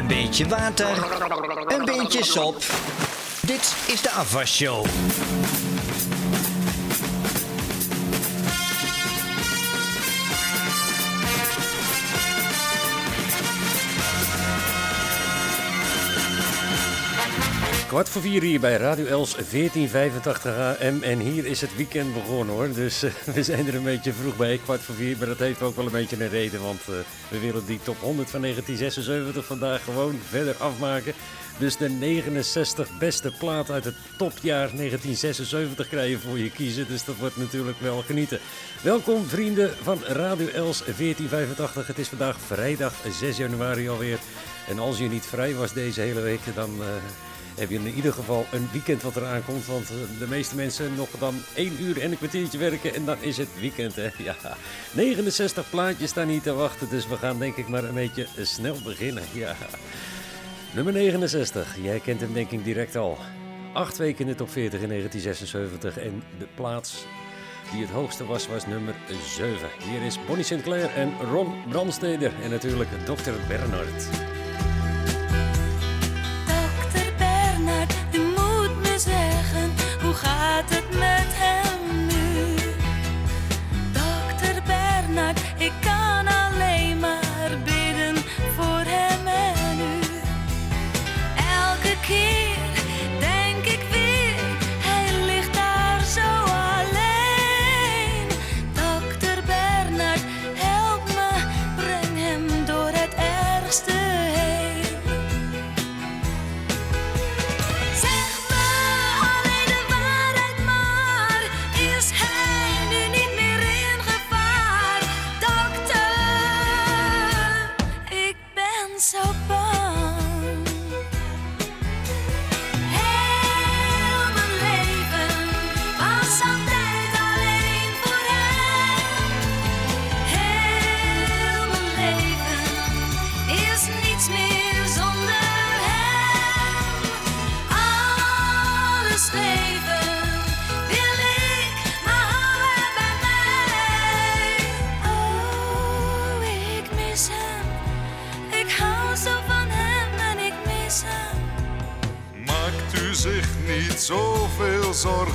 een beetje water, een beetje sop. Dit is de afwasshow. Kwart voor vier hier bij Radio Els 1485 AM. En hier is het weekend begonnen hoor. Dus eh, we zijn er een beetje vroeg bij, kwart voor vier. Maar dat heeft ook wel een beetje een reden. Want eh, we willen die top 100 van 1976 vandaag gewoon verder afmaken. Dus de 69 beste plaat uit het topjaar 1976 krijgen voor je kiezen. Dus dat wordt natuurlijk wel genieten. Welkom vrienden van Radio Els 1485. Het is vandaag vrijdag 6 januari alweer. En als je niet vrij was deze hele week, dan... eh, heb je in ieder geval een weekend wat eraan komt. Want eh, de meeste mensen nog dan één uur en een kwartiertje werken en dan is het weekend. Hè? Ja, 69 plaatjes staan hier te wachten, dus we gaan denk ik maar een beetje snel beginnen. Ja. Nummer 69, jij kent hem denk ik direct al. Acht weken in de top 40 in 1976 en de plaats die het hoogste was, was nummer 7. Hier is Bonnie Sinclair en Ron Brandsteder en natuurlijk Dr. Bernard. Gaat het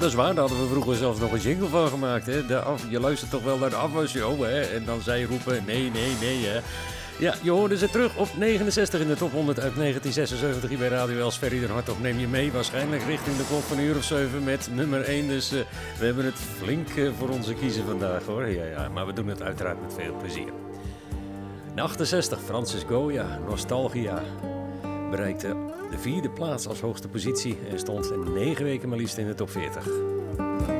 Dat is waar. Daar hadden we vroeger zelfs nog een jingle van gemaakt. Hè? De je luistert toch wel naar de afwasshow, hè? En dan zij roepen nee, nee, nee, hè? Ja, je hoorde ze terug op 69 in de top 100 uit 1976 hier bij Radio Els. Ferry den Hartog neem je mee. Waarschijnlijk richting de klok van een uur of 7 met nummer 1. Dus eh, we hebben het flink eh, voor onze kiezen vandaag, hoor. Ja, ja, maar we doen het uiteraard met veel plezier. Na 68, Francis Goya, Nostalgia. Bereikte de vierde plaats als hoogste positie en stond negen weken maar liefst in de top 40.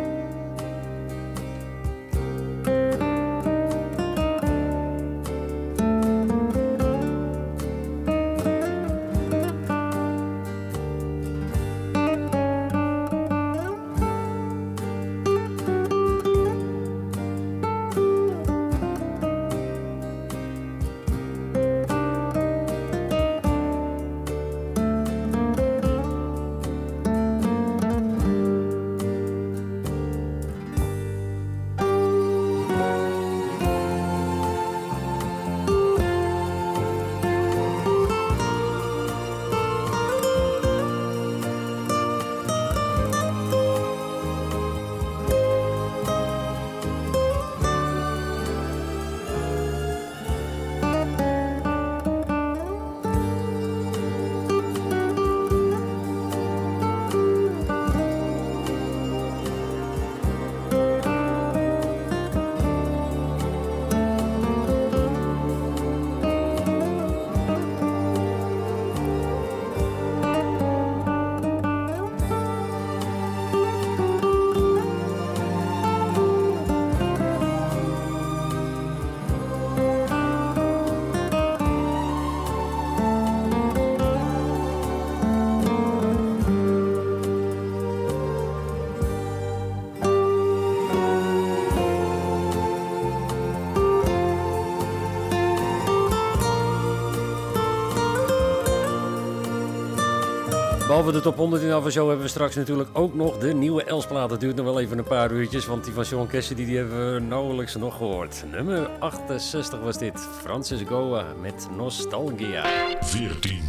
Behalve de top 100 in Show hebben we straks natuurlijk ook nog de nieuwe Elsplaat. Dat duurt nog wel even een paar uurtjes, want die van Sean Cassidy die hebben we nauwelijks nog gehoord. Nummer 68 was dit, Francis Goa met Nostalgia. 14,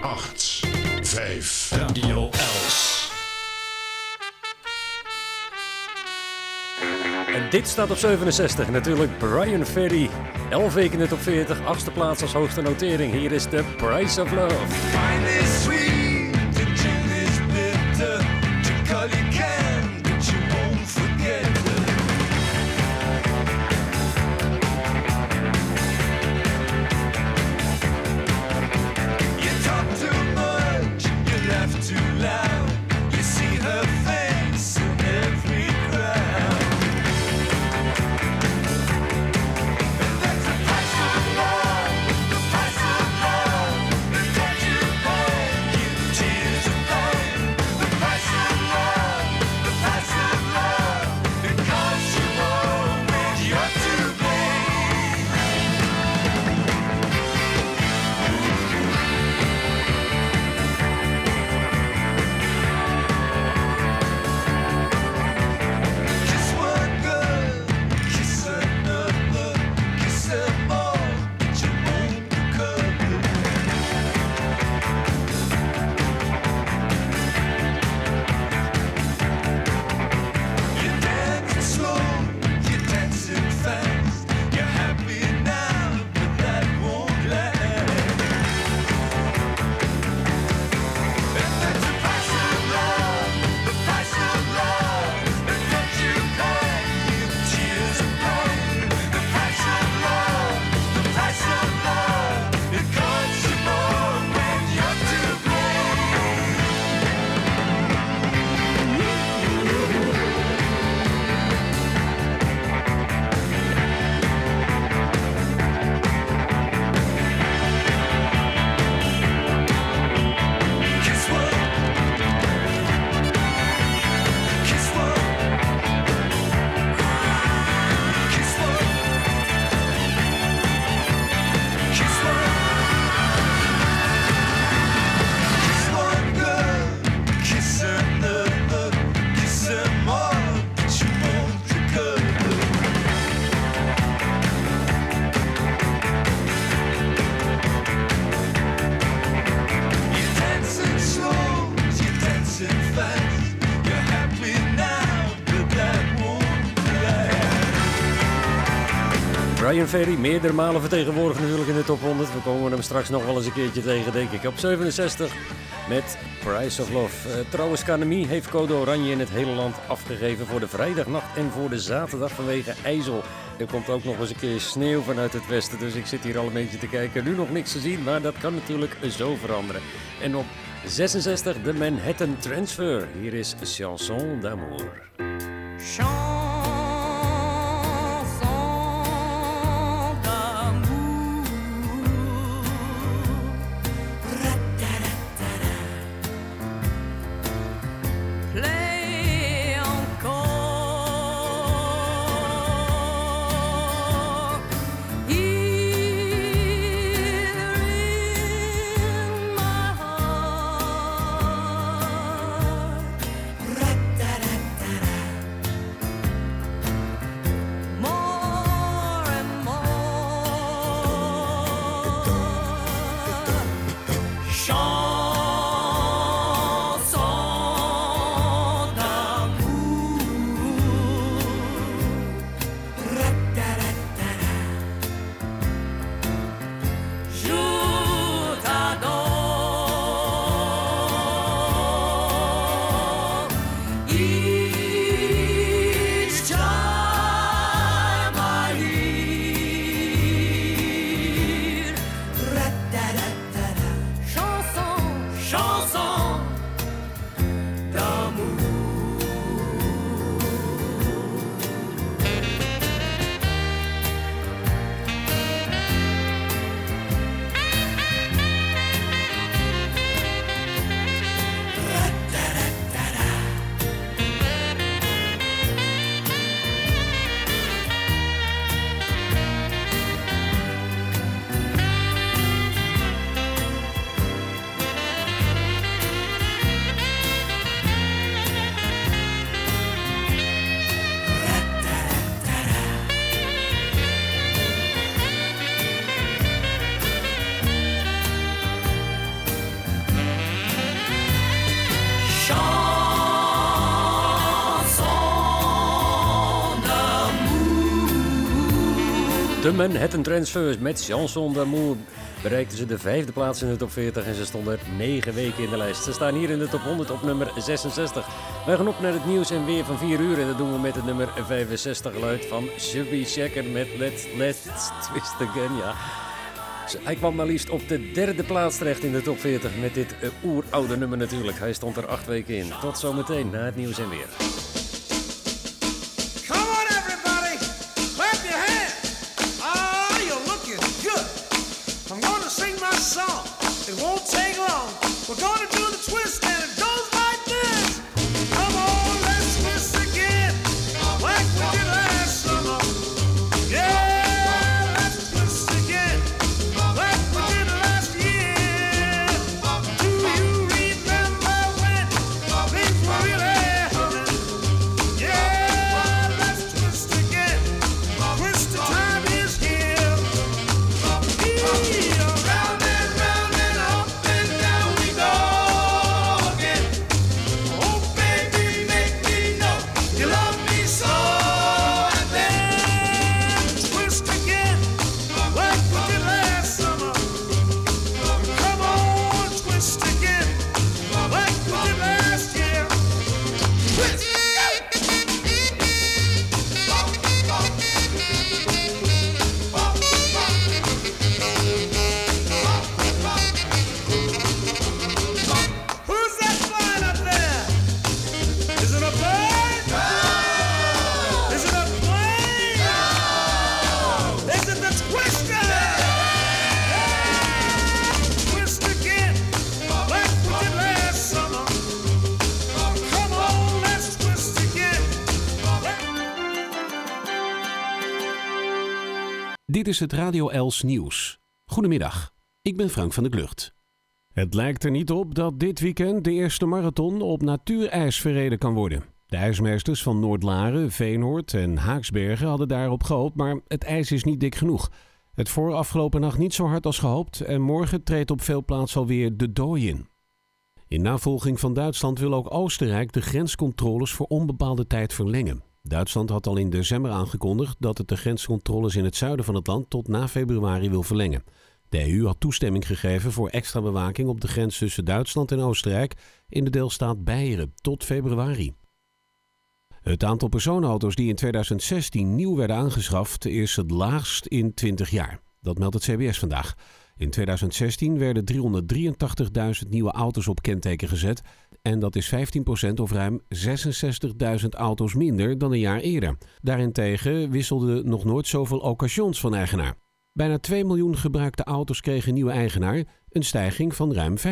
8, 5. Radio Els. En dit staat op 67, natuurlijk Brian Ferry. 11 weken in de top 40, achtste plaats als hoogste notering. Hier is The Price of Love. Meerdere malen vertegenwoordigd natuurlijk in de top 100. We komen hem straks nog wel eens een keertje tegen, denk ik. Op 67 met Price of Love. Eh, trouwens, Canemie heeft code oranje in het hele land afgegeven voor de vrijdagnacht en voor de zaterdag vanwege IJssel. Er komt ook nog eens een keer sneeuw vanuit het westen, dus ik zit hier al een beetje te kijken. Nu nog niks te zien, maar dat kan natuurlijk zo veranderen. En op 66 de Manhattan Transfer. Hier is Chanson d'amour. Manhattan Transfers met Chanson d'amour bereikten ze de vijfde plaats in de top 40 en ze stonden negen weken in de lijst. Ze staan hier in de top 100 op nummer 66. Wij gaan op naar het nieuws en weer van 4 uur en dat doen we met het nummer 65 geluid van Chubby Checker met Let's, Let's Twist Again. Ja. Hij kwam maar liefst op de derde plaats terecht in de top 40 met dit eh, oeroude nummer natuurlijk. Hij stond er acht weken in. Tot zometeen na het nieuws en weer. Het Radio Els Nieuws. Goedemiddag, ik ben Frank van der Klucht. Het lijkt er niet op dat dit weekend de eerste marathon op natuurijs verreden kan worden. De ijsmeesters van Noordlaren, Veenhoord en Haaksbergen hadden daarop gehoopt, maar het ijs is niet dik genoeg. Het voor afgelopen nacht niet zo hard als gehoopt en morgen treedt op veel plaatsen alweer de dooi in. In navolging van Duitsland wil ook Oostenrijk de grenscontroles voor onbepaalde tijd verlengen. Duitsland had al in december aangekondigd dat het de grenscontroles in het zuiden van het land tot na februari wil verlengen. De EU had toestemming gegeven voor extra bewaking op de grens tussen Duitsland en Oostenrijk in de deelstaat Beieren tot februari. Het aantal personenauto's die in 2016 nieuw werden aangeschaft is het laagst in 20 jaar. Dat meldt het CBS vandaag. In 2016 werden 383.000 nieuwe auto's op kenteken gezet en dat is 15% of ruim 66.000 auto's minder dan een jaar eerder. Daarentegen wisselden nog nooit zoveel occasions van eigenaar. Bijna 2 miljoen gebruikte auto's kregen nieuwe eigenaar, een stijging van ruim 5%.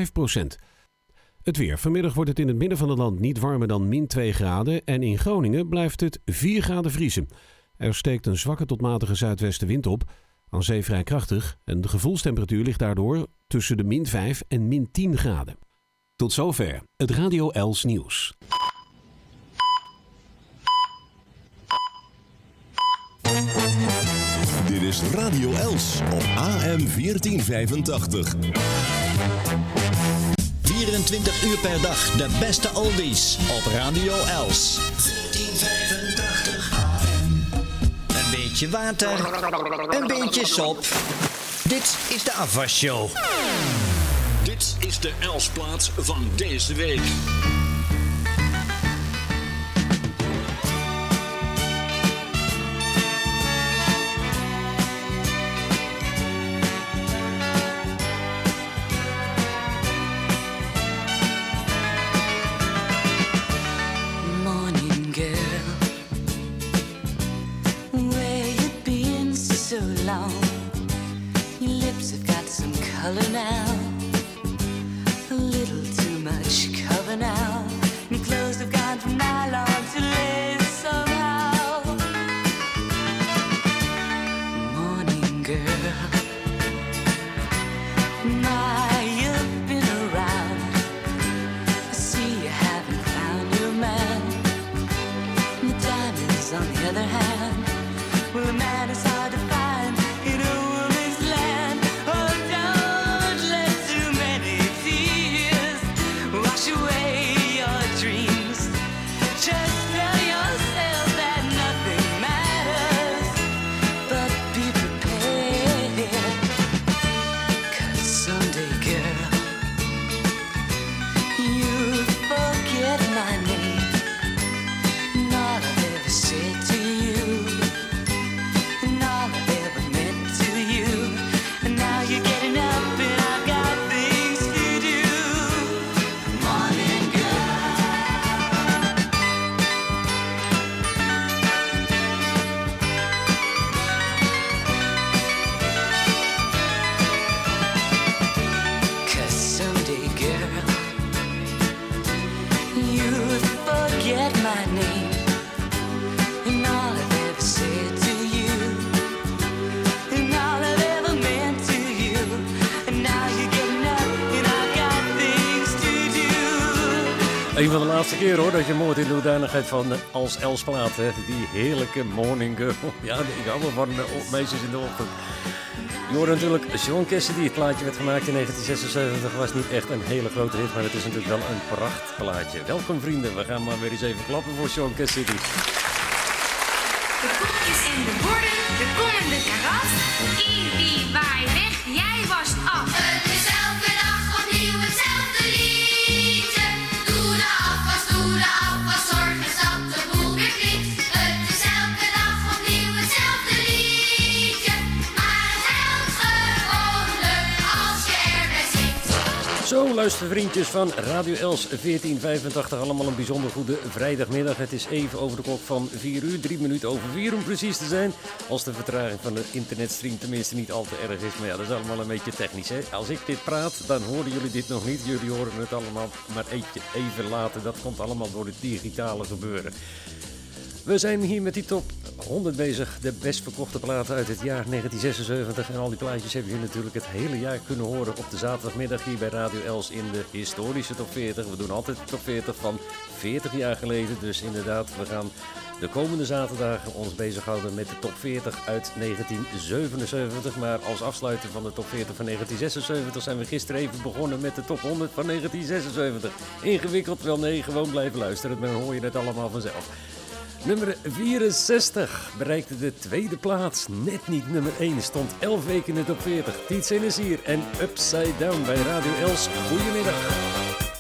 Het weer. Vanmiddag wordt het in het midden van het land niet warmer dan min 2 graden en in Groningen blijft het 4 graden vriezen. Er steekt een zwakke tot matige zuidwestenwind op, aan zee vrij krachtig en de gevoelstemperatuur ligt daardoor tussen de min 5 en min 10 graden. Tot zover het Radio Els nieuws. Dit is Radio Els op AM 1485. 24 uur per dag de beste oldies op Radio Els. 1485 AM. Een beetje water, een beetje sop. Dit is de afwasshow. Dit is de Elsplaats van deze week. Laatste keer hoor dat je moord in de hoedanigheid van eh, als Els plaat. Die heerlijke morning girl. Ja, ik hou wel van meisjes in de ochtend. Je hoort natuurlijk Sean Cassidy. Het plaatje werd gemaakt in 1976. Was niet echt een hele grote hit, maar het is natuurlijk wel een prachtplaatje. Welkom vrienden, we gaan maar weer eens even klappen voor Sean Cassidy. De koekjes en de borden, de kom en de karat. Ibi, waai weg, jij wast af. Zo, luistervriendjes van Radio Els 1485. Allemaal een bijzonder goede vrijdagmiddag. Het is even over de klok van 4 uur, 3 minuten over 4 om precies te zijn. Als de vertraging van de internetstream tenminste niet al te erg is. Maar ja, dat is allemaal een beetje technisch. Hè? Als ik dit praat, dan horen jullie dit nog niet. Jullie horen het allemaal maar even later. Dat komt allemaal door het digitale gebeuren. We zijn hier met die top 100 bezig. De best verkochte platen uit het jaar 1976. En al die plaatjes hebben jullie natuurlijk het hele jaar kunnen horen op de zaterdagmiddag hier bij Radio Els in de historische top 40. We doen altijd de top 40 van 40 jaar geleden. Dus inderdaad, we gaan de komende zaterdagen ons bezighouden met de top 40 uit 1977. Maar als afsluiter van de top 40 van 1976 zijn we gisteren even begonnen met de top 100 van 1976. Ingewikkeld? Wel nee, gewoon blijven luisteren. Dan hoor je het allemaal vanzelf. Nummer 64 bereikte de tweede plaats. Net niet nummer 1. Stond 11 weken in de top 40. Tietzen is hier en Upside Down bij Radio Els. Goedemiddag.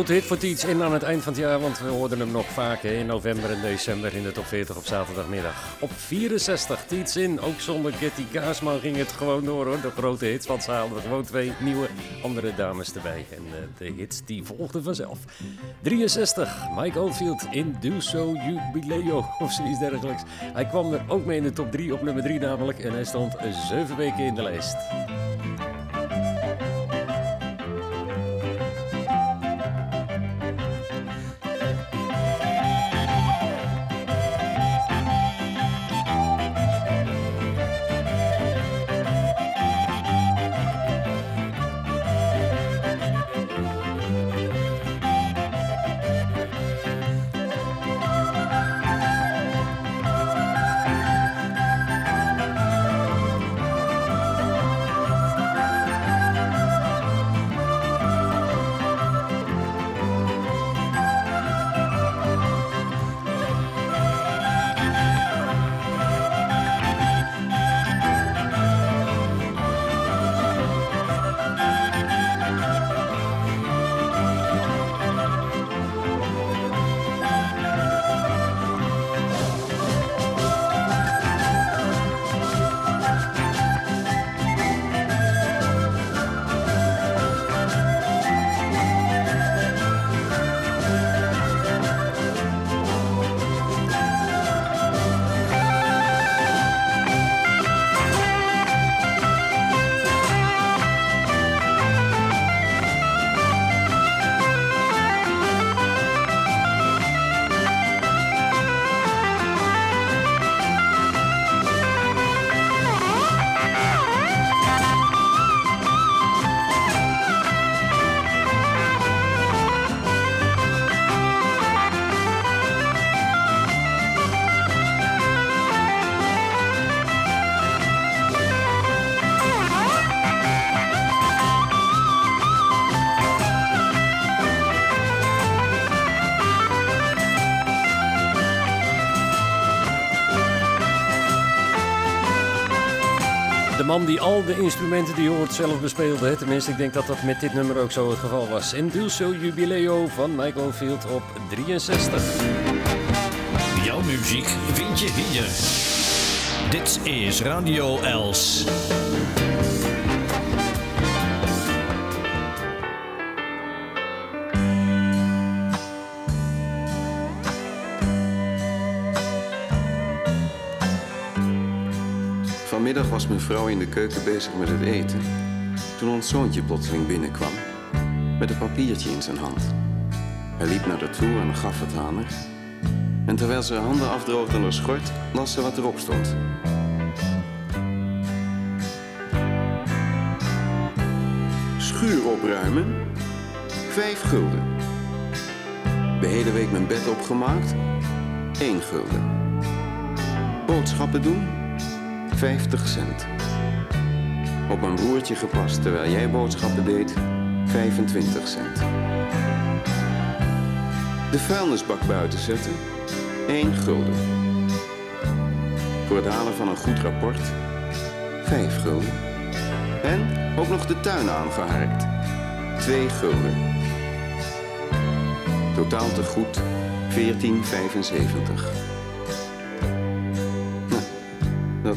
Grote hit voor Tietz in aan het eind van het jaar, want we hoorden hem nog vaak hè, in november en december in de top 40 op zaterdagmiddag. Op 64 Tietz in, ook zonder Getty Kaasman ging het gewoon door hoor, de grote hits, want ze haalden gewoon twee nieuwe andere dames erbij. En eh, de hits die volgden vanzelf. 63, Mike Oldfield in Do So Jubileo of zoiets dergelijks. Hij kwam er ook mee in de top 3 op nummer 3 namelijk en hij stond 7 weken in de lijst. Man die al de instrumenten die je hoort zelf bespeelde. Tenminste, ik denk dat dat met dit nummer ook zo het geval was. En Dulce Jubileo van Michael Field op 63. Jouw muziek vind je hier. Dit is Radio Els. Vanmiddag was mijn vrouw in de keuken bezig met het eten. Toen ons zoontje plotseling binnenkwam. Met een papiertje in zijn hand. Hij liep naar haar toe en gaf het aan. En terwijl ze haar handen afdroogde aan haar schort, las ze wat erop stond. Schuur opruimen, vijf gulden. De hele week mijn bed opgemaakt, één gulden. Boodschappen doen, 50 cent. Op mijn broertje gepast terwijl jij boodschappen deed, 25 cent. De vuilnisbak buiten zetten, 1 gulden. Voor het halen van een goed rapport, 5 gulden. En ook nog de tuin aangeharkt, 2 gulden. Totaal te goed, 14,75.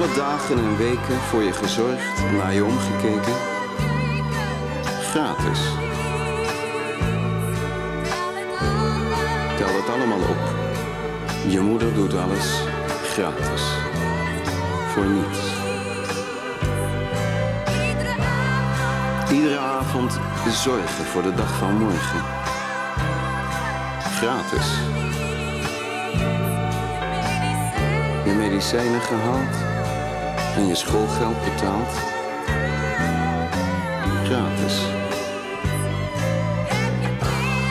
Alle dagen en weken voor je gezorgd naar je omgekeken. Gratis. Tel het allemaal op. Je moeder doet alles gratis. Voor niets. Iedere avond zorgen voor de dag van morgen. Gratis. Je medicijnen gehaald en je schoolgeld betaald. Gratis.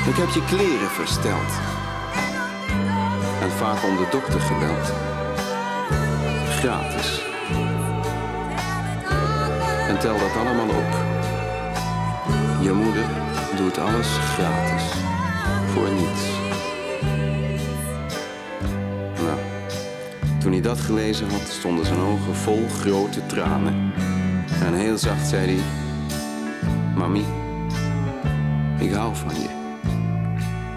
Ik heb je kleren versteld. En vaak om de dokter gebeld. Gratis. En tel dat allemaal op. Je moeder doet alles gratis. Voor niets. Hij dat gelezen had, stonden zijn ogen vol grote tranen. En heel zacht zei hij: Mami, ik hou van je.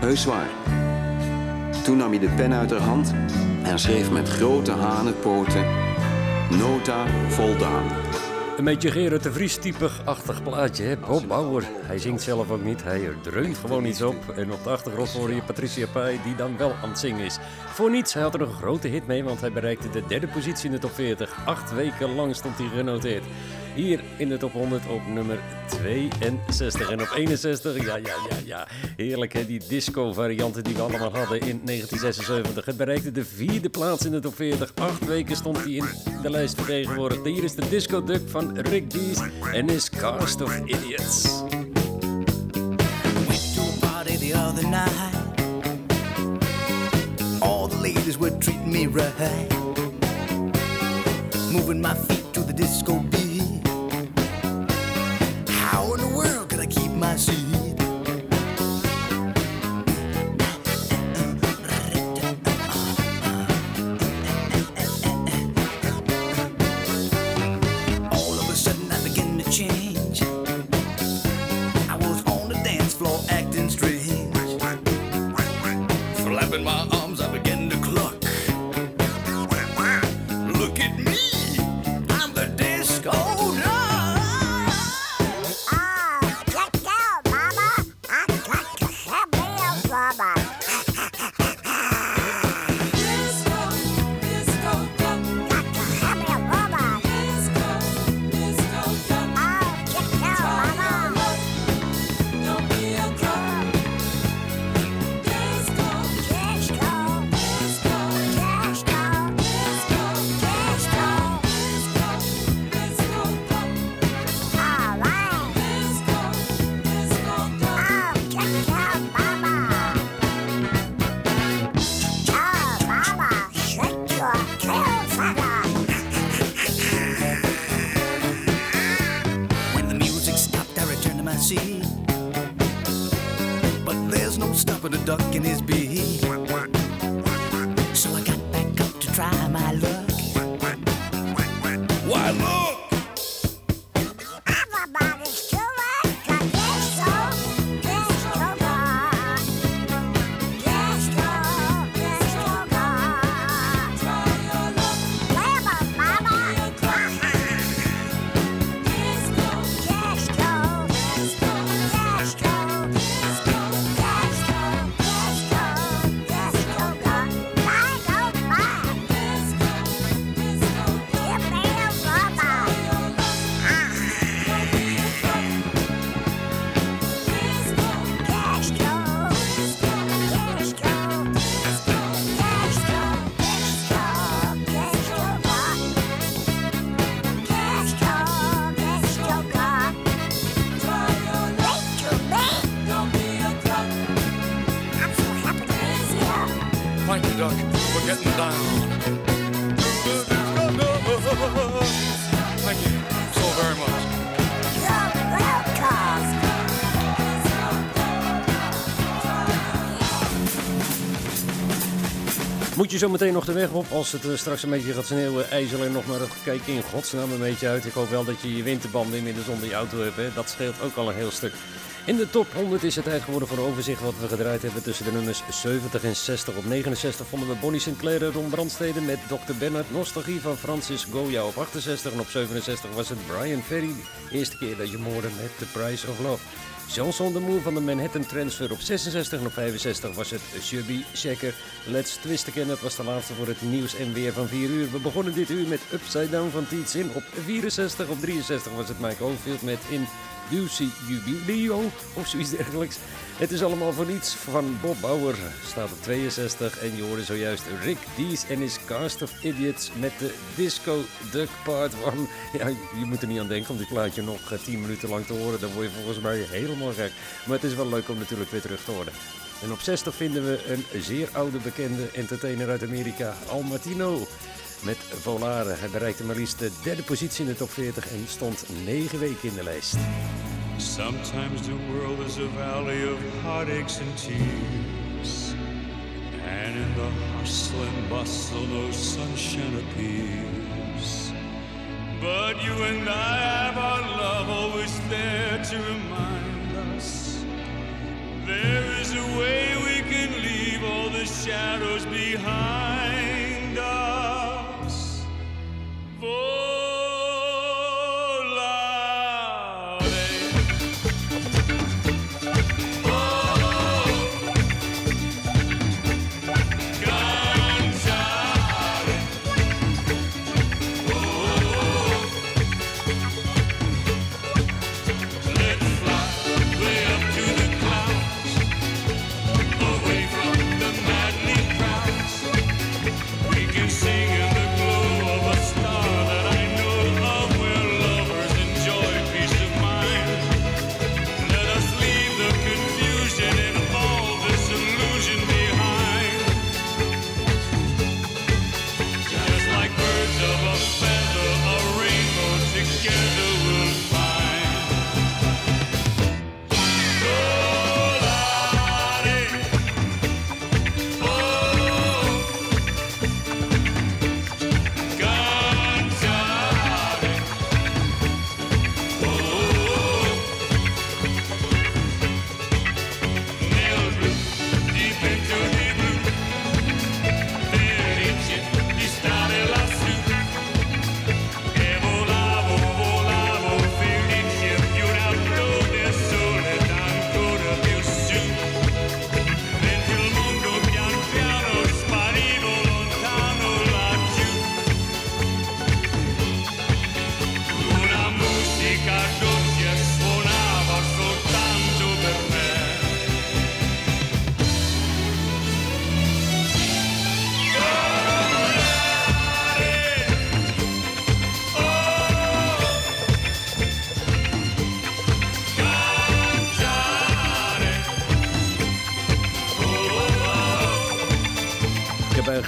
Heus waar. Toen nam hij de pen uit haar hand en schreef met grote hanenpoten: Nota voldaan. Een beetje Gerard de Vries-typig-achtig plaatje, hè? Bob Bauer. Hij zingt zelf ook niet, hij dreunt gewoon iets op. En op de achtergrond hoor je Patricia Pai, die dan wel aan het zingen is. Voor niets, hij had er een grote hit mee, want hij bereikte de derde positie in de top 40. Acht weken lang stond hij genoteerd. Hier in de top 100 op nummer 62. En op 61, ja, ja, ja, ja. Heerlijk, hè? Die disco-varianten die we allemaal hadden in 1976. Het bereikte de vierde plaats in de top 40. Acht weken stond hij in de lijst vertegenwoordigd. Hier is de Disco Duck van Rick Dees en his Cast of Idiots. the other night. All the ladies were treating me right. Moving my feet to the disco beat. Je zo meteen nog de weg op als het eh, straks een beetje gaat sneeuwen, ijzelen en nog maar kijk in godsnaam een beetje uit. Ik hoop wel dat je je winterbanden inmiddels onder je auto hebt. Hè. Dat scheelt ook al een heel stuk. In de top 100 is het tijd geworden voor een overzicht wat we gedraaid hebben tussen de nummers 70 en 60. Op 69 vonden we Bonnie Sinclair en Ron Brandstede met Dr. Bernard. Nostalgie van Francis Goya op 68. En op 67 was het Brian Ferry. Eerste keer dat je hem hoorde met The Price of Love. Chanson de Moe van de Manhattan Transfer op 66 en op 65 was het Chubby Checker. Let's Twist Again, dat was de laatste voor het nieuws en weer van 4 uur. We begonnen dit uur met Upside Down van Tietzin op 64. Op 63 was het Mike Oldfield met In Ducey Jubileo of zoiets dergelijks. Het is allemaal voor niets van Bob Bauer staat op 62 en je hoorde zojuist Rick Dees en his cast of idiots met de Disco Duck Part 1. Ja, je moet er niet aan denken om dit plaatje nog eh, 10 minuten lang te horen. Dan word je volgens mij helemaal gek. Maar het is wel leuk om natuurlijk weer terug te horen. En op 60 vinden we een zeer oude bekende entertainer uit Amerika, Al Martino. Met Volare. Hij bereikte maar liefst de derde positie in de top 40 en stond 9 weken in de lijst. Sometimes the world is a valley of heartaches and tears. And in the hustle and bustle, no sunshine appears. But you and I have our love always there to remind us. There is a way we can leave all the shadows behind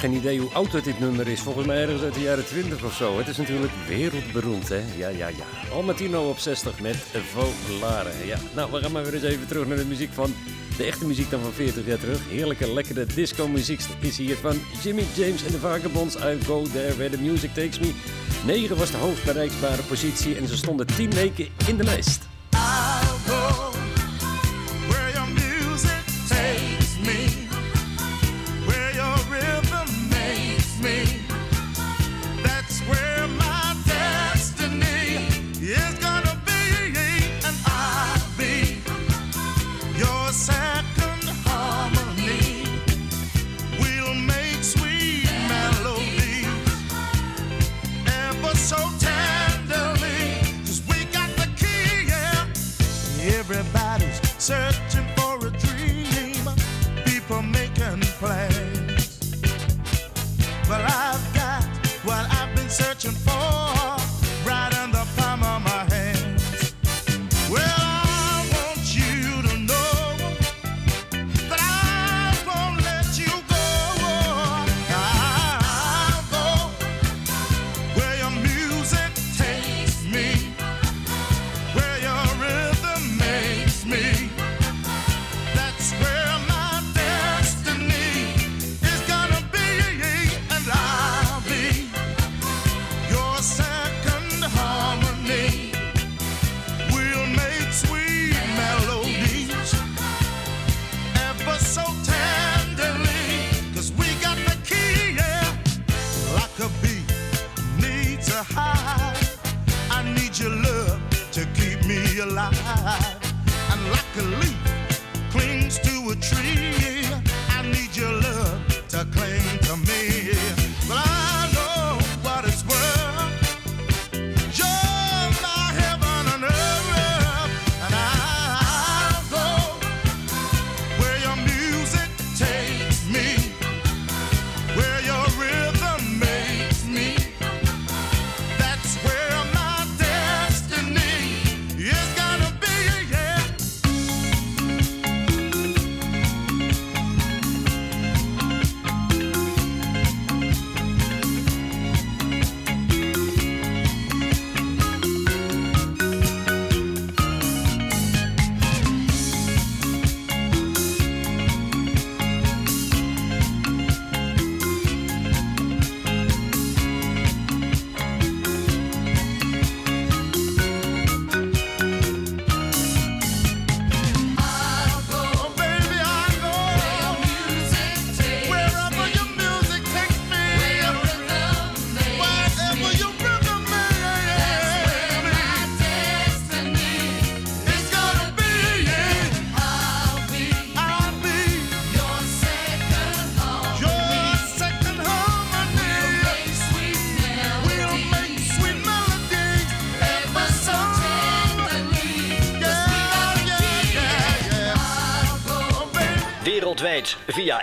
geen idee hoe oud het dit nummer is. Volgens mij ergens uit de jaren 20 of zo. Het is natuurlijk wereldberoemd, hè? Ja, ja, ja. Almatino op 60 met Volare. Ja, nou, we gaan maar weer eens even terug naar de muziek van... De echte muziek dan van 40 jaar terug. Heerlijke, lekkere disco-muziek is hier van Jimmy James en de Vagabonds. uit go there where the music takes me. 9 was de hoogst bereikbare positie en ze stonden 10 weken in de lijst.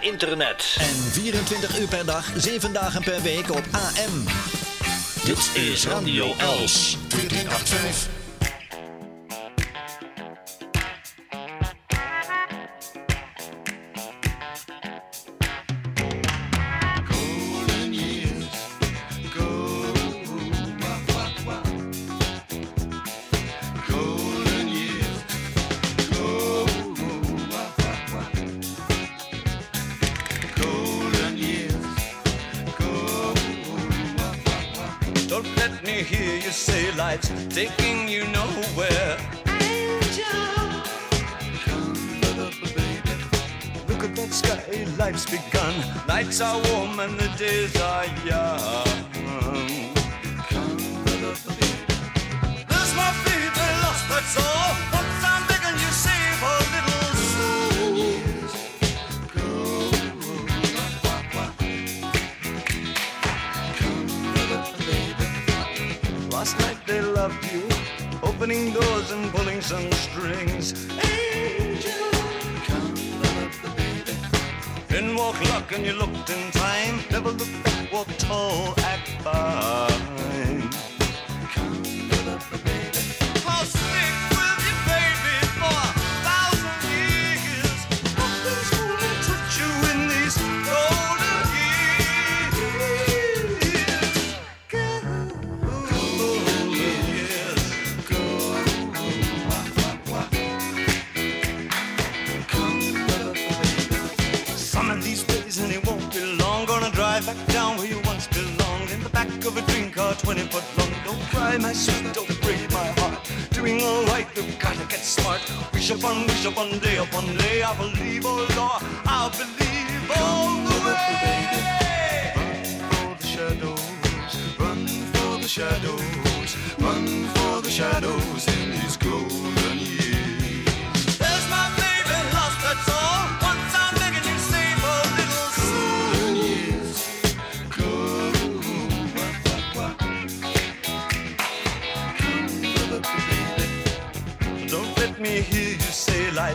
internet. En 24 uur per dag, 7 dagen per week op AM. Dit is Radio Els. 2385.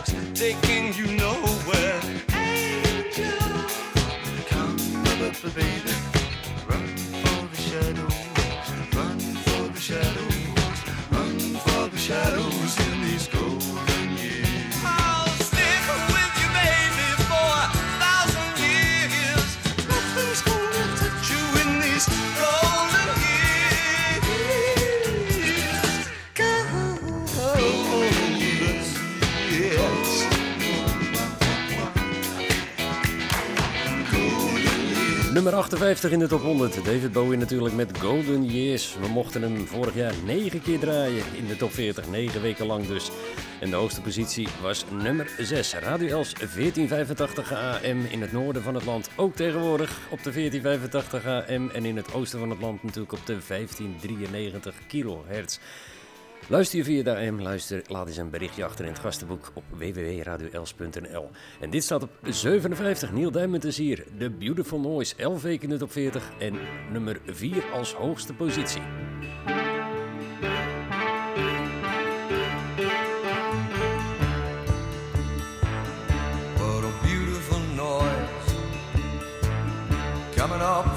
Say taking you nowhere. Angel, come, baby, Nummer 58 in de top 100. David Bowie natuurlijk met Golden Years. We mochten hem vorig jaar 9 keer draaien in de top 40. 9 weken lang dus. En de hoogste positie was nummer 6. Radio Els 1485 AM in het noorden van het land. Ook tegenwoordig op de 1485 AM. En in het oosten van het land natuurlijk op de 1593 kilohertz. Luister je via de AM, luister, laat eens een berichtje achter in het gastenboek op www.radioels.nl. En dit staat op 57, Neil Diamond is hier, The Beautiful Noise, 11 weken in de top 40 en nummer 4 als hoogste positie. What a beautiful noise coming up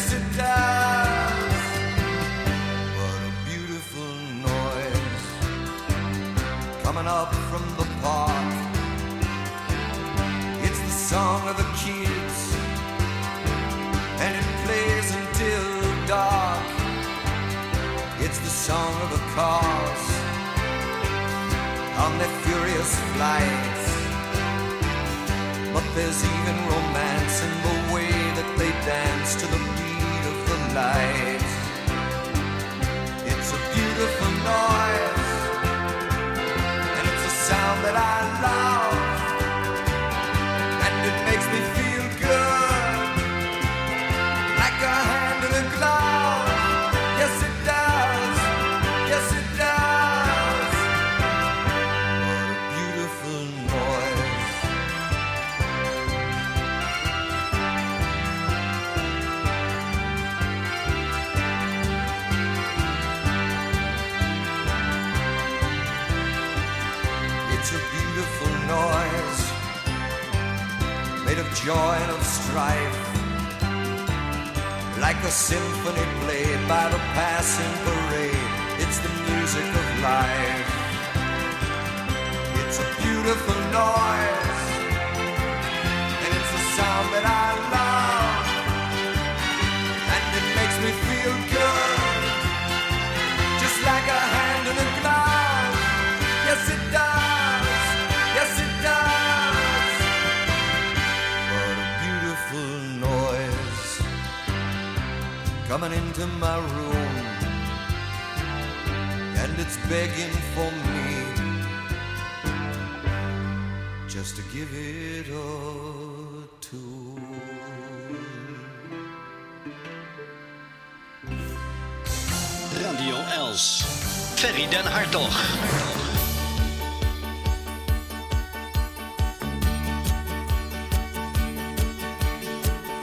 Yes, it does. What a beautiful noise coming up from the park. It's the song of the kids and it plays until dark. It's the song of the cars on their furious flights. But there's even romance in the beat and of strife like a symphony played by the passing parade. It's the music of life. It's a beautiful noise, and it's a sound that I love, and it makes me feel good, just like a hand in a glove. Yes, it coming into my room, and it's begging for me just to give it a tune. Radio Els. Ferry den Hartog.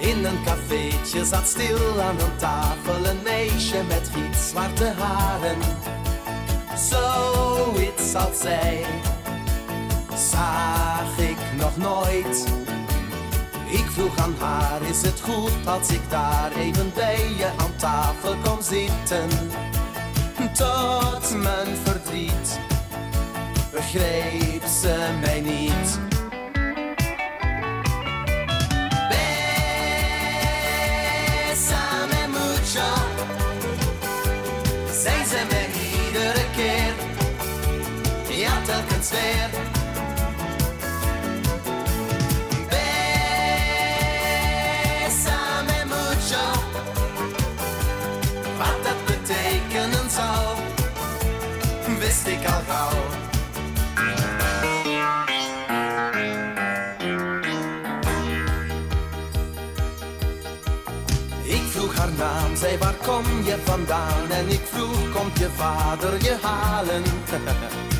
In een cafeetje zat stil aan een tafel een meisje met gitzwarte haren. Zoiets als zij zag ik nog nooit. Ik vroeg aan haar, is het goed als ik daar even bij je aan tafel kom zitten? Tot mijn verdriet begreep ze mij niet. Weer. Bésame mucho, wat dat betekenen zou, wist ik al gauw. Naam, zei waar kom je vandaan? En ik vroeg, komt je vader je halen?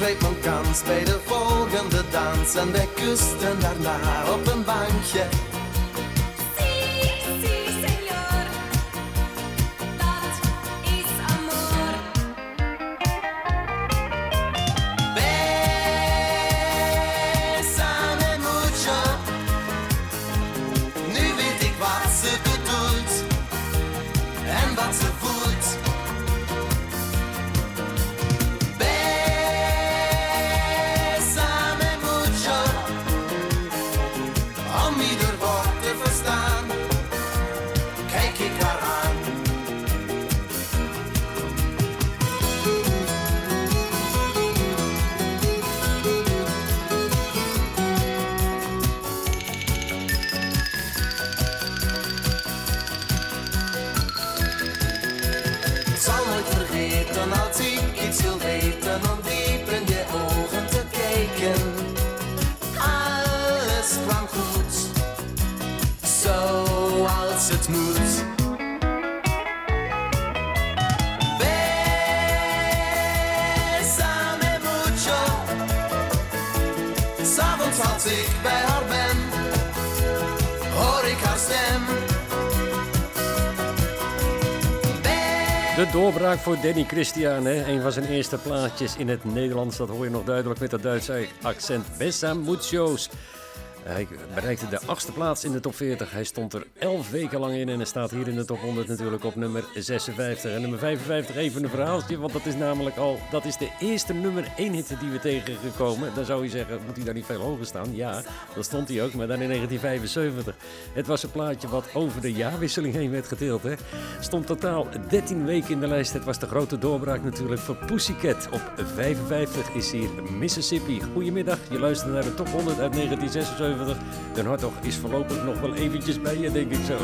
greep mijn kans bij de volgende dans en wij kusten daarna op een bankje. Doorbraak voor Danny Christian, hè? een van zijn eerste plaatjes in het Nederlands. Dat hoor je nog duidelijk met dat Duitse accent. Bessa Muchos. Hij bereikte de achtste plaats in de top 40. Hij stond er 11 weken lang in en hij staat hier in de top 100 natuurlijk op nummer 56. En nummer 55 even een verhaaltje, want dat is namelijk al dat is de eerste nummer 1 hit die we tegengekomen. Dan zou je zeggen, moet hij daar niet veel hoger staan? Ja, dat stond hij ook, maar dan in 1975. Het was een plaatje wat over de jaarwisseling heen werd gedeeld. Hè? Stond totaal 13 weken in de lijst. Het was de grote doorbraak natuurlijk voor Pussycat. Op 55 is hier Mississippi. Goedemiddag, je luistert naar de top 100 uit 1976. Den Hartog is voorlopig nog wel eventjes bij je, denk ik zo.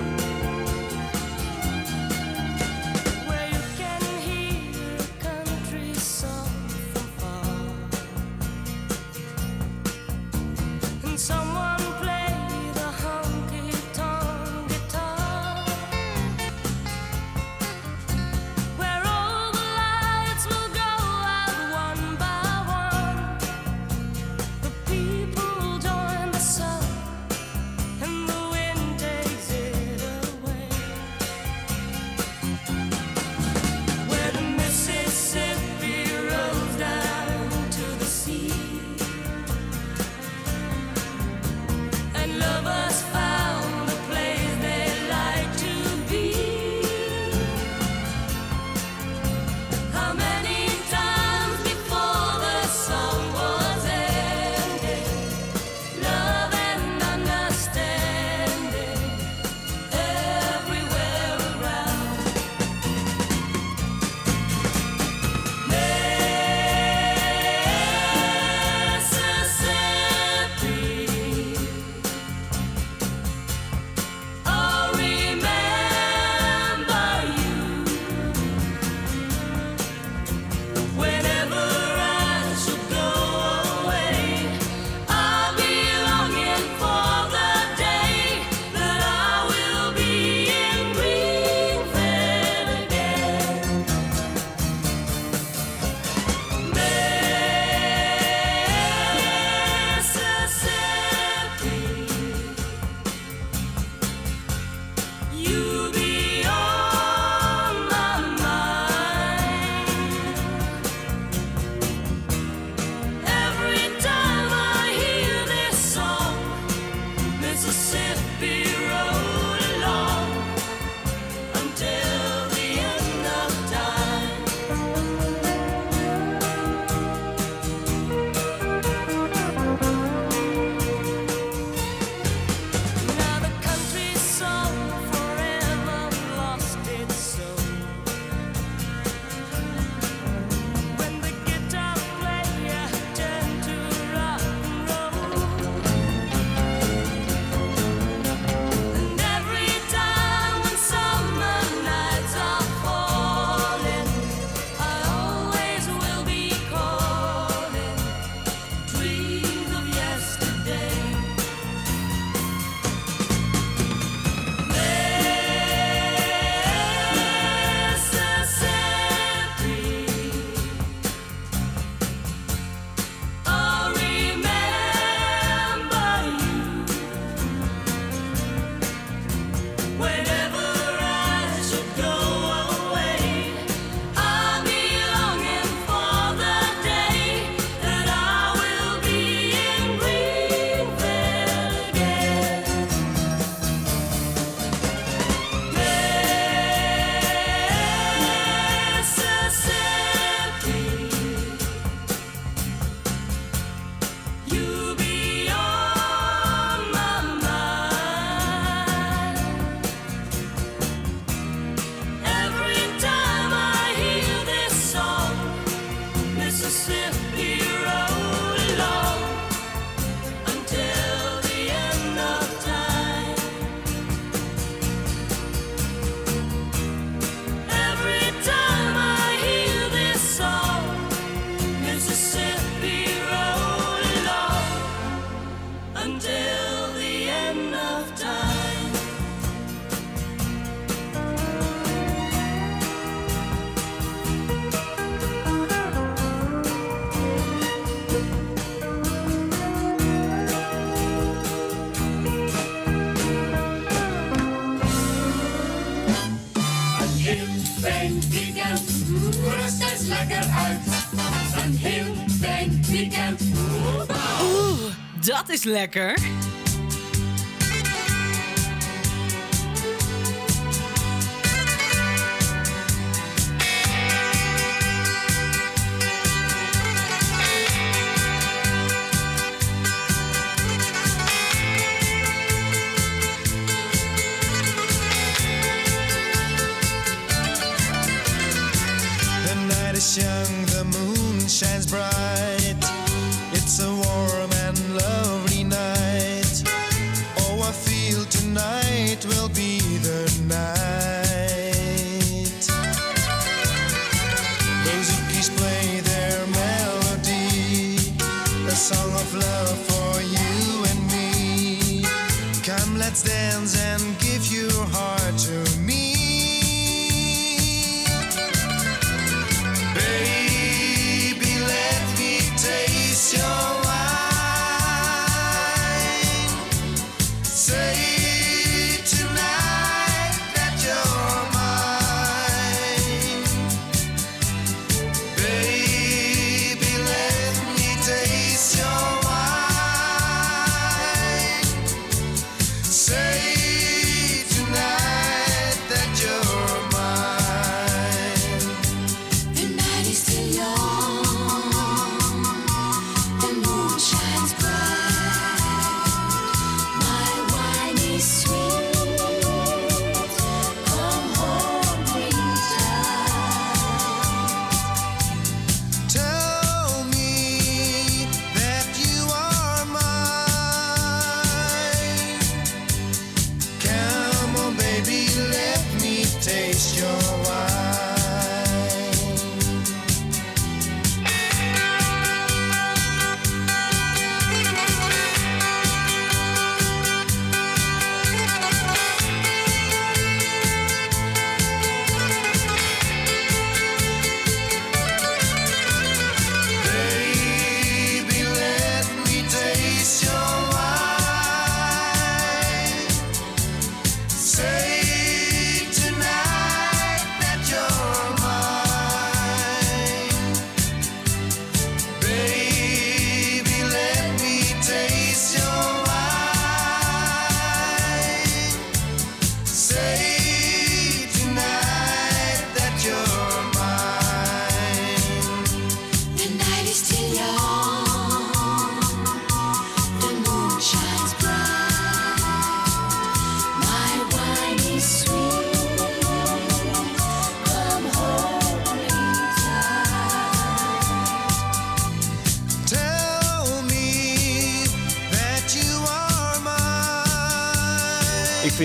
Is lekker.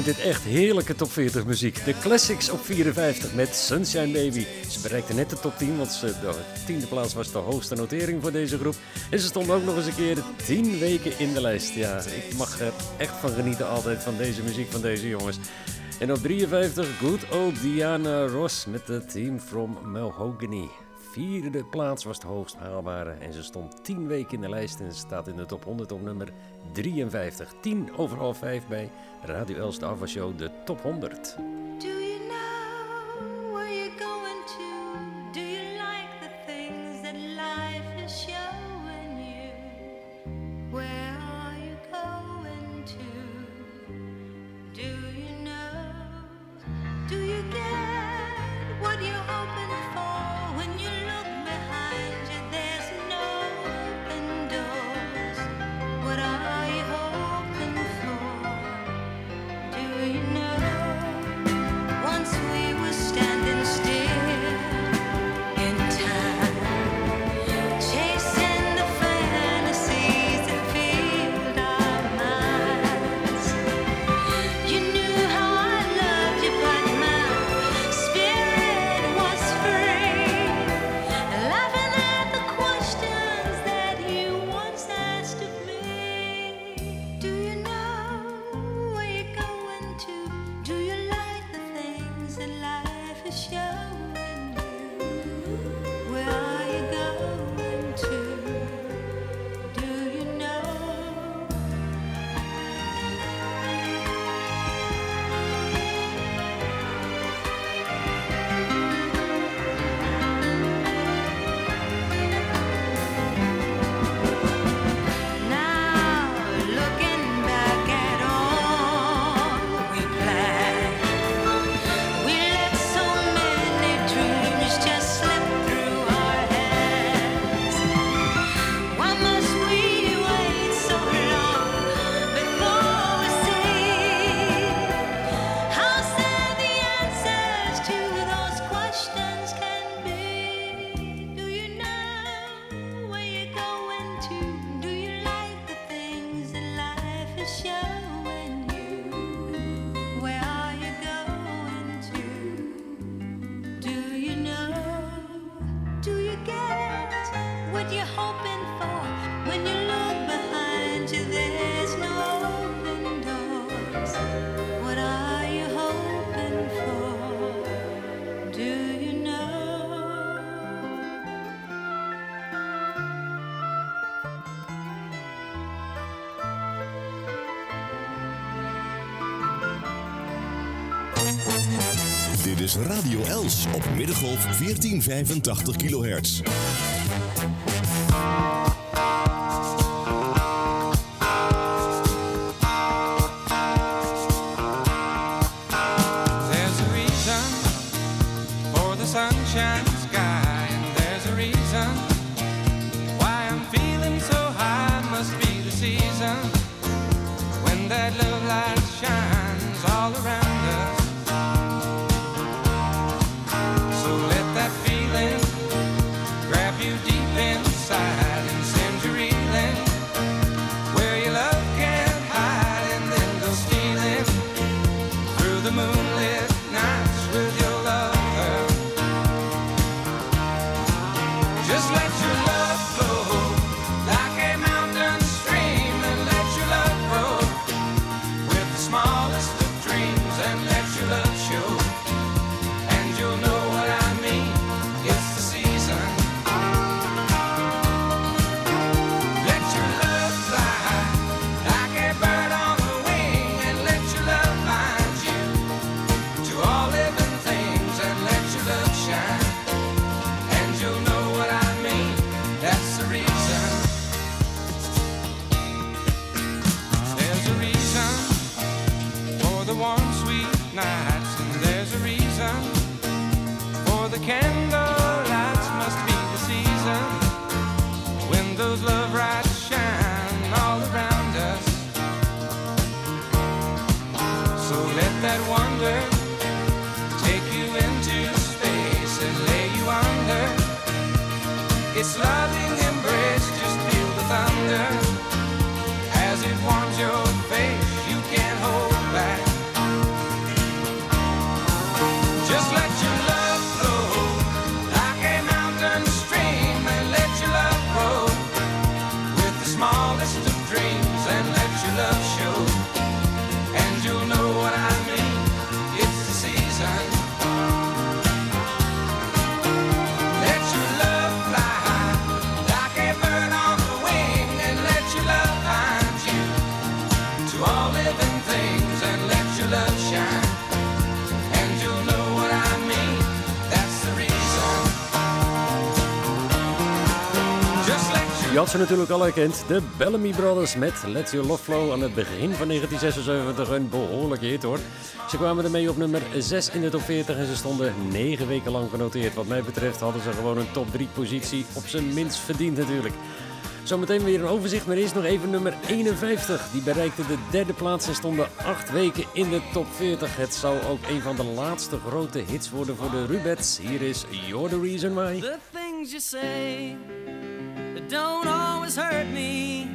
Vind dit echt heerlijke top 40 muziek. De classics op 54 met Sunshine Baby. Ze bereikte net de top 10, want ze, de tiende plaats was de hoogste notering voor deze groep. En ze stond ook nog eens een keer 10 weken in de lijst. Ja, ik mag er echt van genieten altijd van deze muziek van deze jongens. En op 53, good old Diana Ross met het team from Mahogany. Vierde plaats was de hoogst haalbare en ze stond 10 weken in de lijst en ze staat in de top 100 op nummer 53. 10 over half 5 bij Radio Els de Show, de top 100. Radio Els op Middengolf 1485 kHz. ze natuurlijk al herkent. De Bellamy Brothers met Let Your Love Flow aan het begin van 1976. Een behoorlijke hit hoor. Ze kwamen ermee op nummer 6 in de top 40 en ze stonden 9 weken lang genoteerd. Wat mij betreft hadden ze gewoon een top 3 positie. Op zijn minst verdiend natuurlijk. Zometeen weer een overzicht, maar eerst nog even nummer 51. Die bereikte de derde plaats en stonden 8 weken in de top 40. Het zou ook een van de laatste grote hits worden voor de Rubets. Hier is You're the Reason Why. The things you say. don't always hurt me.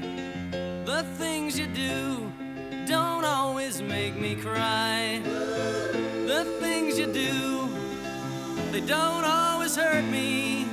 The things you do don't always make me cry. The things you do, they don't always hurt me.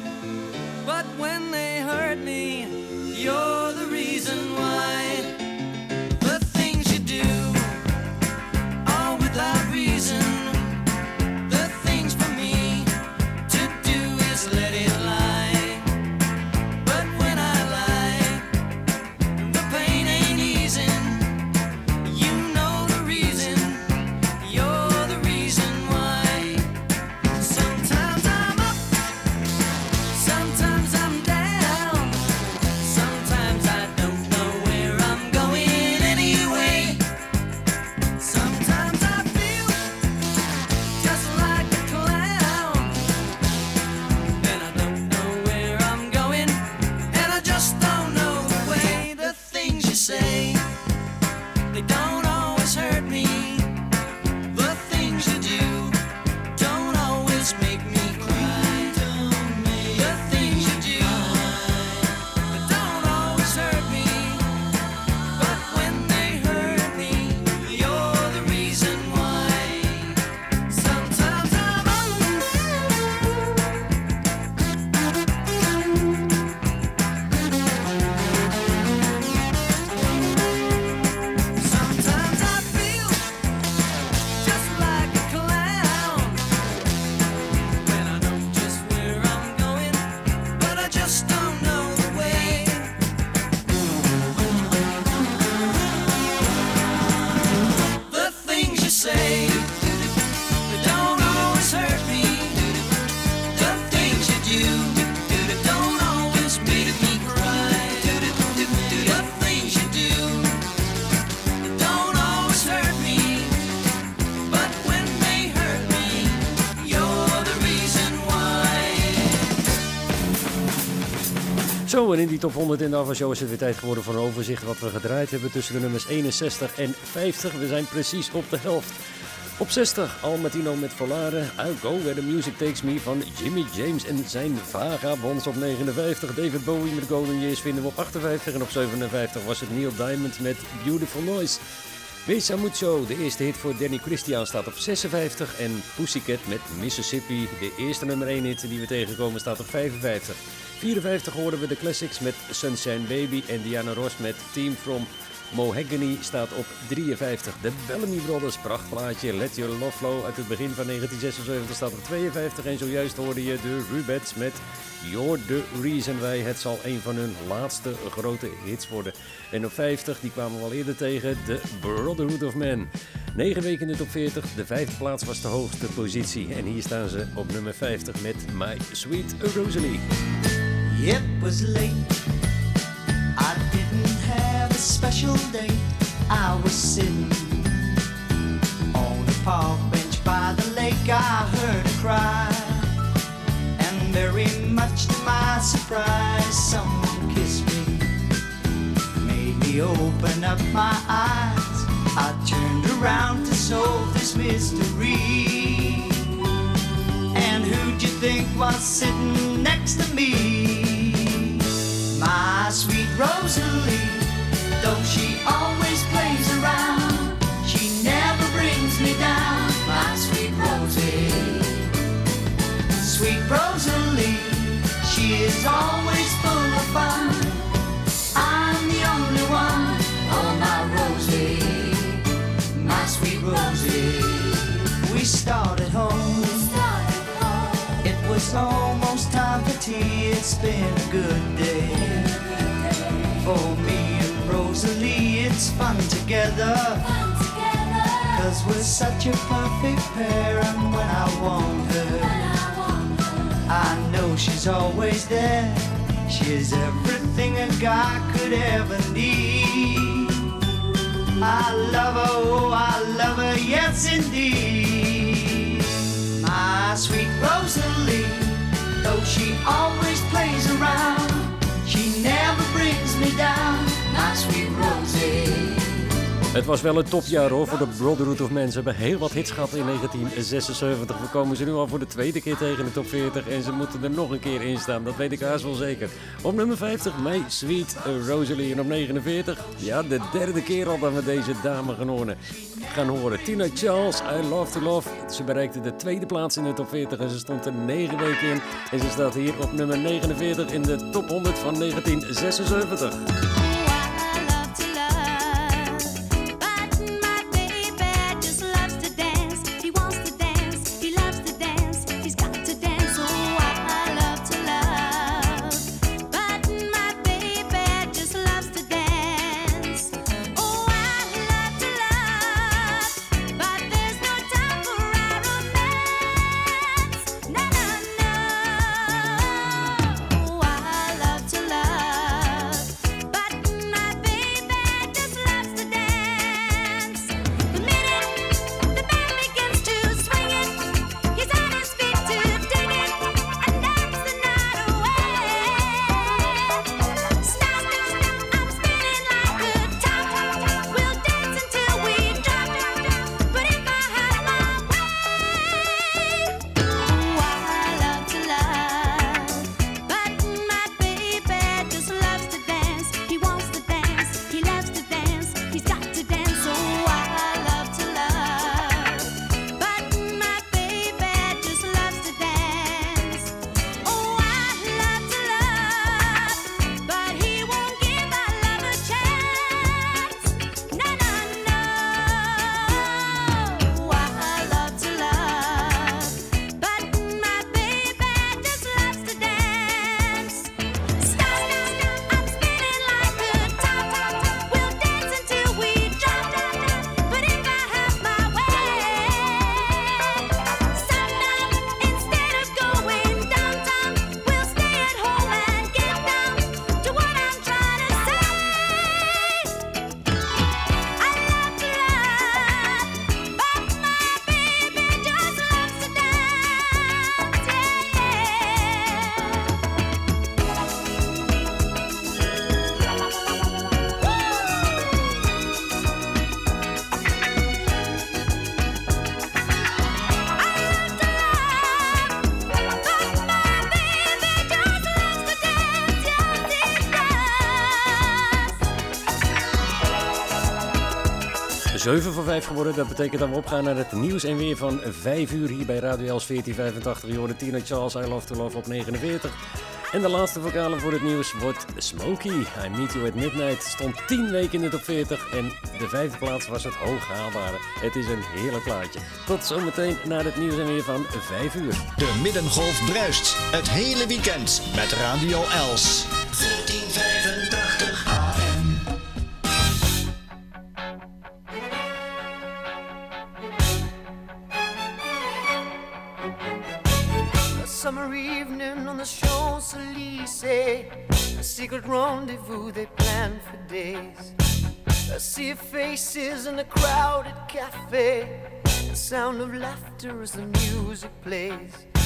Zo, en in die top 100 in de is het weer tijd geworden voor een overzicht wat we gedraaid hebben tussen de nummers 61 en 50. We zijn precies op de helft. Op 60, Al Martino met Volare, I'll Go Where The Music Takes Me van Jimmy James en zijn Vagabonds op 59. David Bowie met Golden Years vinden we op 58 en op 57 was het Neil Diamond met Beautiful Noise. Besa Mucho, de eerste hit voor Danny Christian, staat op 56. En Pussycat met Mississippi, de eerste nummer 1 hit die we tegenkomen, staat op 55. 54 hoorden we de classics met Sunshine Baby en Diana Ross met Team From Mohagany staat op 53. De Bellamy Brothers, prachtplaatje Let Your Love Flow uit het begin van 1976 staat op 52. En zojuist hoorde je de Rubettes met You're the Reason Why. Het zal een van hun laatste grote hits worden. En op 50, die kwamen we al eerder tegen, de Brotherhood of Man. 9 weken in de top 40, de vijfde plaats was de hoogste positie. En hier staan ze op nummer 50 met My Sweet Rosalie. It was late. I special day. I was sitting on a park bench by the lake. I heard a cry, and very much to my surprise, someone kissed me, made me open up my eyes. I turned around to solve this mystery. And who'd you think was sitting next to me? My sweet Rosalie, though she always plays around, she never brings me down. My sweet Rosie, sweet Rosalie, she is always full of fun. I'm the only one, oh my Rosie, my sweet Rosie. We started home. It was almost time for tea. It's been a good day for Rosalie. It's fun together. Cause we're such a perfect pair. And when I want her, I know she's always there. She's everything a guy could ever need. I love her, oh, I love her, yes indeed. My sweet Rosalie, though she always plays around, she never brings me down. Het was wel een topjaar hoor voor de Brotherhood of Man. Ze hebben heel wat hits gehad in 1976. We komen ze nu al voor de tweede keer tegen de top 40. En ze moeten er nog een keer in staan. Dat weet ik haast wel zeker. Op nummer 50, My Sweet Rosalie. En op 49, ja, de derde keer al dat we deze dame gaan. Gaan horen. Tina Charles, I Love to Love. Ze bereikte de tweede plaats in de top 40. En ze stond er 9 weken in. En ze staat hier op nummer 49 in de top 100 van 1976. 7 voor 5 geworden. Dat betekent dat we opgaan naar het nieuws en weer van 5 uur hier bij Radio Els 1485. Je hoorde Tina Charles, I Love to Love op 49. En de laatste vocale voor het nieuws wordt Smokey. I Meet You at Midnight stond 10 weken in de top 40 en de vijfde plaats was het hoog haalbare. Het is een heerlijk plaatje. Tot zometeen naar het nieuws en weer van 5 uur. De Middengolf bruist het hele weekend met Radio Els. Cafe, the sound of laughter as the music plays.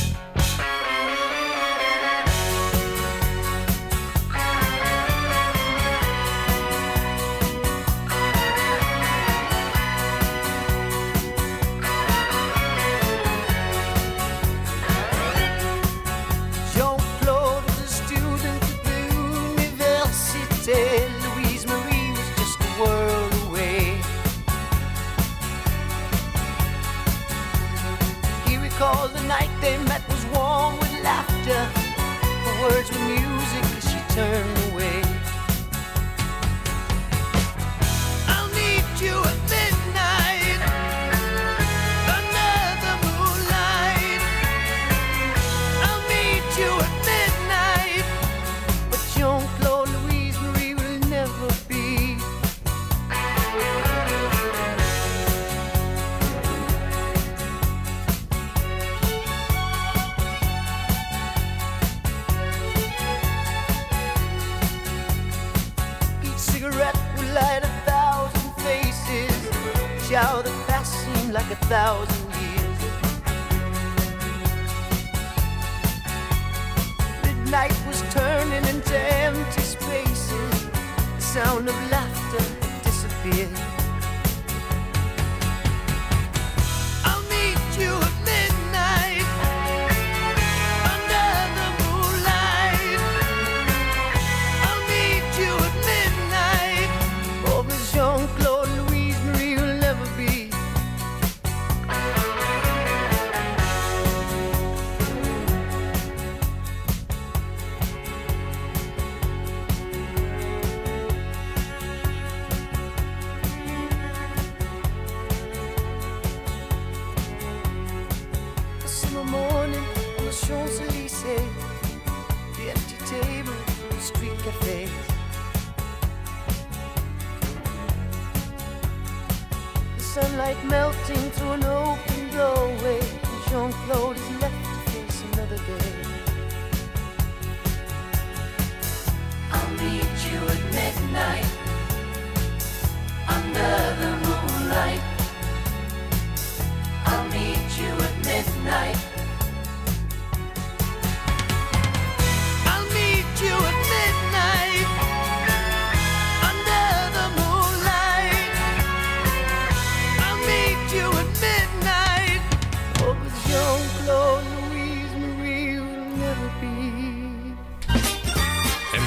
Sunlight melting through an open doorway, and Jean-Claude is left to face another day. I'll meet you at midnight under the moonlight. I'll meet you at midnight.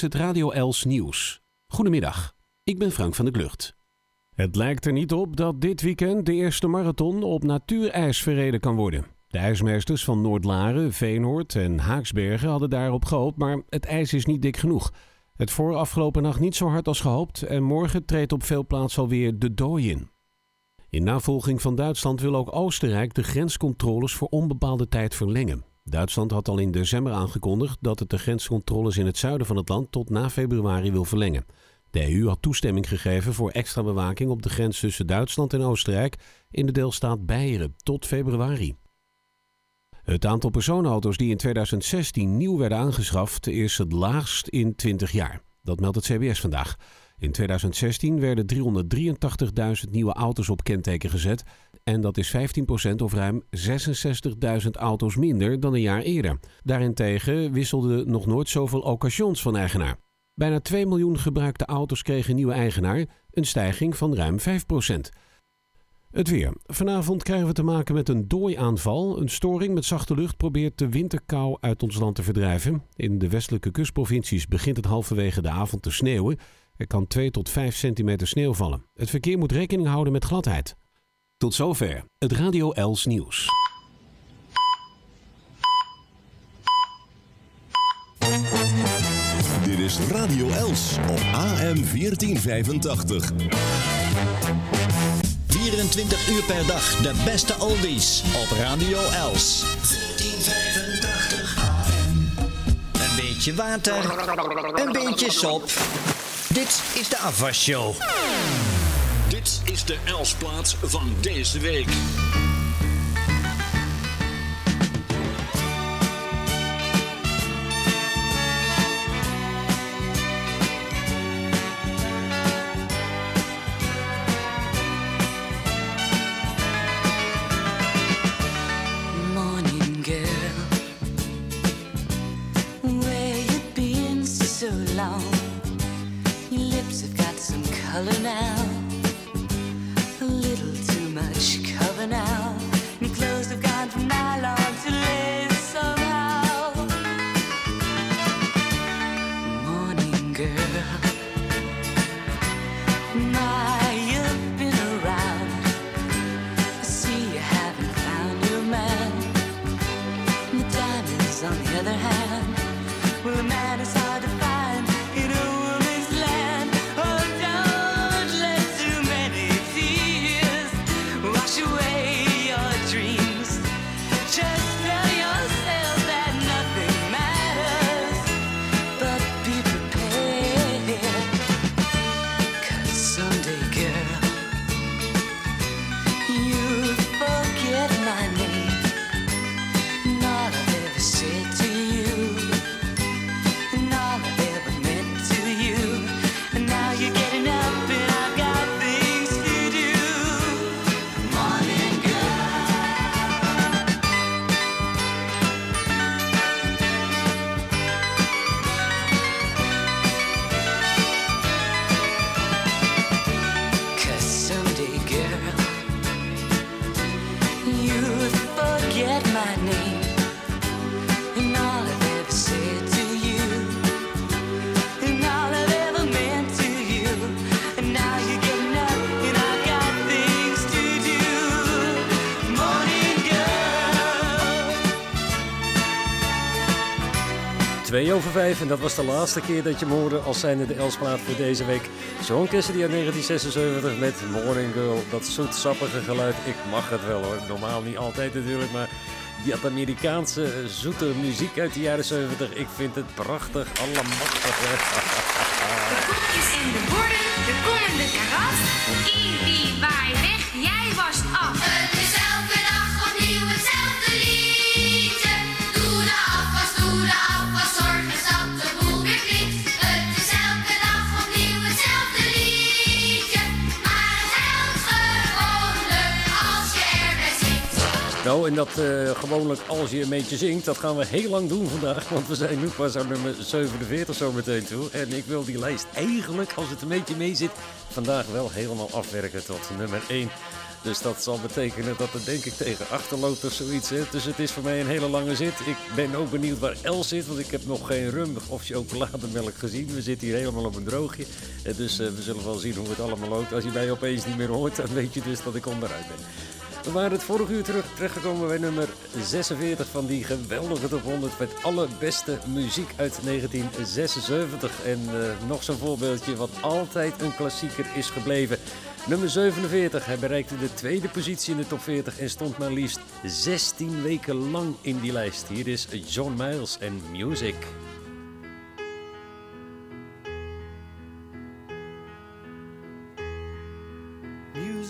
Het Radio Els nieuws. Goedemiddag, ik ben Frank van der Klucht. Het lijkt er niet op dat dit weekend de eerste marathon op natuurijs verreden kan worden. De ijsmeesters van Noordlaren, Veenhoord en Haaksbergen hadden daarop gehoopt, maar het ijs is niet dik genoeg. Het voor afgelopen nacht niet zo hard als gehoopt en morgen treedt op veel plaatsen alweer de dooi in. In navolging van Duitsland wil ook Oostenrijk de grenscontroles voor onbepaalde tijd verlengen. Duitsland had al in december aangekondigd dat het de grenscontroles in het zuiden van het land tot na februari wil verlengen. De EU had toestemming gegeven voor extra bewaking op de grens tussen Duitsland en Oostenrijk in de deelstaat Beieren tot februari. Het aantal personenauto's die in 2016 nieuw werden aangeschaft is het laagst in 20 jaar. Dat meldt het CBS vandaag. In 2016 werden 383.000 nieuwe auto's op kenteken gezet. En dat is 15% of ruim 66.000 auto's minder dan een jaar eerder. Daarentegen wisselden nog nooit zoveel occasions van eigenaar. Bijna 2 miljoen gebruikte auto's kregen nieuwe eigenaar, een stijging van ruim 5%. Het weer. Vanavond krijgen we te maken met een dooiaanval. Een storing met zachte lucht probeert de winterkou uit ons land te verdrijven. In de westelijke kustprovincies begint het halverwege de avond te sneeuwen. Er kan 2 tot 5 centimeter sneeuw vallen. Het verkeer moet rekening houden met gladheid. Tot zover het Radio Els nieuws. Dit is Radio Els op AM 1485. 24 uur per dag de beste oldies op Radio Els. 1485 AM. Een beetje water, een beetje sop. Dit is de afwasshow. De Elsplaats van deze week. Over 5 en dat was de laatste keer dat je me hoorde als zijnde de Elsplaat voor deze week. John Cassidy uit 1976 met Morning Girl. Dat zoetsappige geluid, ik mag het wel hoor. Normaal niet altijd natuurlijk, maar die Amerikaanse zoete muziek uit de jaren 70. Ik vind het prachtig, allemachtig. hè. Koekjes en de borden, de komende karas. Ibi, waai weg, jij was af. Nou, en dat eh, gewoonlijk als je een beetje zingt, dat gaan we heel lang doen vandaag. Want we zijn nu pas aan nummer 47 zo meteen toe. En ik wil die lijst eigenlijk, als het een beetje mee zit, vandaag wel helemaal afwerken tot nummer 1. Dus dat zal betekenen dat het denk ik tegen achter loopt of zoiets. Hè. Dus het is voor mij een hele lange zit. Ik ben ook benieuwd waar Els zit, want ik heb nog geen rum of chocolademelk gezien. We zitten hier helemaal op een droogje. Eh, Dus eh, we zullen wel zien hoe het allemaal loopt. Als je mij opeens niet meer hoort, dan weet je dus dat ik onderuit ben. We waren het vorige uur terug, terechtgekomen bij nummer 46 van die geweldige top 100 met alle beste muziek uit 1976. En eh, nog zo'n voorbeeldje wat altijd een klassieker is gebleven. Nummer 47, hij bereikte de tweede positie in de top 40 en stond maar liefst 16 weken lang in die lijst. Hier is John Miles en Music.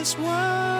this world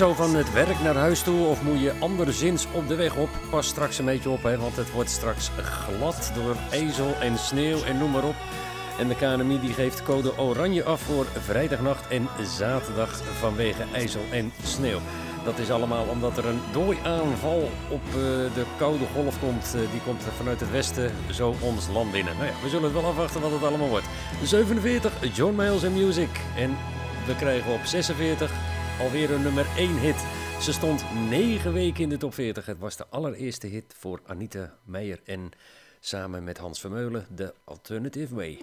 zo van het werk naar huis toe of moet je anderszins op de weg op? Pas straks een beetje op, hè, want het wordt straks glad door ezel en sneeuw en noem maar op. En de KNMI die geeft code oranje af voor vrijdagnacht en zaterdag vanwege ijzel en sneeuw. Dat is allemaal omdat er een dooiaanval op eh, de koude golf komt. Eh, die komt vanuit het westen zo ons land binnen. Nou ja, we zullen het wel afwachten wat het allemaal wordt. 47, John Miles en Music. En we krijgen op 46 alweer een nummer 1 hit. Ze stond 9 weken in de top 40. Het was de allereerste hit voor Anita Meijer en samen met Hans Vermeulen, The Alternative Way.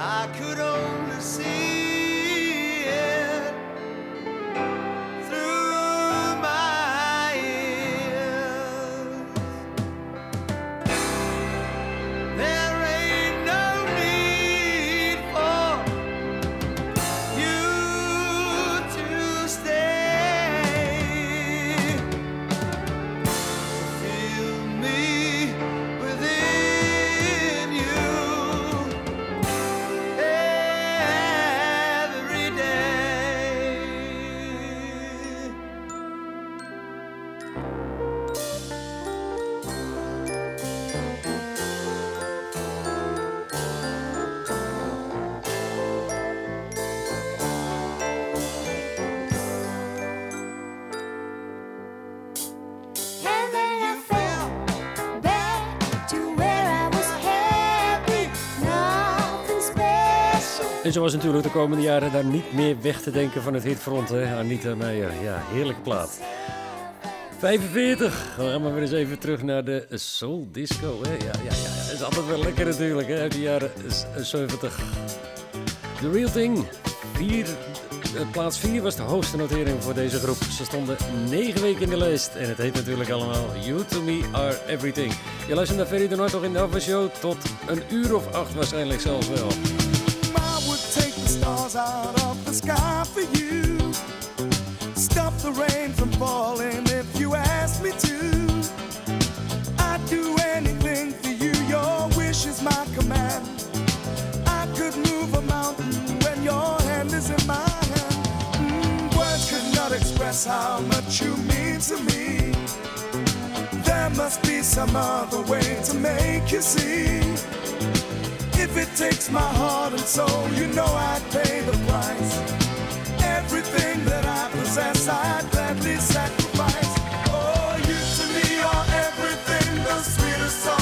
I could only see En zo was natuurlijk de komende jaren daar niet meer weg te denken van het hitfront, hè? Anita Meijer. Ja, heerlijke plaat. 45. Dan gaan we weer eens even terug naar de Soul Disco. Ja, ja, ja. Dat is altijd wel lekker natuurlijk, hè? Uit de jaren s- 70. The Real Thing. Eh, plaats 4 was de hoogste notering voor deze groep. Ze stonden 9 weken in de lijst. En het heet natuurlijk allemaal You To Me Are Everything. Je luistert naar Ferry de Noord nog in de Alpha Show. Tot een uur of acht waarschijnlijk zelfs wel. Out of the sky for you. Stop the rain from falling if you ask me to. I'd do anything for you, your wish is my command. I could move a mountain when your hand is in my hand. Mm, words could not express how much you mean to me. There must be some other way to make you see. If it takes my heart and soul, you know I'd pay the price. Everything that I possess, I'd gladly sacrifice. Oh, you to me are everything, the sweetest song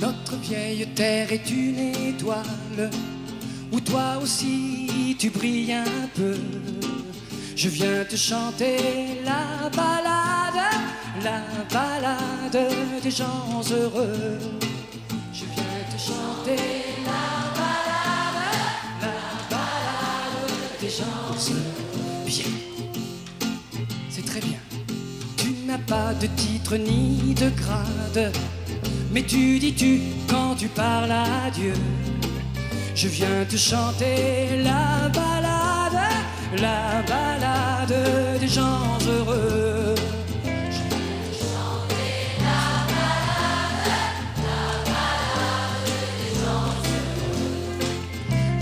Notre vieille terre est une étoile où toi aussi tu brilles un peu. Je viens te chanter la balade, la balade des gens heureux. De titre ni de grade. Mais tu dis tu quand tu parles à Dieu? Je viens te chanter la balade, la balade des gens heureux.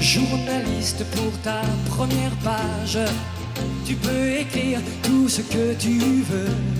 Journaliste pour ta première page, tu peux écrire tout ce que tu veux.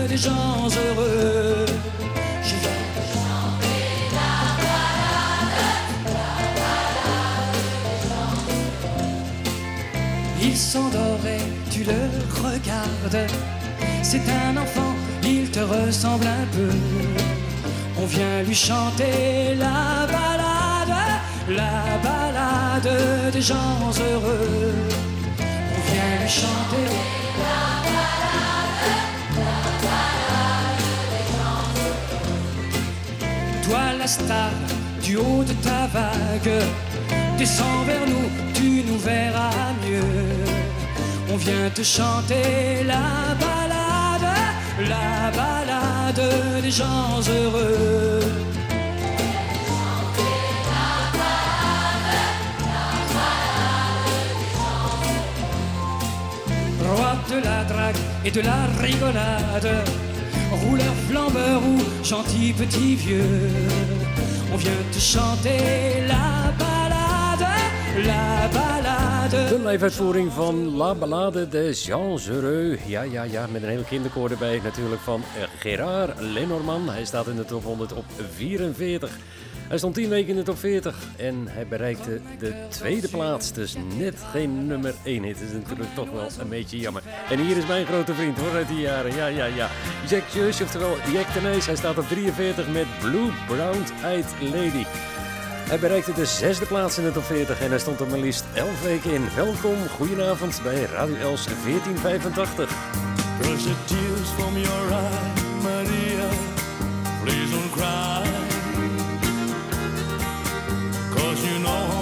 des gens heureux. Je te chanter. Il tu le regardes. C'est un enfant, il te ressemble un peu. On vient lui chanter la balade, la balade des gens heureux. On vient lui chanter la balade, la star du haut de ta vague, descends vers nous, tu nous verras mieux. On vient te chanter la balade, la balade des gens heureux. Roi de la drague et de la rigolade, rouleur flambeur ou gentil petit vieux, on vient te chanter la balade, la balade. De live-uitvoering van La Ballade de Jean Heureux. Ja, ja, ja, met een hele kinderkoor erbij natuurlijk van Gerard Lenormand. Hij staat in de top 100 op 44. Hij stond 10 weken in de top 40 en hij bereikte de tweede plaats. Dus net geen nummer 1 hit. Dat is natuurlijk toch wel een beetje jammer. En hier is mijn grote vriend hoor uit die jaren. Ja, ja, ja. Jack Jush, oftewel Jack Tenace. Hij staat op 43 met Blue Brown Eyed Lady. Hij bereikte de zesde plaats in de top 40 en hij stond er maar liefst 11 weken in. Welkom, goedenavond bij Radio Els 1485. Brush the tears from your eye, Maria. Please don't cry. know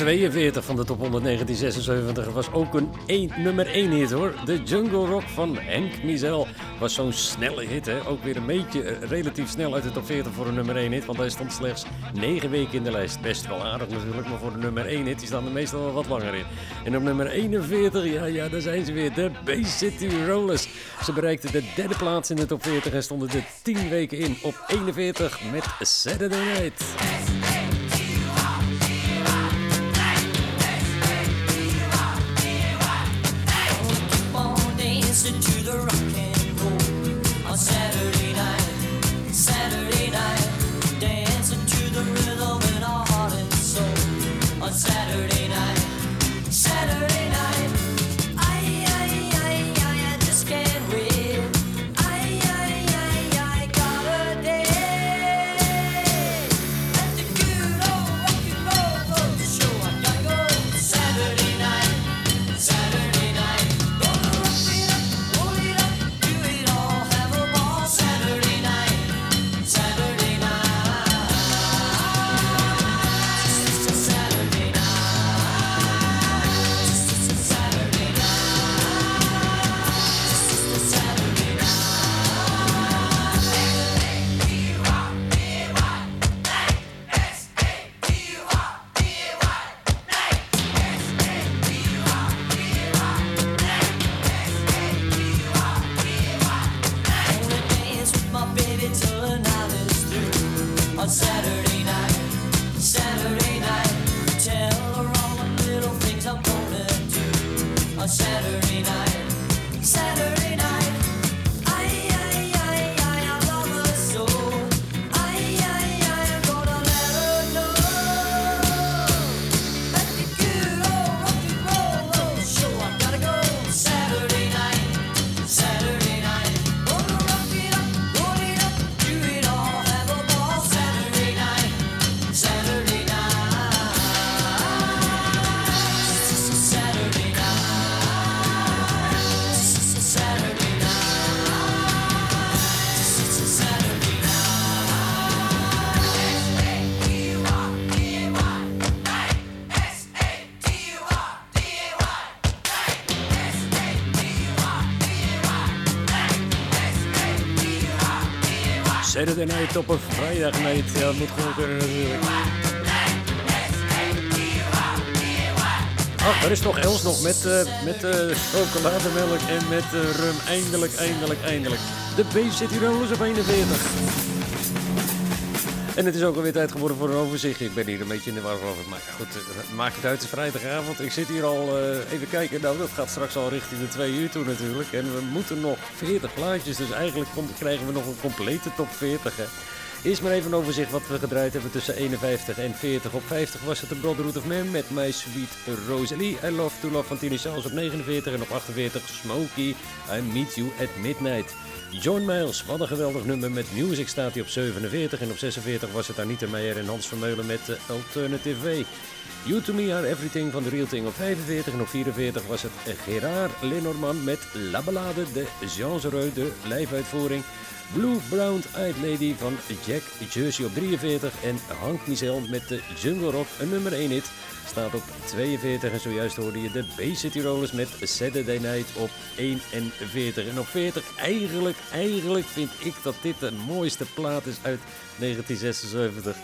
42 van de top 100 1976 was ook een 1, nummer 1 hit hoor. De Jungle Rock van Henk Mizel was zo'n snelle hit. Hè? Ook weer een beetje eh, relatief snel uit de top 40 voor een nummer 1 hit. Want hij stond slechts 9 weken in de lijst. Best wel aardig natuurlijk, maar voor de nummer 1 hit die staan er meestal wel wat langer in. En op nummer 41, ja, ja, daar zijn ze weer. De Bay City Rollers. Ze bereikten de derde plaats in de top 40 en stonden er 10 weken in op 41 met Saturday Night. Op een vrijdag night. Ja, moet gewoon kunnen natuurlijk. Ach, daar is toch Els nog met, eh, met eh, chocolademelk en met eh, rum. Eindelijk, eindelijk, eindelijk. De Bay City Rollers op 41. En het is ook alweer tijd geworden voor een overzicht. Ik ben hier een beetje in de war ik. Maar goed, eh, maakt het uit. Het is vrijdagavond. Ik zit hier al eh, even kijken. Nou, dat gaat straks al richting de twee uur toe natuurlijk. En we moeten nog 40 plaatjes. Dus eigenlijk krijgen we nog een complete top 40. Hè. Eerst maar even een overzicht wat we gedraaid hebben tussen 51 en 40. Op 50 was het de Brotherhood of Man met My Sweet Rosalie. I Love to Love van Tini Charles op 49. En op 48 Smokey, I Meet You at Midnight. John Miles, wat een geweldig nummer. Met Music staat hij op 47. En op 46 was het Anita Meijer en Hans Vermeulen met eh, Alternative. You to Me Are Everything van The Real Thing op 45. En op 44 was het Gerard Lenormand met La Ballade de Jean Zereux, de live-uitvoering. Blue Brown Eyed Lady van Jack Jersey op 43. En Hank Michel met de Jungle Rock, een nummer 1 hit, staat op 42. En zojuist hoorde je de Bay City Rollers met Saturday Night op 41. En op 40, eigenlijk, eigenlijk vind ik dat dit de mooiste plaat is uit 1976.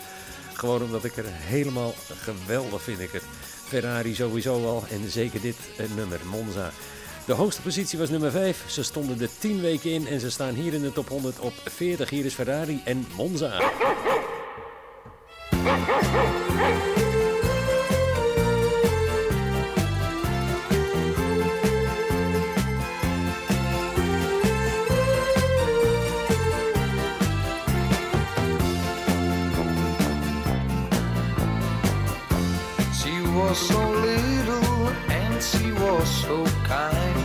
Gewoon omdat ik er helemaal geweldig vind ik het. Ferrari sowieso al en zeker dit eh, nummer, Monza. De hoogste positie was nummer 5. Ze stonden er 10 weken in en ze staan hier in de top 100 op 40. Hier is Ferrari en Monza. was so little and she was so kind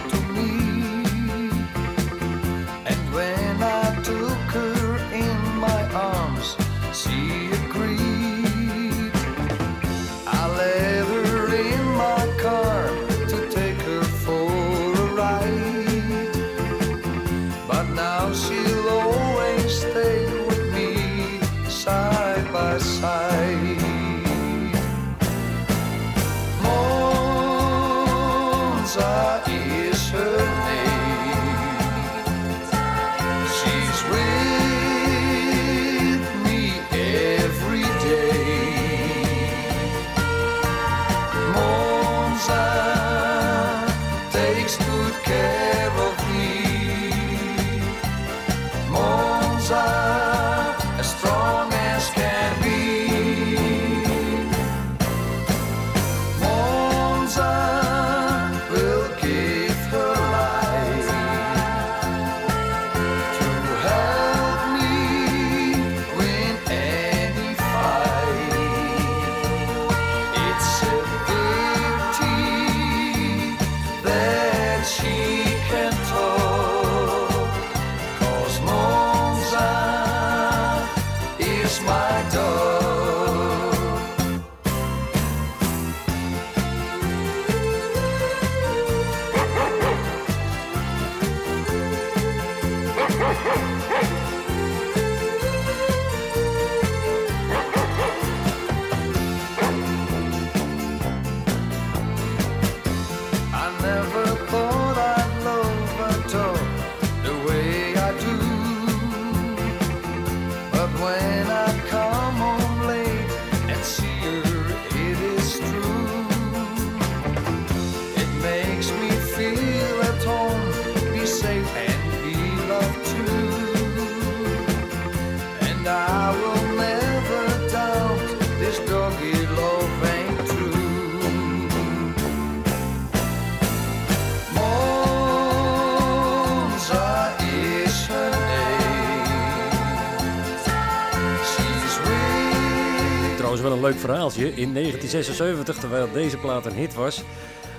een leuk verhaaltje. In 1976, terwijl deze plaat een hit was...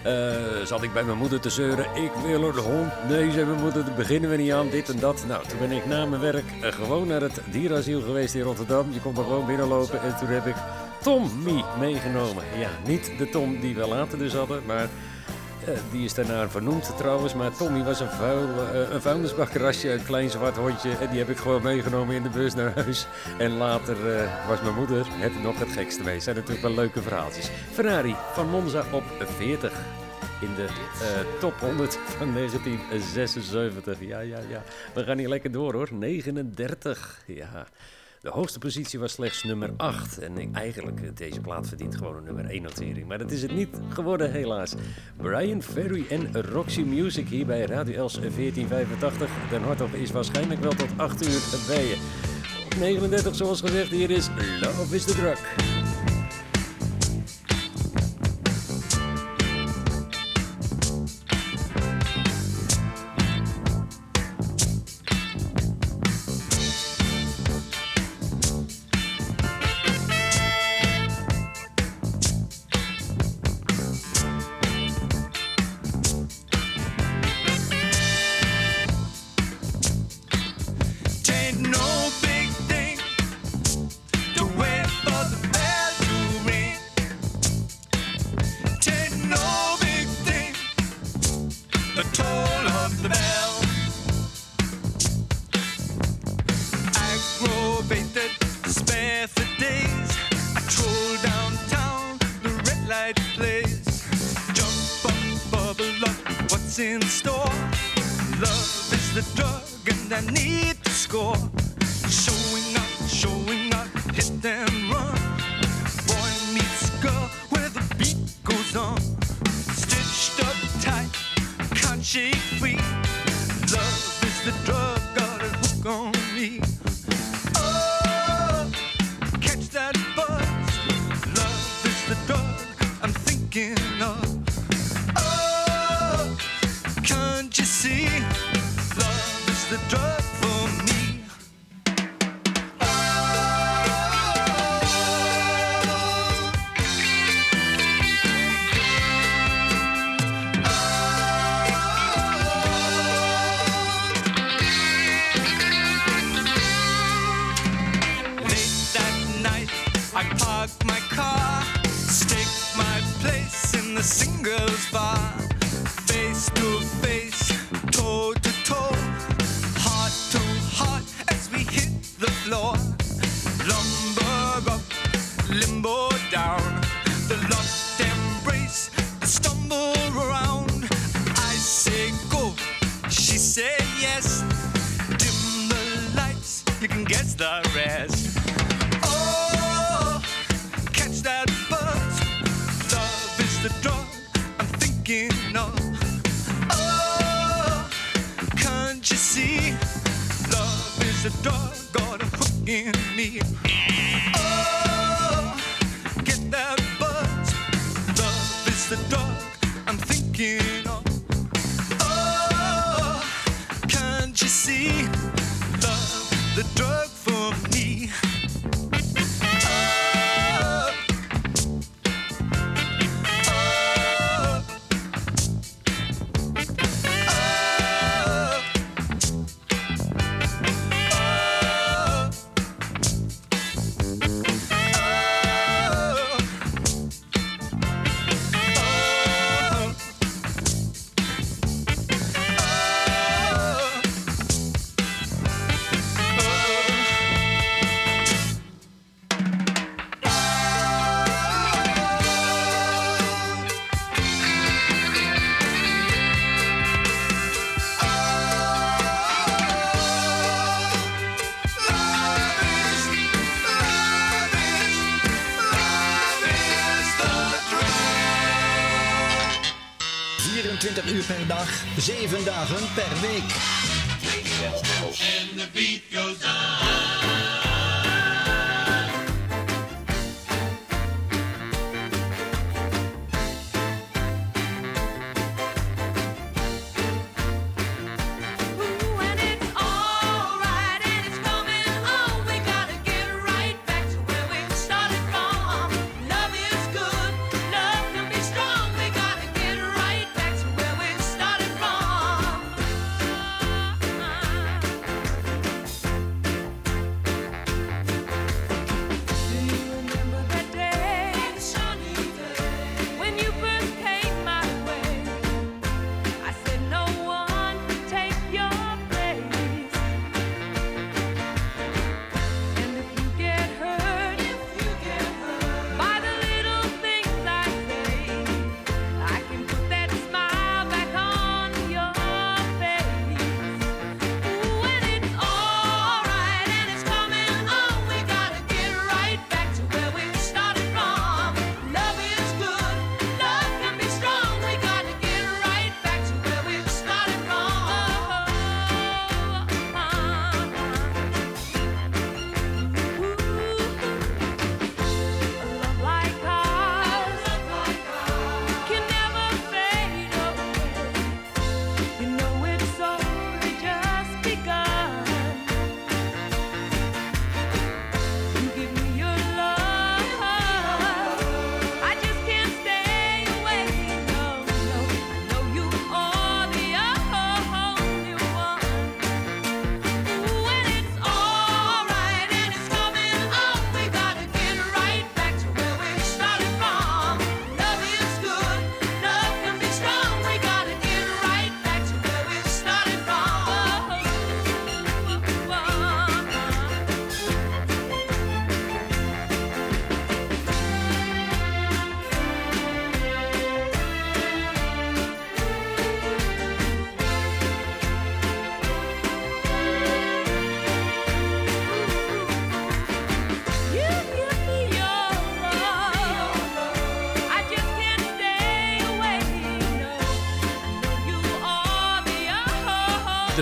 eh, zat ik bij mijn moeder te zeuren. Ik wil een hond. Nee, zei mijn moeder, daar beginnen we niet aan. Dit en dat. Nou, toen ben ik na mijn werk eh, gewoon naar het dierasiel geweest in Rotterdam. Je kon er gewoon binnenlopen. En toen heb ik Tommy meegenomen. Ja, niet de Tom die we later dus hadden, maar... eh, die is daarna vernoemd trouwens, maar Tommy was een, vuil, eh, een vuilnisbakkerasje, een klein zwart hondje. En die heb ik gewoon meegenomen in de bus naar huis. En later eh, was mijn moeder het nog het gekste mee. zijn natuurlijk wel leuke verhaaltjes. Ferrari van Monza op 40 in de top 100 van 1976. Ja, ja, ja. We gaan hier lekker door hoor. 39. Ja. De hoogste positie was slechts nummer 8. En eigenlijk, eh, deze plaat verdient gewoon een nummer 1 notering. Maar dat is het niet geworden, helaas. Brian Ferry en Roxy Music hier bij Radio Els 1485. Den Hartog is waarschijnlijk wel tot 8 uur bij je. Op 39, zoals gezegd, hier is Love is the Drug. per dag, zeven dagen per week.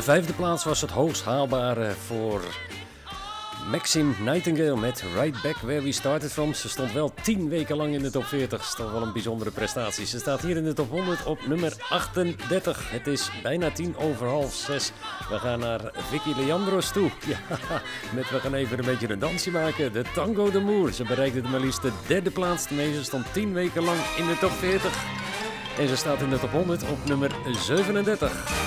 De vijfde plaats was het hoogst haalbare voor Maxim Nightingale met Right Back Where We Started From. Ze stond wel 10 weken lang in de top 40. Dat is wel een bijzondere prestatie. Ze staat hier in de top 100 op nummer 38. Het is bijna 10 over half zes. We gaan naar Vicky Leandros toe. Met we gaan even een beetje een dansje maken. De Tango de Moer. Ze bereikte maar liefst de derde plaats. Nee, ze stond 10 weken lang in de top 40. En ze staat in de top 100 op nummer 37.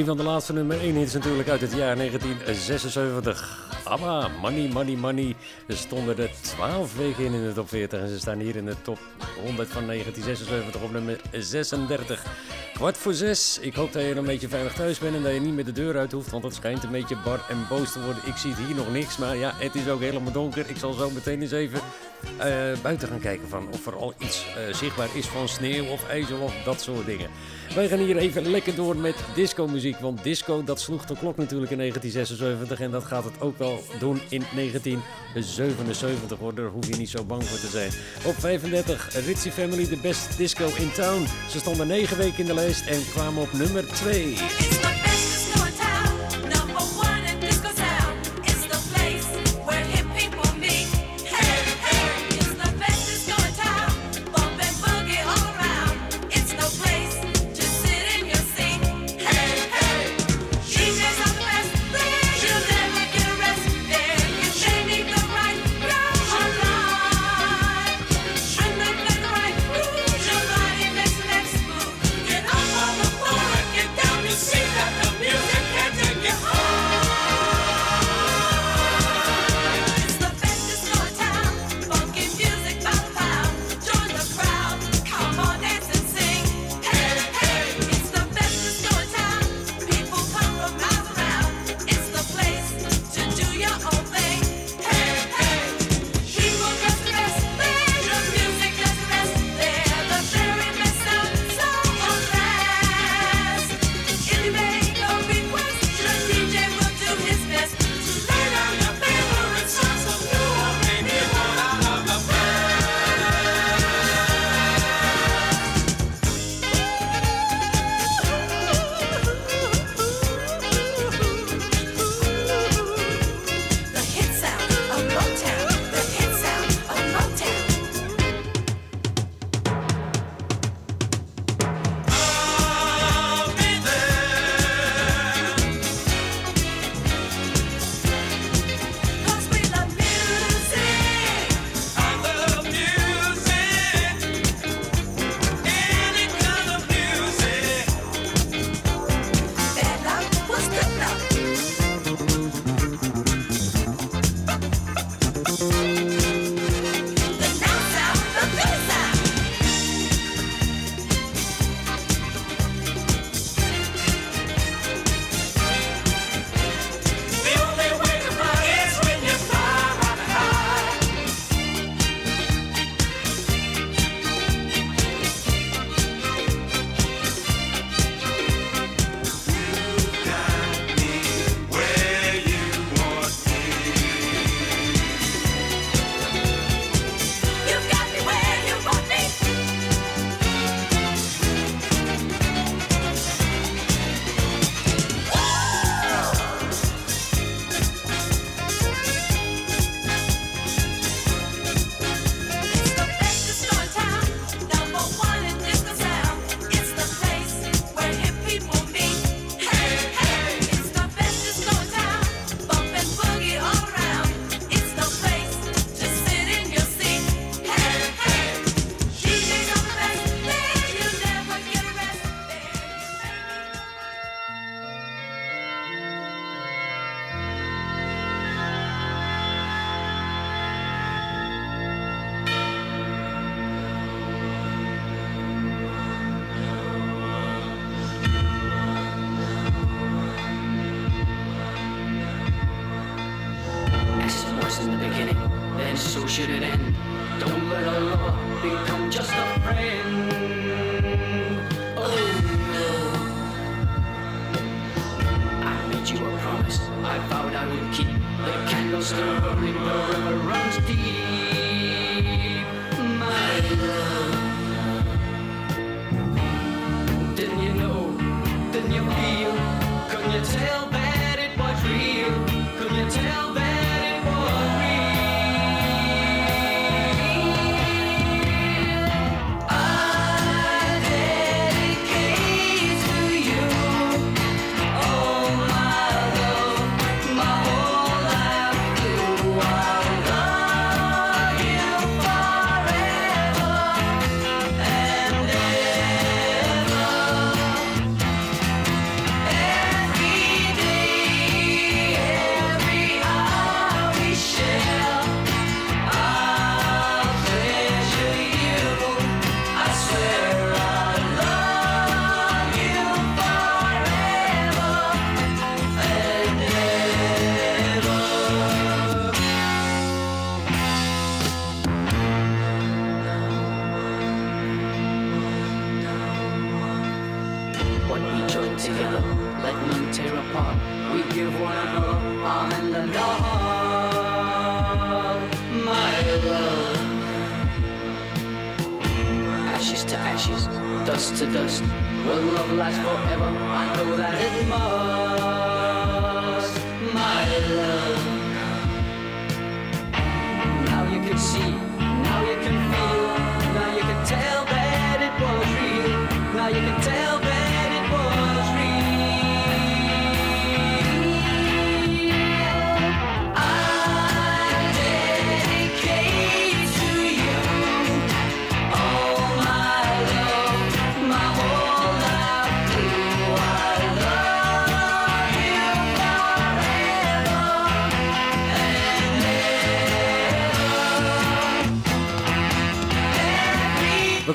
Een van de laatste nummer 1 is natuurlijk uit het jaar 1976. ABBA, Money, Money, Money. Ze stonden er 12 weken in in de top 40 en ze staan hier in de top 100 van 1976 op nummer 36. Kwart voor zes. Ik hoop dat je er een beetje veilig thuis bent en dat je niet met de deur uit hoeft, want het schijnt een beetje bar en boos te worden. Ik zie hier nog niks, maar ja, het is ook helemaal donker. Ik zal zo meteen eens even buiten gaan kijken van of er al iets eh, zichtbaar is van sneeuw of ijzel of dat soort dingen. Wij gaan hier even lekker door met disco-muziek, want disco dat sloeg de klok natuurlijk in 1976 en dat gaat het ook wel doen in 1977 hoor. Daar hoef je niet zo bang voor te zijn. Op 35, Ritzy Family, de best disco in town. Ze stonden 9 weken in de lijst en kwamen op nummer 2.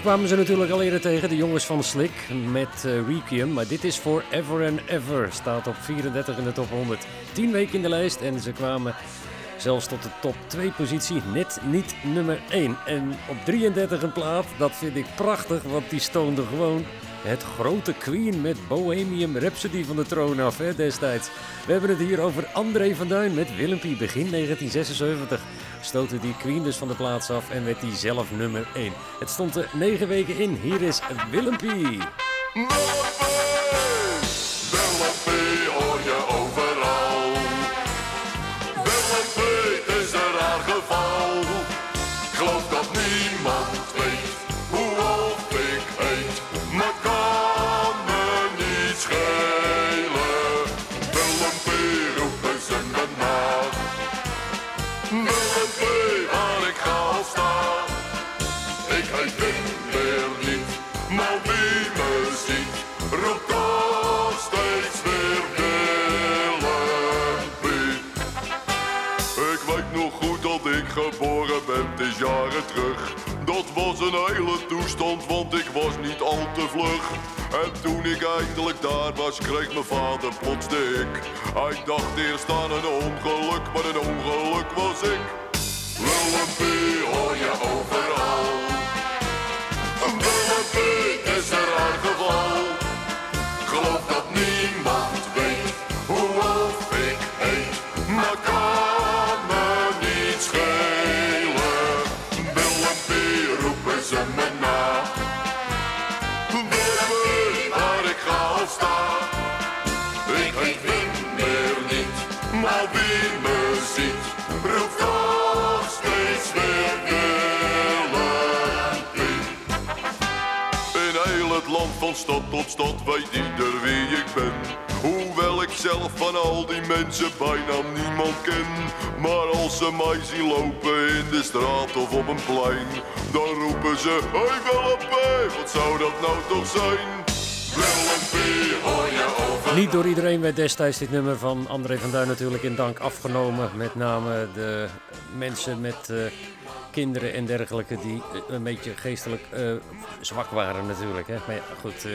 Kwamen ze natuurlijk al eerder tegen, de jongens van Slick met eh, Requiem. Maar dit is Forever and Ever. Staat op 34 in de top 100. 10 weken in de lijst en ze kwamen zelfs tot de top 2 positie. Net niet nummer 1. En op 33 een plaat, dat vind ik prachtig, want die stoonde gewoon het grote Queen met Bohemian Rhapsody van de troon af hè, destijds. We hebben het hier over André van Duin met Willempie begin 1976. Stoten die Queen dus van de plaats af en werd die zelf nummer 1. Het stond er 9 weken in. Hier is. Willempie hele toestand, want ik was niet al te vlug. En toen ik eindelijk daar was, kreeg mijn vader plots de ik. Hij dacht eerst aan een ongeluk, maar een ongeluk was ik. Hoor je overal. Het land van stad tot stad weet ieder wie ik ben. Hoewel ik zelf van al die mensen bijna niemand ken. Maar als ze mij zien lopen in de straat of op een plein, dan roepen ze: Hey Willempie, wat zou dat nou toch zijn? Willempie, hoor je over. Niet door iedereen werd destijds dit nummer van André van Duin natuurlijk in dank afgenomen. Met name de mensen met eh, kinderen en dergelijke die eh, een beetje geestelijk eh, zwak waren natuurlijk. Hè. Maar ja, goed, eh,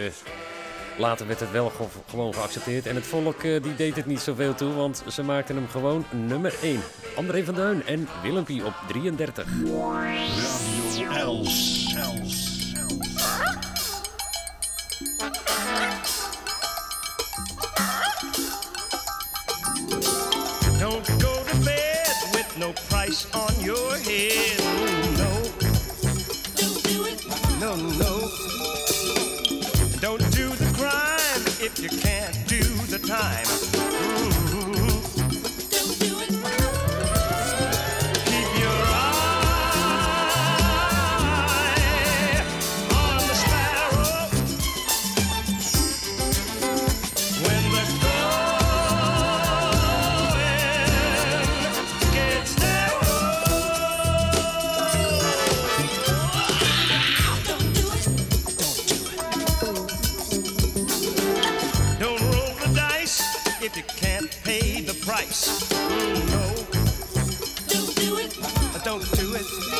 Later werd het wel ge- gewoon geaccepteerd. En het volk die deed het niet zoveel toe, want ze maakten hem gewoon nummer 1. André van Duin en Willempie op 33. Radio Els. Don't no price on your head. No. Don't do it. No, no. Don't do the crime if you can't do the time. Don't do it.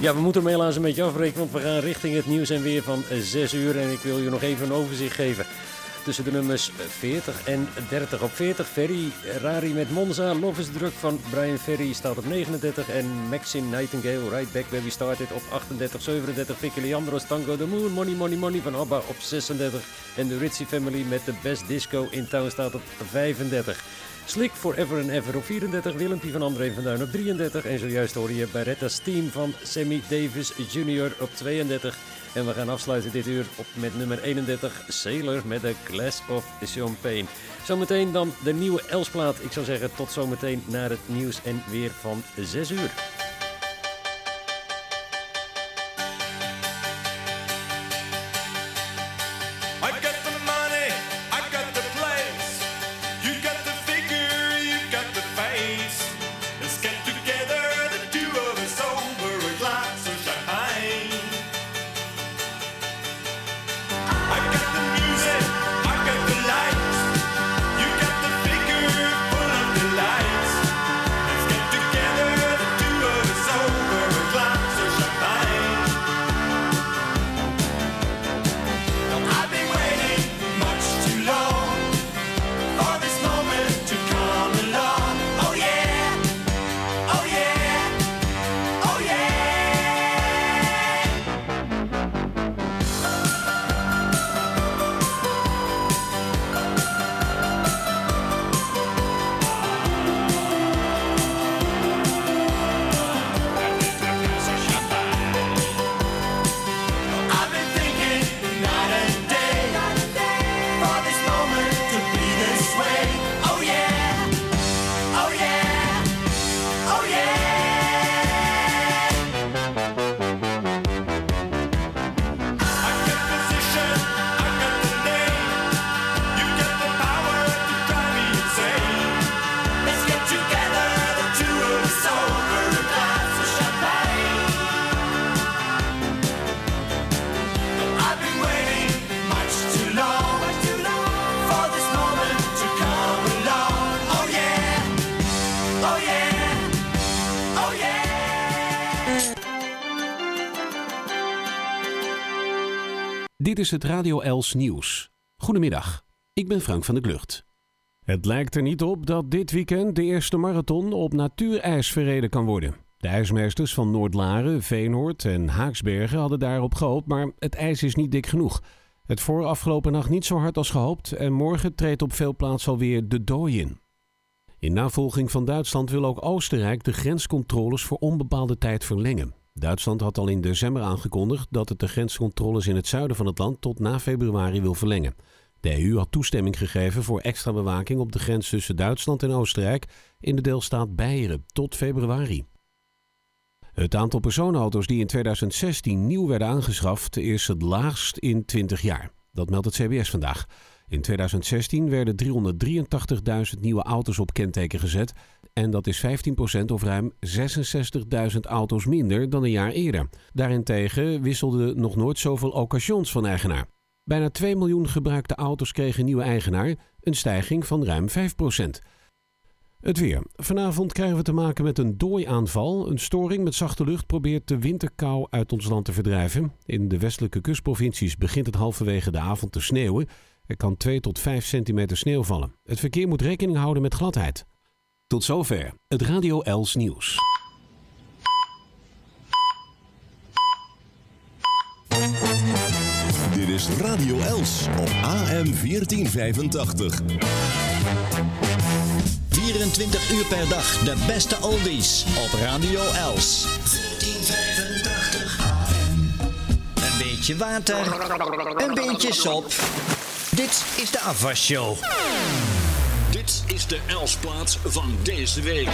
Ja, we moeten hem helaas een beetje afbreken, want we gaan richting het nieuws en weer van 6 uur. En ik wil je nog even een overzicht geven tussen de nummers 40 en 30. Op 40 Ferry, Rari met Monza, Love is druk van Brian Ferry staat op 39. En Maxim Nightingale, Right Back Where We Started op 38. 37 Vicky Leandros, Tango the Moon, Money Money Money van ABBA op 36. En de Ritchie Family met de Best Disco in Town staat op 35. Slick Forever and Ever op 34, Willempie van André van Duin op 33 en zojuist hoor je Beretta's Team van Sammy Davis Jr. op 32. En we gaan afsluiten dit uur op met nummer 31, Sailor met a Glass of Champagne. Zometeen dan de nieuwe Elsplaat. Ik zou zeggen tot zometeen naar het nieuws en weer van 6 uur. Dit is het Radio Els Nieuws. Goedemiddag, ik ben Frank van der Klucht. Het lijkt er niet op dat dit weekend de eerste marathon op natuurijs verreden kan worden. De ijsmeesters van Noordlaren, Veenhoord en Haaksbergen hadden daarop gehoopt, maar het ijs is niet dik genoeg. Het voor afgelopen nacht niet zo hard als gehoopt en morgen treedt op veel plaatsen alweer de dooi in. In navolging van Duitsland wil ook Oostenrijk de grenscontroles voor onbepaalde tijd verlengen. Duitsland had al in december aangekondigd dat het de grenscontroles in het zuiden van het land tot na februari wil verlengen. De EU had toestemming gegeven voor extra bewaking op de grens tussen Duitsland en Oostenrijk in de deelstaat Beieren tot februari. Het aantal personenauto's die in 2016 nieuw werden aangeschaft is het laagst in 20 jaar. Dat meldt het CBS vandaag. In 2016 werden 383.000 nieuwe auto's op kenteken gezet. En dat is 15% of ruim 66.000 auto's minder dan een jaar eerder. Daarentegen wisselden nog nooit zoveel occasions van eigenaar. Bijna 2 miljoen gebruikte auto's kregen nieuwe eigenaar, een stijging van ruim 5%. Het weer. Vanavond krijgen we te maken met een dooiaanval. Een storing met zachte lucht probeert de winterkou uit ons land te verdrijven. In de westelijke kustprovincies begint het halverwege de avond te sneeuwen. Er kan 2 tot 5 centimeter sneeuw vallen. Het verkeer moet rekening houden met gladheid. Tot zover het Radio Els nieuws. Dit is Radio Els op AM 1485. 24 uur per dag de beste oldies op Radio Els. 1485 AM. Een beetje water, een beetje sop. Dit is de afwasshow. Dit is de Elsplaats van deze week.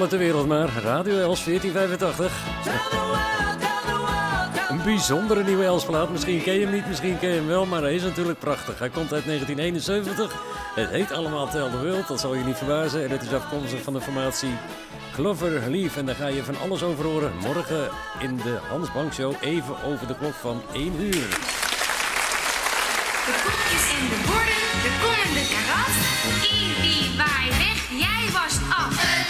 Vertel het de wereld maar. Radio Els 1485. Een bijzondere nieuwe Elsplaat. Misschien ken je hem niet, misschien ken je hem wel, maar hij is natuurlijk prachtig. Hij komt uit 1971. Het heet allemaal Tel de World, dat zal je niet verbazen. En het is afkomstig van de formatie Clover Leaf. En daar ga je van alles over horen. Morgen in de Hans Bank Show, even over de klok van 1 uur. De koekjes en de borden, de kom en de karat. Iepie, waai weg, jij was af.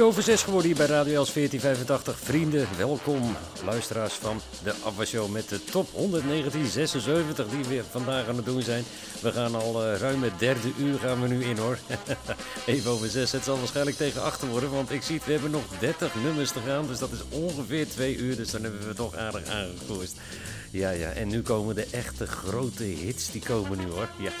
3 over 6 geworden hier bij Radio Els 1485. Vrienden, welkom. Luisteraars van de Abba Show met de top 11976 die we vandaag aan het doen zijn. We gaan al eh, ruim het derde uur gaan we nu in hoor. Even over 6. Het zal waarschijnlijk tegen 8 worden, want ik zie we hebben nog 30 nummers te gaan. Dus dat is ongeveer 2 uur, dus dan hebben we toch aardig aangekoerst. Ja, ja, en nu komen de echte grote hits, die komen nu hoor. Ja.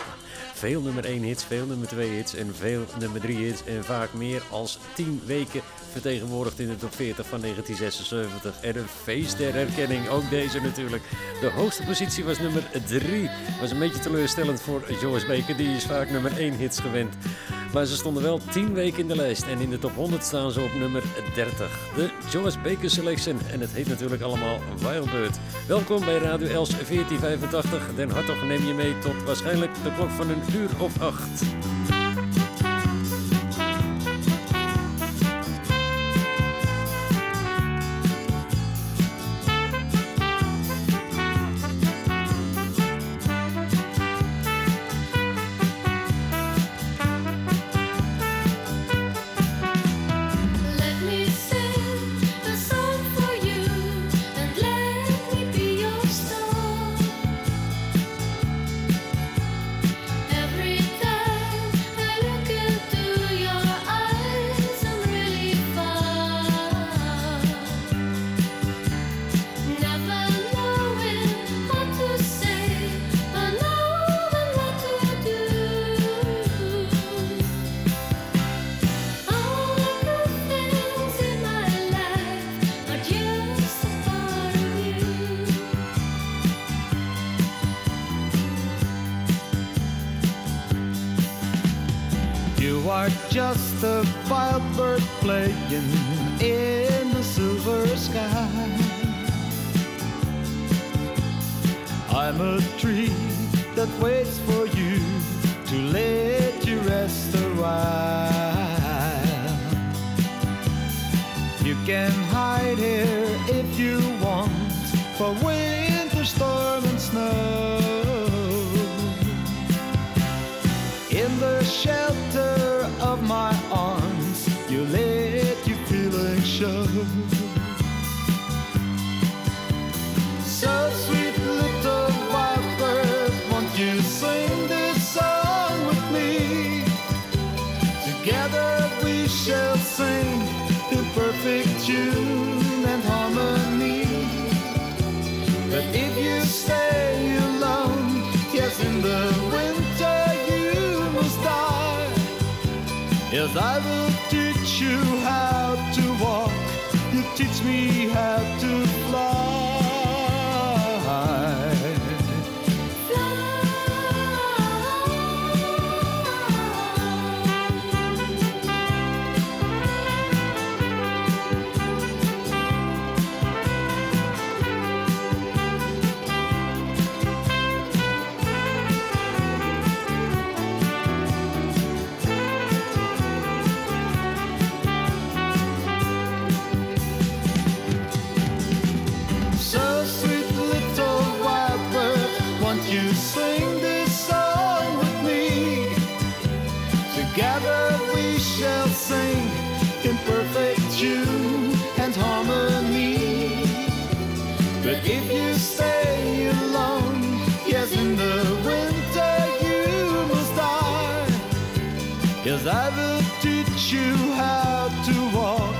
Veel nummer 1 hits, veel nummer 2 hits en veel nummer 3 hits. En vaak meer als 10 weken vertegenwoordigd in de top 40 van 1976. En een feest der herkenning, ook deze natuurlijk. De hoogste positie was nummer 3. Was een beetje teleurstellend voor Joyce Baker, die is vaak nummer 1 hits gewend. Maar ze stonden wel 10 weken in de lijst en in de top 100 staan ze op nummer 30. De Joyce Baker Selection en het heet natuurlijk allemaal Wildbird. Welkom bij Radio Els 1485. Den Hartog neem je mee tot waarschijnlijk de klok van een uur of acht. But if you stay alone, yes, in the winter you must die. Yes, I will teach you how to walk.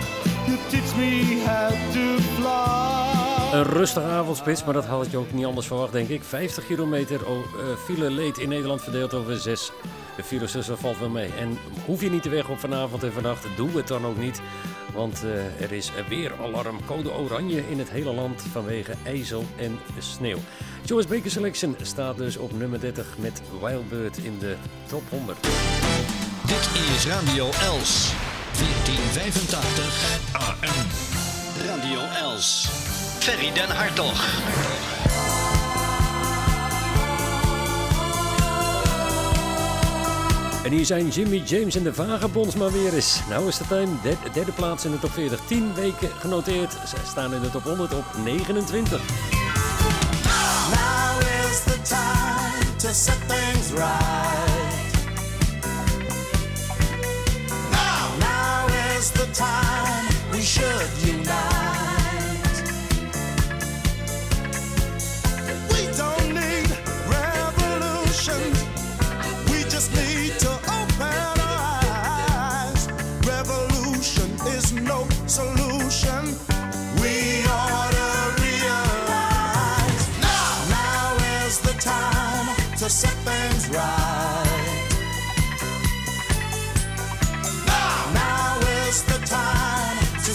You teach me how to fly. Een rustige avondspits, maar dat had je ook niet anders verwacht, denk ik. 50 kilometer oh, eh, file leed in Nederland verdeeld over 6. De dat valt wel mee. En hoef je niet de weg op vanavond en vannacht, doe het dan ook niet. Want eh, er is weer alarm code oranje in het hele land vanwege ijzel en sneeuw. Joyce Baker Selection staat dus op nummer 30 met Wildbird in de top 100. Dit is Radio Els 1485 AM. Radio Els. Ferry den Hartog. En hier zijn Jimmy James en de Vagabonds maar weer eens. Nou is de time, derde, plaats in de top 40. 10 weken genoteerd. Ze staan in de top 100 op 29. Now is the time to set things right. Now, is the time to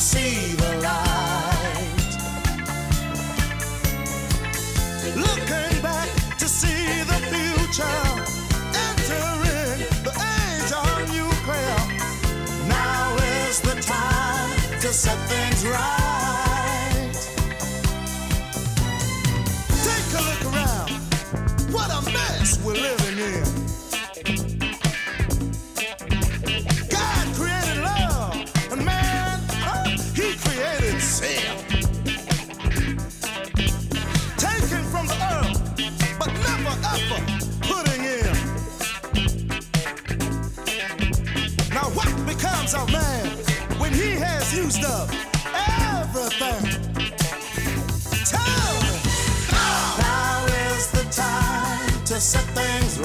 see the light. Looking back to see the future,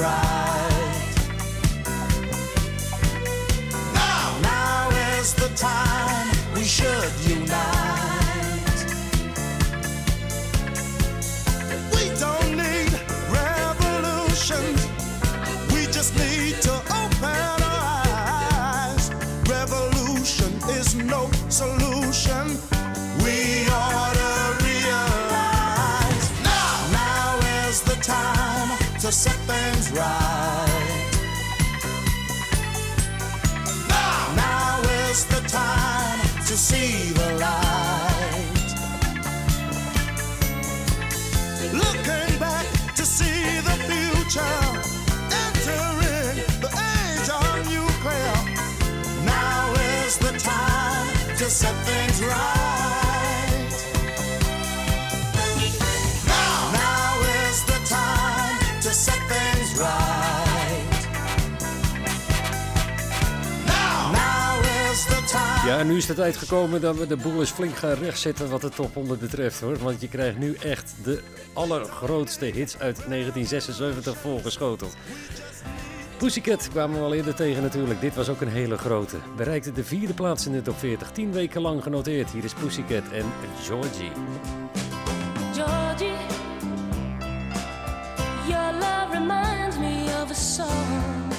right. Now, now is the time we should unite. We don't need revolution. We just need to open our eyes. Revolution is no solution. We ought to realize now, now is the time to now is the time to see the light. Looking back to see the future, entering the age of nuclear. Now is the time to set things right. Ja, nu is de tijd gekomen dat we de boel flink gaan rechtzetten wat de top 100 betreft hoor. Want je krijgt nu echt de allergrootste hits uit 1976 volgeschoteld. Pussycat kwamen we al eerder tegen natuurlijk. Dit was ook een hele grote. Bereikte de vierde plaats in de top 40. Tien weken lang genoteerd. Hier is Pussycat en Georgie. Georgie, your love reminds me of a song.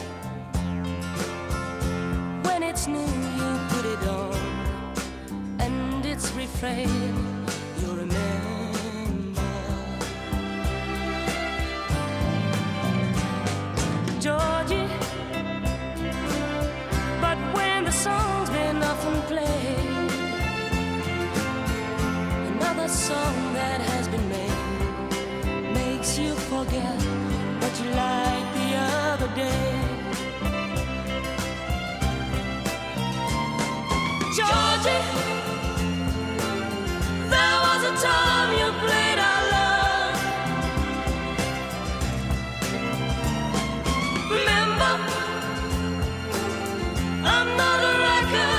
When it's new, and its refrain you remember. Georgie, but when the song's been often played, another song that has been made makes you forget what you liked the other day. Georgie, there was a time you played our love. Remember, I'm not a record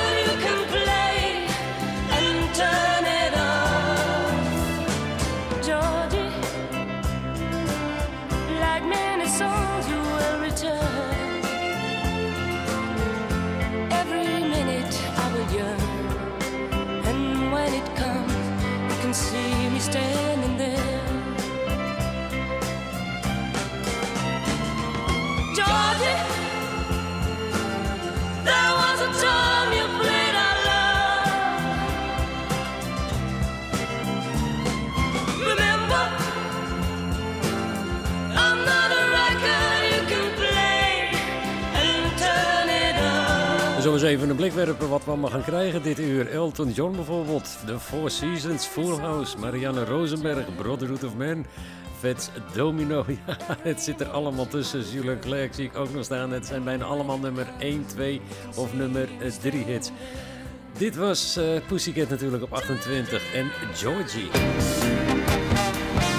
see me standing there. Georgie, there even een blik werpen wat we allemaal gaan krijgen dit uur. Elton John bijvoorbeeld, The Four Seasons, Full House, Marianne Rosenberg, Brotherhood of Man, Vets Domino. Ja, het zit er allemaal tussen. Julian Clerk zie ik ook nog staan. Het zijn bijna allemaal nummer 1, 2 of nummer 3 hits. Dit was eh, Pussycat natuurlijk op 28 en Georgie.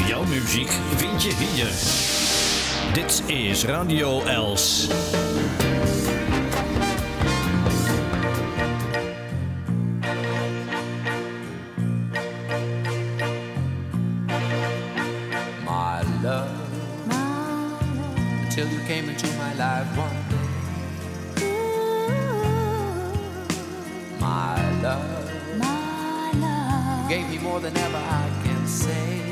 Jouw muziek vind je hier. Dit is Radio Els. More than ever I can say.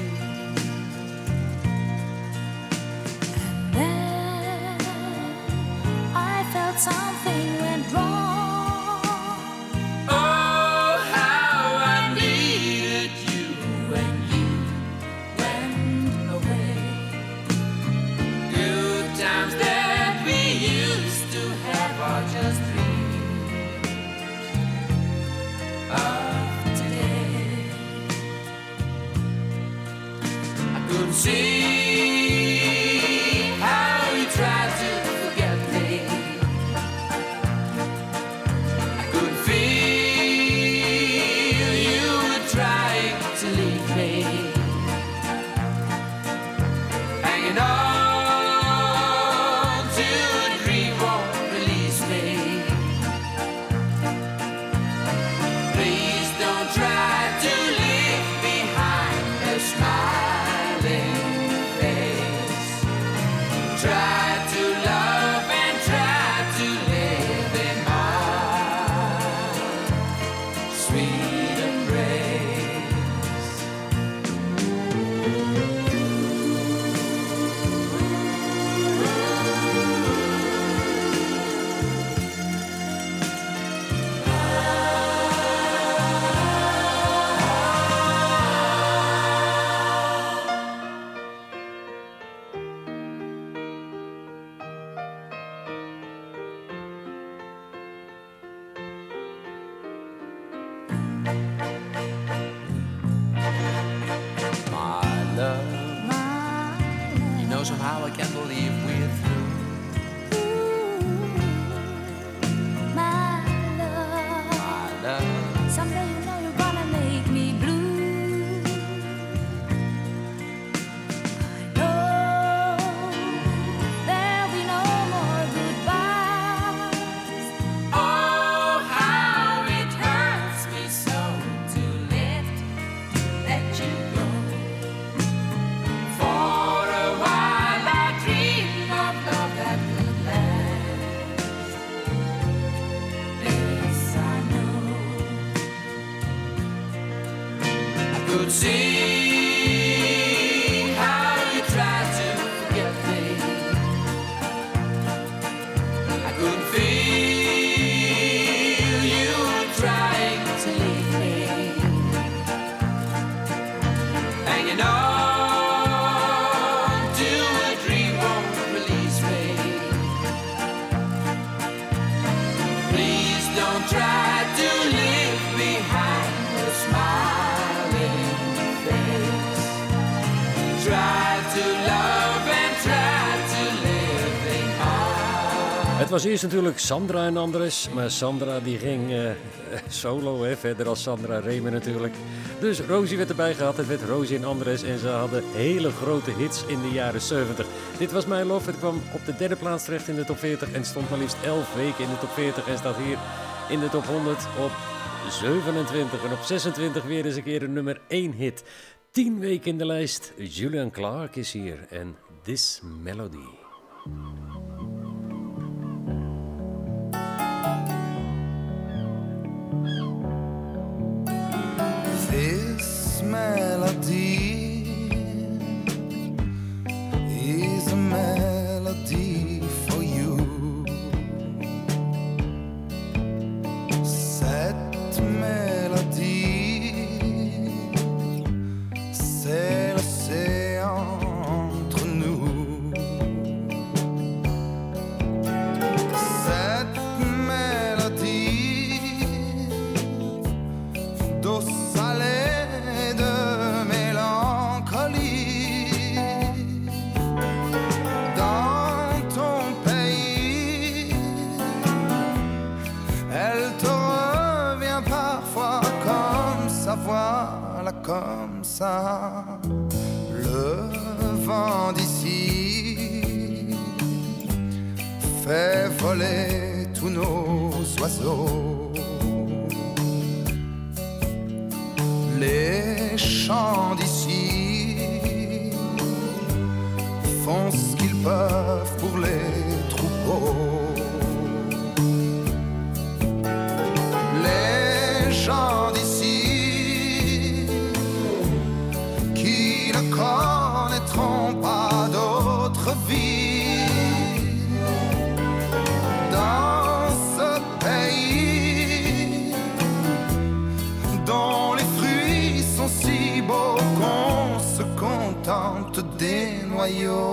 Was eerst natuurlijk Sandra en Andres, maar Sandra die ging eh, solo, hè, verder als Sandra Remen natuurlijk. Dus Rosie werd erbij gehad, het werd Rosie en Andres en ze hadden hele grote hits in de jaren 70. Dit was My Love, het kwam op de derde plaats terecht in de top 40 en stond maar liefst 11 weken in de top 40 en staat hier in de top 100 op 27 en op 26 weer eens een keer een nummer 1 hit. 10 weken in de lijst, Julian Clark is hier en This Melody. Melody comme ça. Le vent d'ici fait voler tous nos oiseaux. Les chants d'ici font ce qu'ils peuvent pour les troupeaux. Les gens d'ici des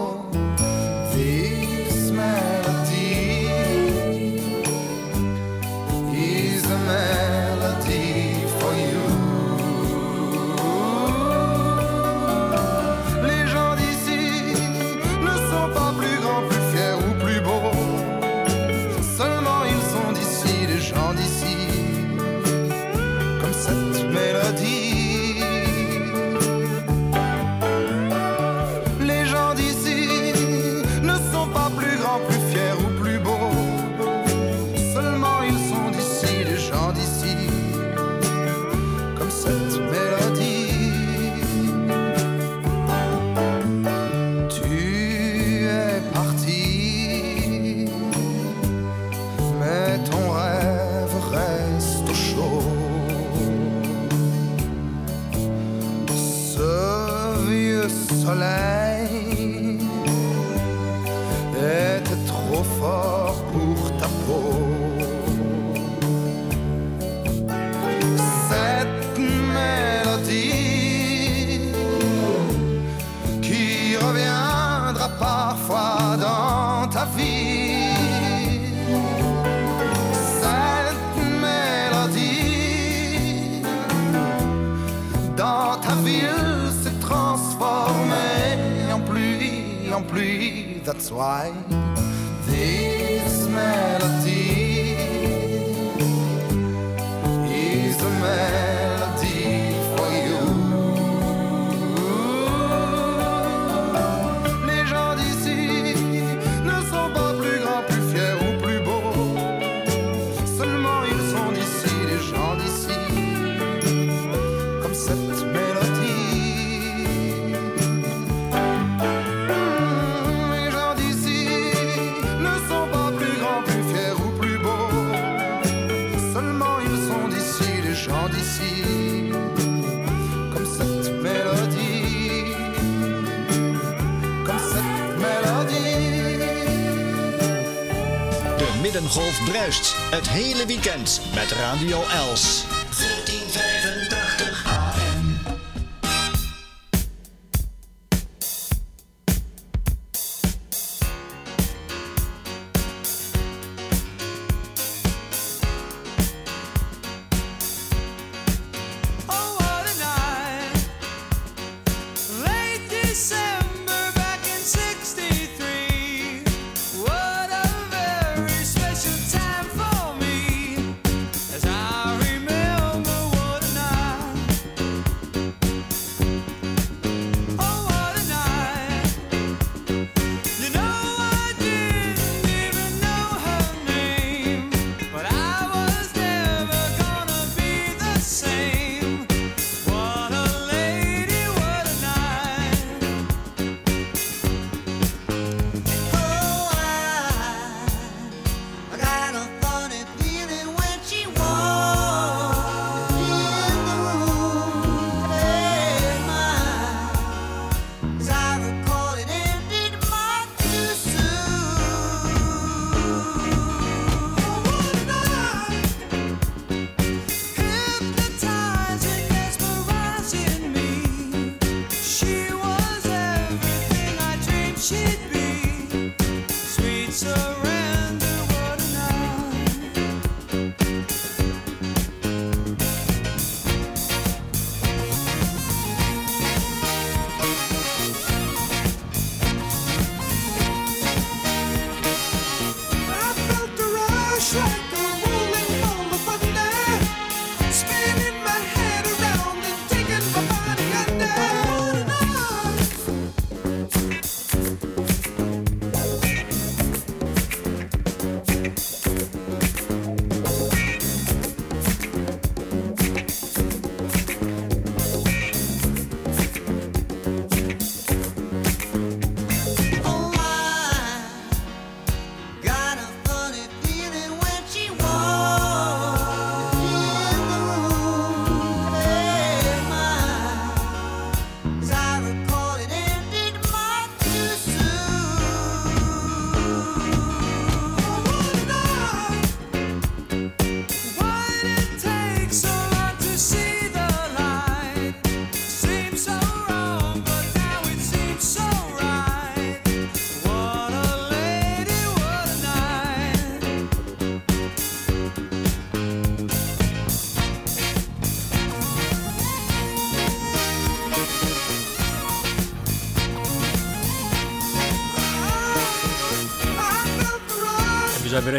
life Golf bruist. Het hele weekend met Radio Els. Shut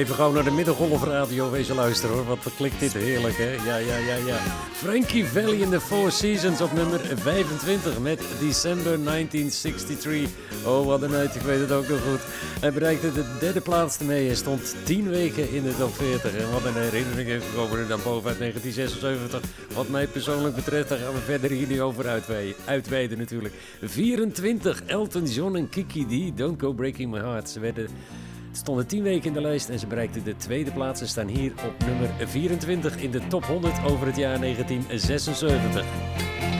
even gewoon naar de Middengolfradio wezen luisteren hoor. Wat klinkt dit heerlijk hè? Ja, ja, ja, ja. Frankie Valley in the Four Seasons op nummer 25 met December 1963. Oh, wat een uit, ik weet het ook nog goed. Hij bereikte de derde plaats ermee en stond 10 weken in de top 40. En wat een herinnering heeft gekomen dan boven uit 1976. Wat mij persoonlijk betreft, daar gaan we verder hier niet over uitweiden, uitweiden natuurlijk. 24, Elton John en Kiki D. Don't Go Breaking My Heart. Ze werden stonden 10 weken in de lijst en ze bereikten de tweede plaats en staan hier op nummer 24 in de top 100 over het jaar 1976.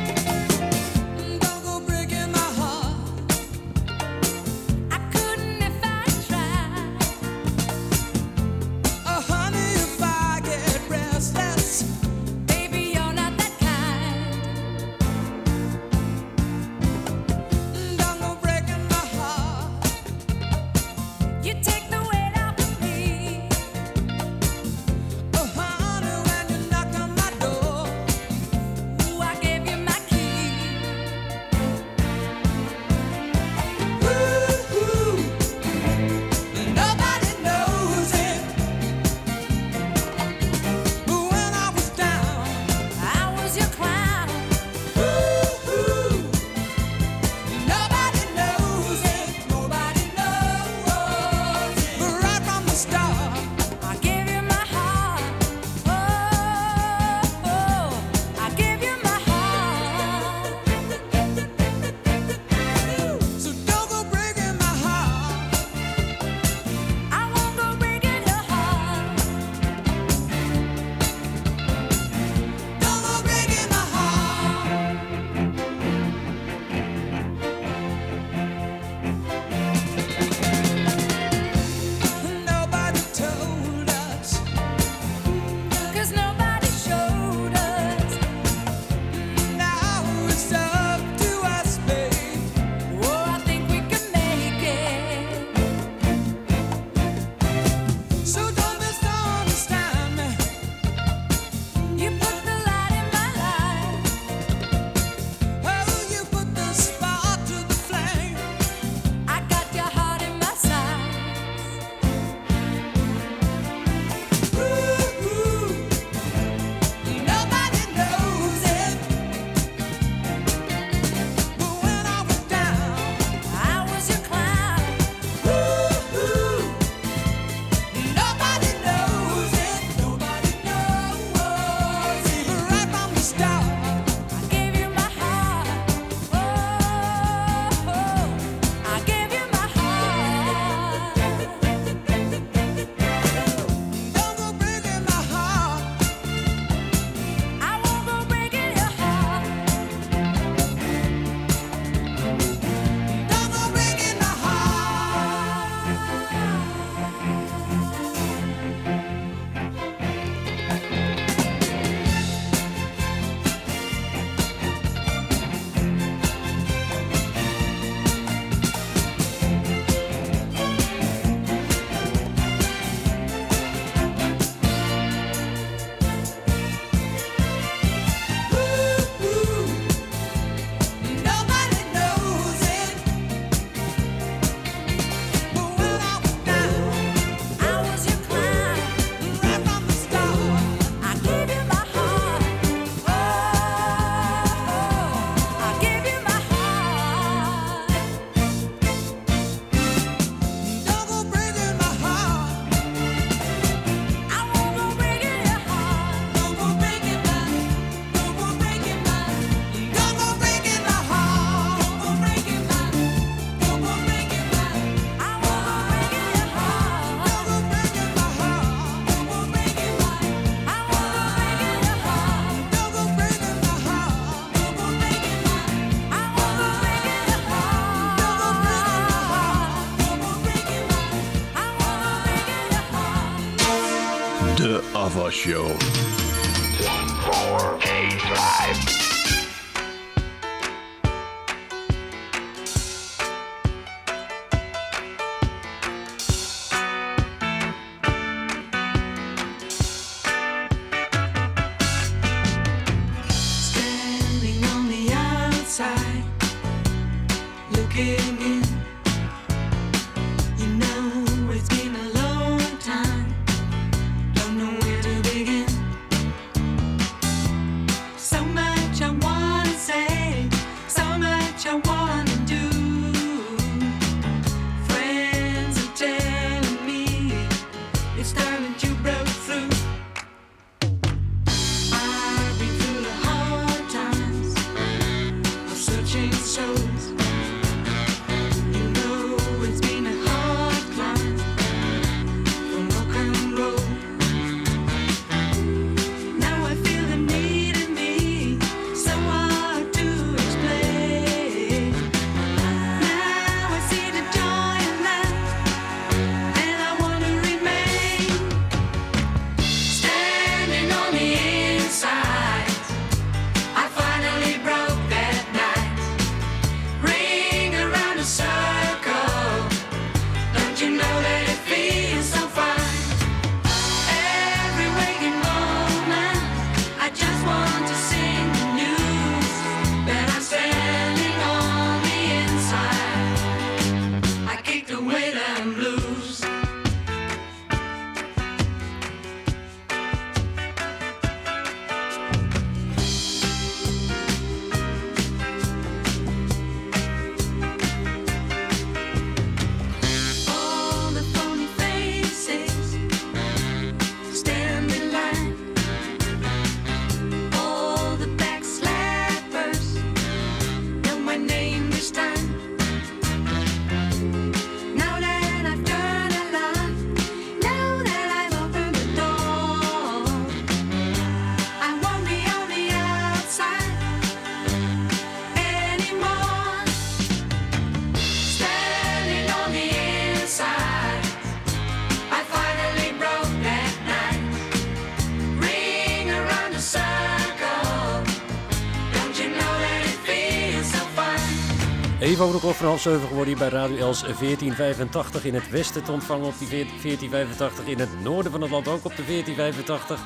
De klok van half zeven geworden hier bij Radio Els 1485 in het westen te ontvangen op die 1485, in het noorden van het land ook op de 1485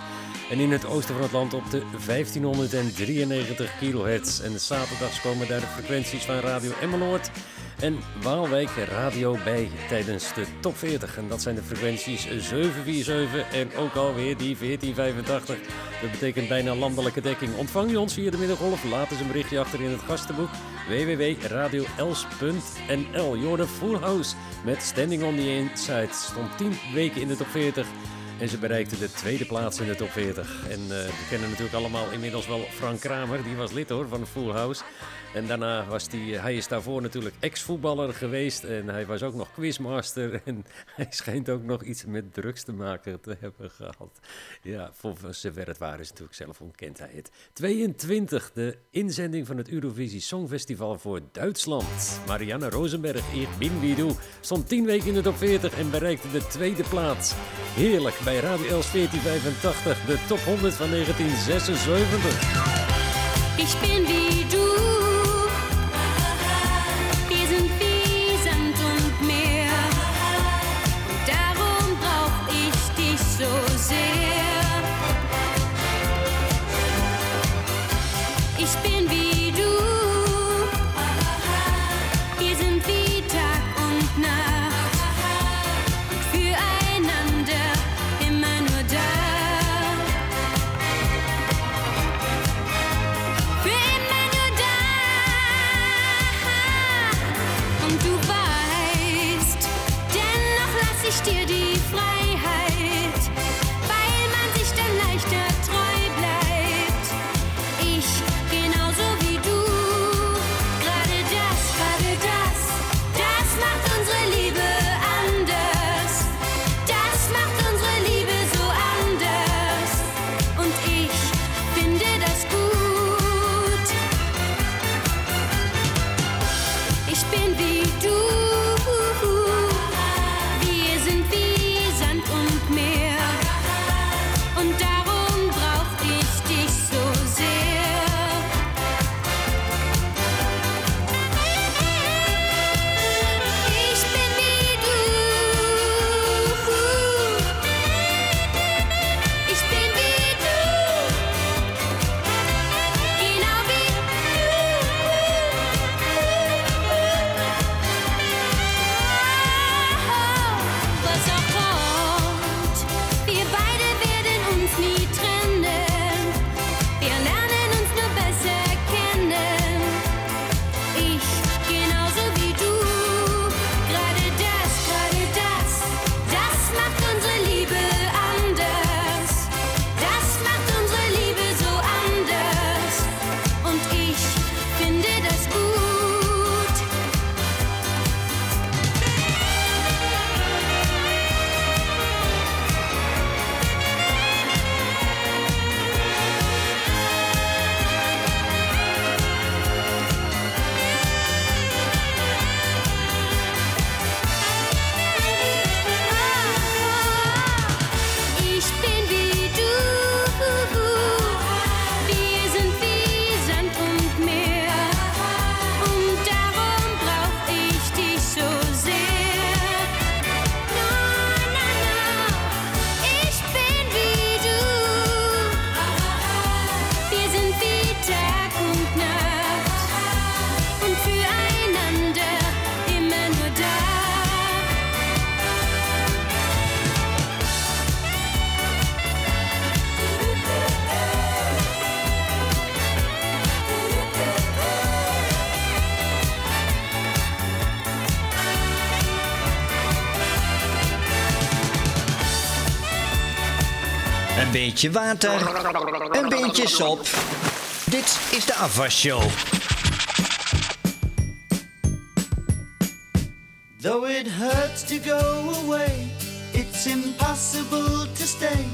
en in het oosten van het land op de 1593 kilohertz. En zaterdags komen daar de frequenties van Radio Emmeloord en Waalwijk Radio bij tijdens de top 40. En dat zijn de frequenties 747 en ook alweer die 1485. Dat betekent bijna landelijke dekking. Ontvang je ons via de middengolf? Laat eens een berichtje achter in het gastenboek www.radioels.nl. Jordan Full House met Standing on the Inside. Stond 10 weken in de top 40. En ze bereikte de tweede plaats in de top 40. En eh, we kennen natuurlijk allemaal inmiddels wel Frank Kramer. Die was lid hoor van Full House. En daarna was die, hij is daarvoor natuurlijk ex-voetballer geweest. En hij was ook nog quizmaster. En hij schijnt ook nog iets met drugs te maken te hebben gehad. Ja, voor zover het waar is natuurlijk zelf ontkent hij het. 22, de inzending van het Eurovisie Songfestival voor Duitsland. Marianne Rosenberg, Ich bin wie du, stond 10 weken in de top 40 en bereikte de tweede plaats. Heerlijk, bij Radio Els 1485, de top 100 van 1976. Ich bin wie du. Beetje water, een beetje sop. Dit is de afwasshow. Though it hurts to go away, it's impossible to stay.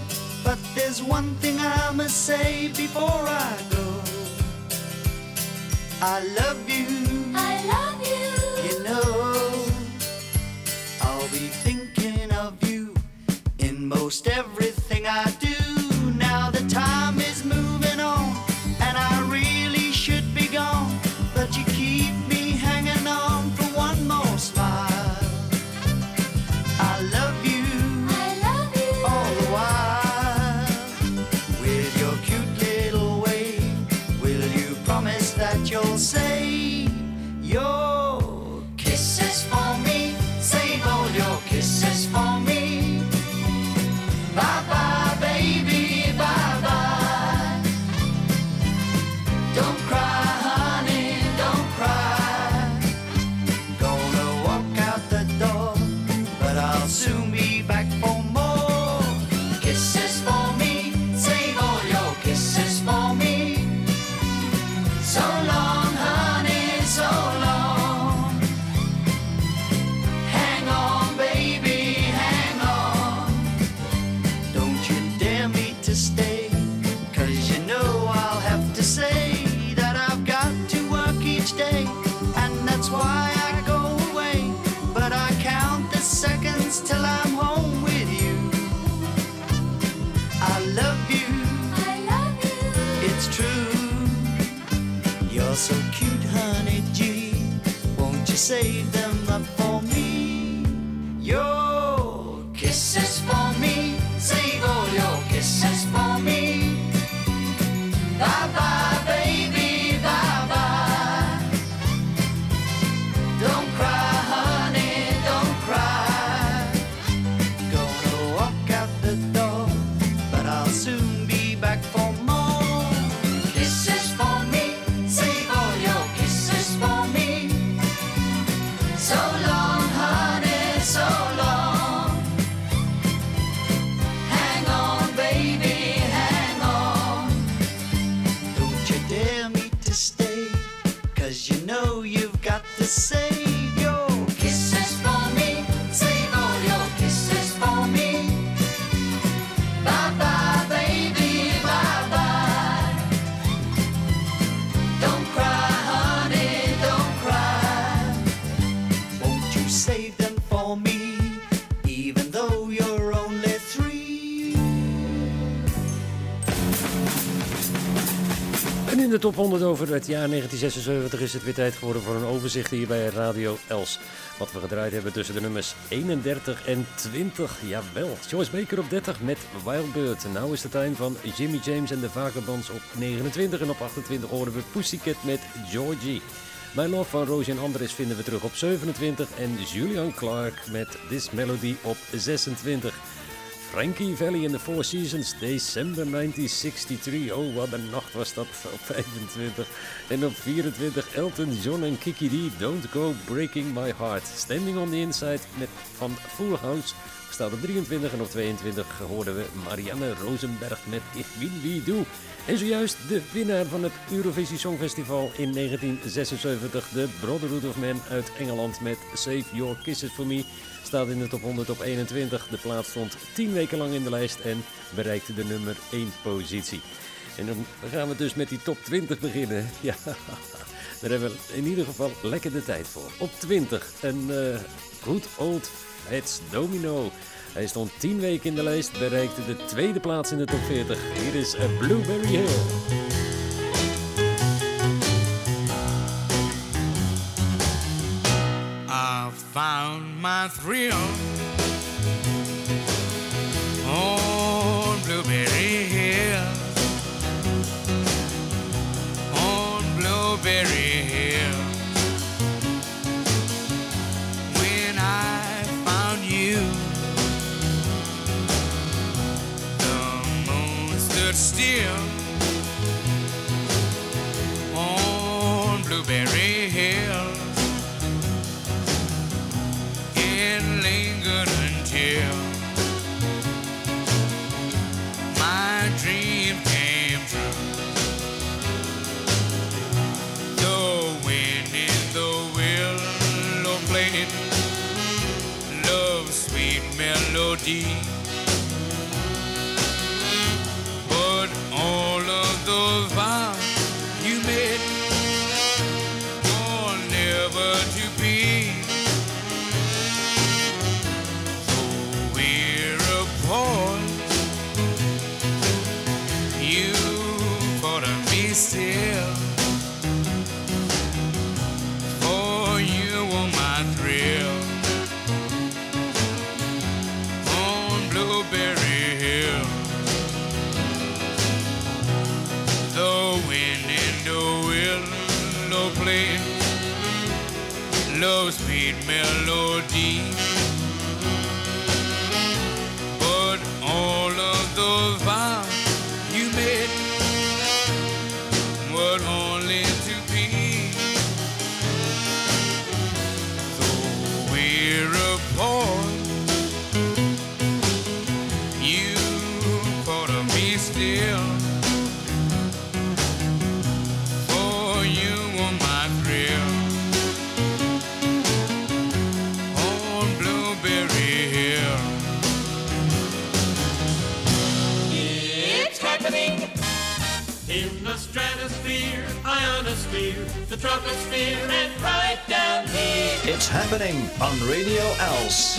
But there's one thing I must say before I go. I love you. I love you. You know, I'll be thinking of you in most everything top 100 over het jaar 1976 is het weer tijd geworden voor een overzicht hier bij Radio Els. Wat we gedraaid hebben tussen de nummers 31 en 20. Jawel, Joyce Baker op 30 met Wild Bird. En nou is het time van Jimmy James en de Vagabonds op 29. En op 28 horen we Pussycat met Georgie. My Love van Rosie en Andres vinden we terug op 27. En Julian Clark met This Melody op 26. Frankie Valley in the Four Seasons, december 1963. Oh, wat een nacht was dat op 25. En op 24 Elton John en Kiki D, Don't Go Breaking My Heart. Standing on the Inside met, van Full House staat op 23. En op 22 hoorden we Marianne Rosenberg met Ich Will Wie Du. En zojuist de winnaar van het Eurovisie Songfestival in 1976, de Brotherhood of Man uit Engeland met Save Your Kisses For Me staat in de top 100 op 21. De plaats stond 10 weken lang in de lijst en bereikte de nummer 1 positie. En dan gaan we dus met die top 20 beginnen. Ja, daar hebben we in ieder geval lekker de tijd voor. Op 20, een eh good old Fats Domino. Hij stond 10 weken in de lijst, bereikte de tweede plaats in de top 40. Hier is eh, Blueberry Hill. I found my thrill on Blueberry Hill. On Blueberry Hill. When I found you, the moon stood still melody. But all of those Love's sweet melody. But all of the vows you made were all. Troposphere, and right down here. It's happening on Radio Els.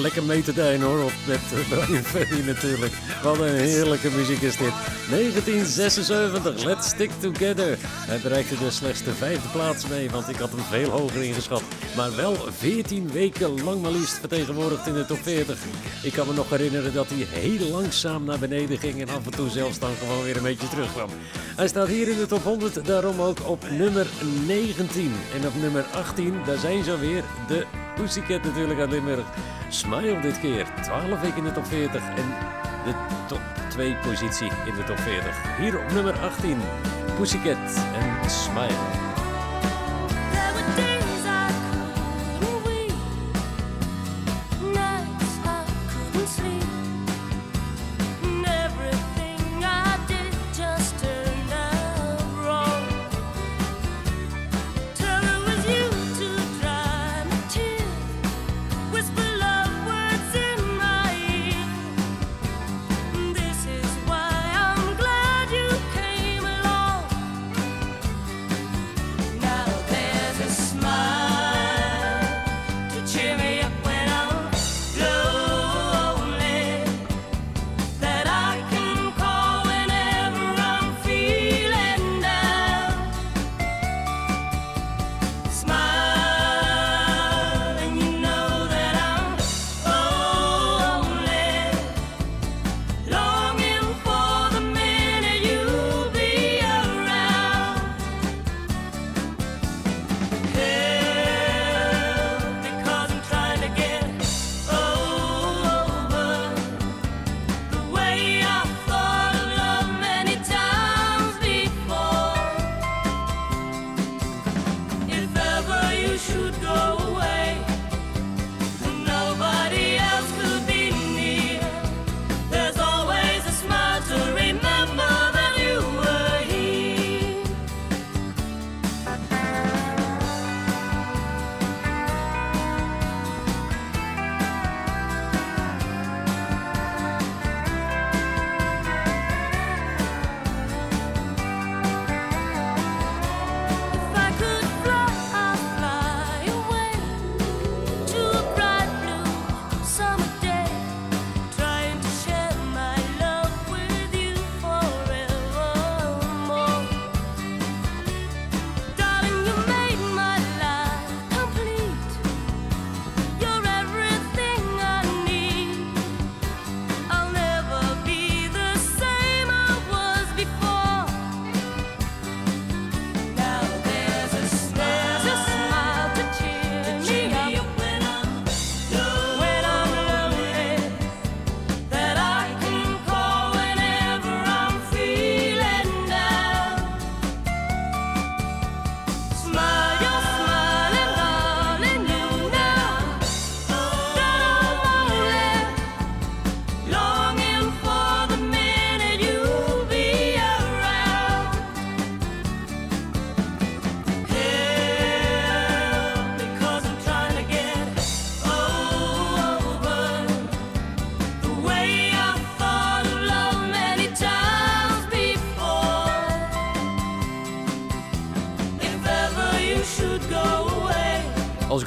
Lekker mee te deinen hoor, op met eh, Brian Ferry natuurlijk. Wat een heerlijke muziek is dit. 1976, Let's Stick Together. Hij bereikte er slechts de vijfde plaats mee, want ik had hem veel hoger ingeschat. Maar wel 14 weken lang maar liefst vertegenwoordigd in de top 40. Ik kan me nog herinneren dat hij heel langzaam naar beneden ging en af en toe zelfs dan gewoon weer een beetje terugkwam. Hij staat hier in de top 100, daarom ook op nummer 19. En op nummer 18, daar zijn ze weer de Pussycat natuurlijk uit Limburg. Smile dit keer, 12 weken in de top 40 en de top 2 positie in de top 40. Hier op nummer 18, Pussycat en Smile.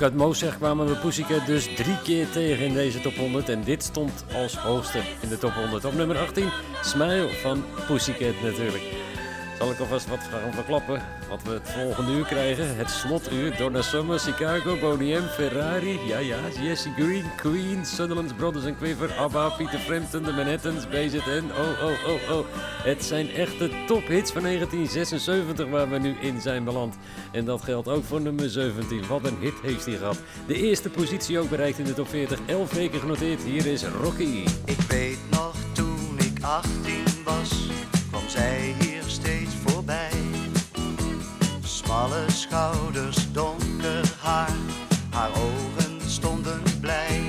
Uit Moos zeg, kwamen we Pussycat dus drie keer tegen in deze top 100. En dit stond als hoogste in de top 100. Op nummer 18, Smile van Pussycat natuurlijk. Ik alvast wat gaan verklappen wat we het volgende uur krijgen? Het slotuur, Donna Summer, Chicago, Boney M, Ferrari, ja ja, Jesse Green, Queen, Sutherland Brothers and Quiver, ABBA, Peter Frampton, de Manhattans, BZN, oh oh oh oh. Het zijn echte tophits van 1976 waar we nu in zijn beland. En dat geldt ook voor nummer 17. Wat een hit heeft hij gehad. De eerste positie ook bereikt in de top 40, 11 weken genoteerd. Hier is Rocky. Ik weet nog toen ik 18 was, kwam zij hier schouders, donker haar, haar ogen stonden blij.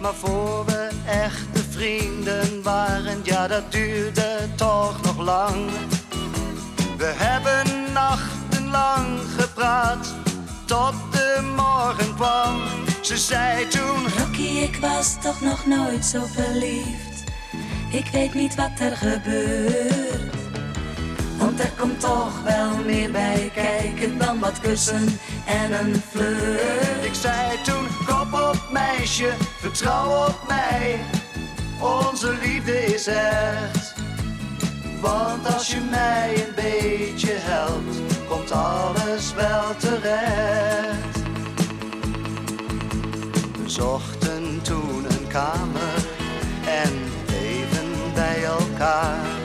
Maar voor we echte vrienden waren, ja dat duurde toch nog lang. We hebben nachtenlang gepraat, tot de morgen kwam. Ze zei toen... Rocky, ik was toch nog nooit zo verliefd. Ik weet niet wat er gebeurt. Want er komt toch wel meer bij kijken dan wat kussen en een flirt. Ik zei toen, kop op meisje, vertrouw op mij. Onze liefde is echt. Want als je mij een beetje helpt, komt alles wel terecht. We zochten toen een kamer en bleven bij elkaar.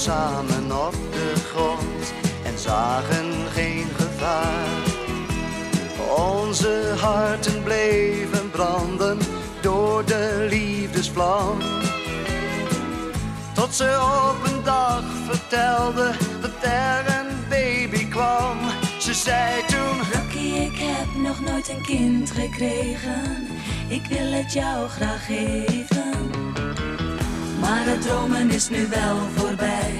Samen op de grond en zagen geen gevaar. Onze harten bleven branden door de liefdesvlam. Tot ze op een dag vertelde dat er een baby kwam. Ze zei toen: Rocky, ik heb nog nooit een kind gekregen. Ik wil het jou graag geven. Maar het dromen is nu wel voorbij.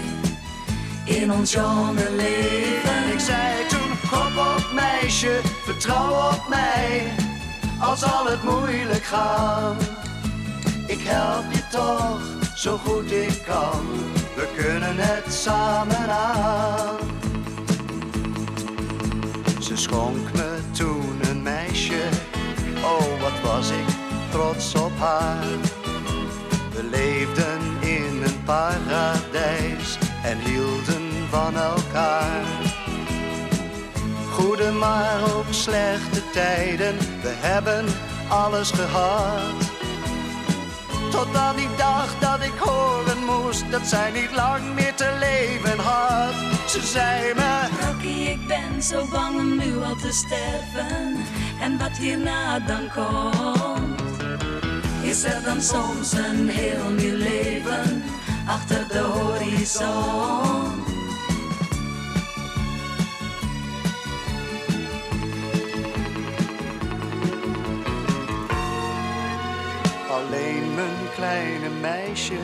In ons jonge leven. Ik zei toen: Hop op meisje, vertrouw op mij. Al zal het moeilijk gaan, ik help je toch zo goed ik kan. We kunnen het samen aan. Ze schonk me toen een meisje, oh wat was ik trots op haar. We leefden in een paradijs en hielden van elkaar. Goede maar ook slechte tijden, we hebben alles gehad. Tot aan die dag dat ik horen moest dat zij niet lang meer te leven had. Ze zei me, Rocky, ik ben zo bang om nu al te sterven. En wat hierna dan komt. Is er dan soms een heel nieuw leven achter de horizon? alleen mijn kleine meisje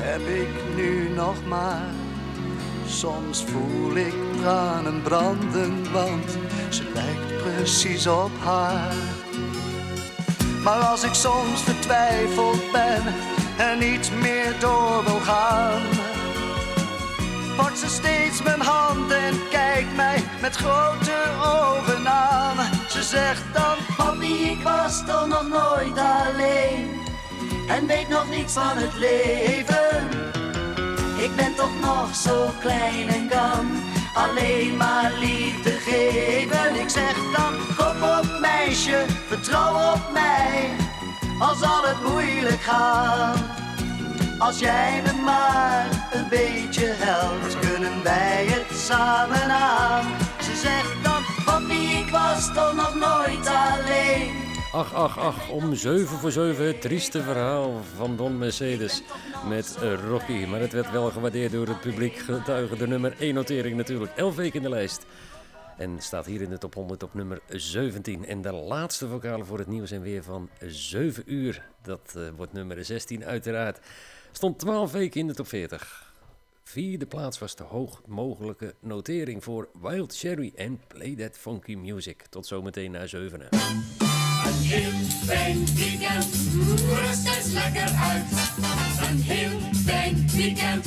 heb ik nu nog maar. Soms voel ik tranen branden, want ze lijkt precies op haar. Maar als ik soms vertwijfeld ben en niet meer door wil gaan, pakt ze steeds mijn hand en kijkt mij met grote ogen aan. Ze zegt dan, Papi, ik was toch nog nooit alleen en weet nog niets van het leven. Ik ben toch nog zo klein en kan alleen maar liefde geven. ik zeg dan, kop op meisje, vertrouw op mij, al zal het moeilijk gaan. Als jij me maar een beetje helpt, kunnen wij het samen aan. Ze zegt dan, papi, ik was toch nog nooit alleen. Ach, ach, ach, om 7 voor 7 het trieste verhaal van Don Mercedes met eh, Rocky. Maar het werd wel gewaardeerd door het publiek, getuige de nummer 1 notering natuurlijk. 11 weken in de lijst. En staat hier in de top 100 op nummer 17. En de laatste vocale voor het nieuws en weer van 7 uur. Dat eh, wordt nummer 16 uiteraard. Stond 12 weken in de top 40. Vierde plaats was de hoog mogelijke notering voor Wild Cherry en Play That Funky Music. Tot zometeen na 7. Een heel fijn weekend, rust eens lekker uit. Een heel fijn weekend,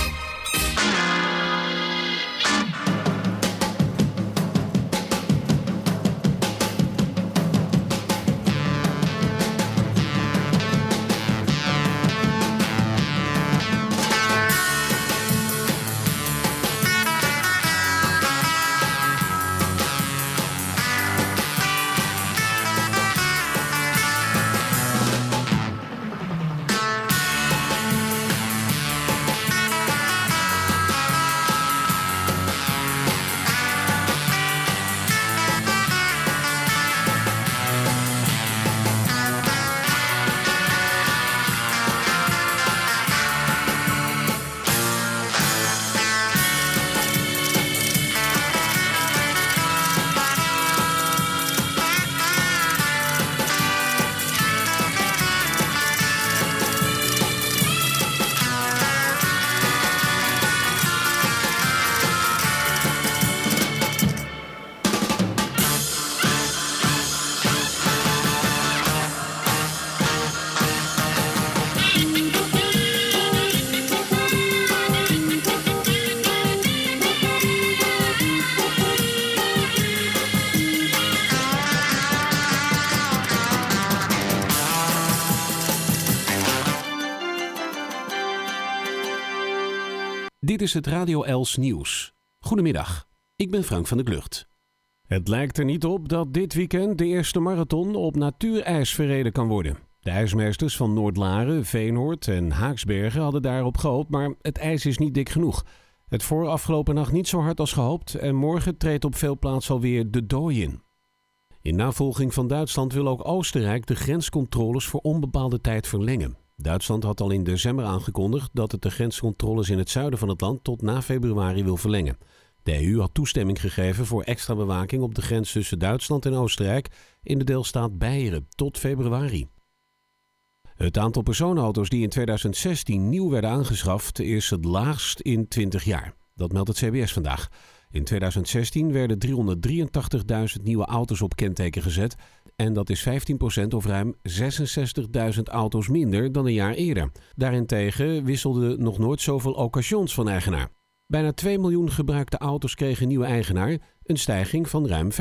Dit is het Radio Els Nieuws. Goedemiddag, ik ben Frank van der Klucht. Het lijkt er niet op dat dit weekend de eerste marathon op natuurijs verreden kan worden. De ijsmeesters van Noordlaren, Veenhoord en Haaksbergen hadden daarop gehoopt, maar het ijs is niet dik genoeg. Het voor afgelopen nacht niet zo hard als gehoopt en morgen treedt op veel plaatsen alweer de dooi in. In navolging van Duitsland wil ook Oostenrijk de grenscontroles voor onbepaalde tijd verlengen. Duitsland had al in december aangekondigd dat het de grenscontroles in het zuiden van het land tot na februari wil verlengen. De EU had toestemming gegeven voor extra bewaking op de grens tussen Duitsland en Oostenrijk in de deelstaat Beieren tot februari. Het aantal personenauto's die in 2016 nieuw werden aangeschaft is het laagst in 20 jaar. Dat meldt het CBS vandaag. In 2016 werden 383.000 nieuwe auto's op kenteken gezet. En dat is 15% of ruim 66.000 auto's minder dan een jaar eerder. Daarentegen wisselden nog nooit zoveel occasions van eigenaar. Bijna 2 miljoen gebruikte auto's kregen nieuwe eigenaar, een stijging van ruim 5%.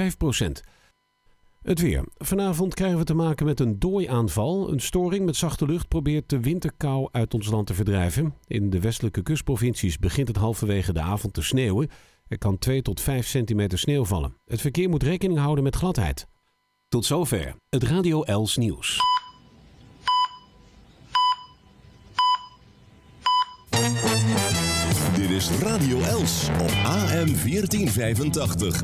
Het weer. Vanavond krijgen we te maken met een dooiaanval. Een storing met zachte lucht probeert de winterkou uit ons land te verdrijven. In de westelijke kustprovincies begint het halverwege de avond te sneeuwen. Er kan 2 tot 5 centimeter sneeuw vallen. Het verkeer moet rekening houden met gladheid. Tot zover het Radio Els nieuws. Dit is Radio Els op AM 1485.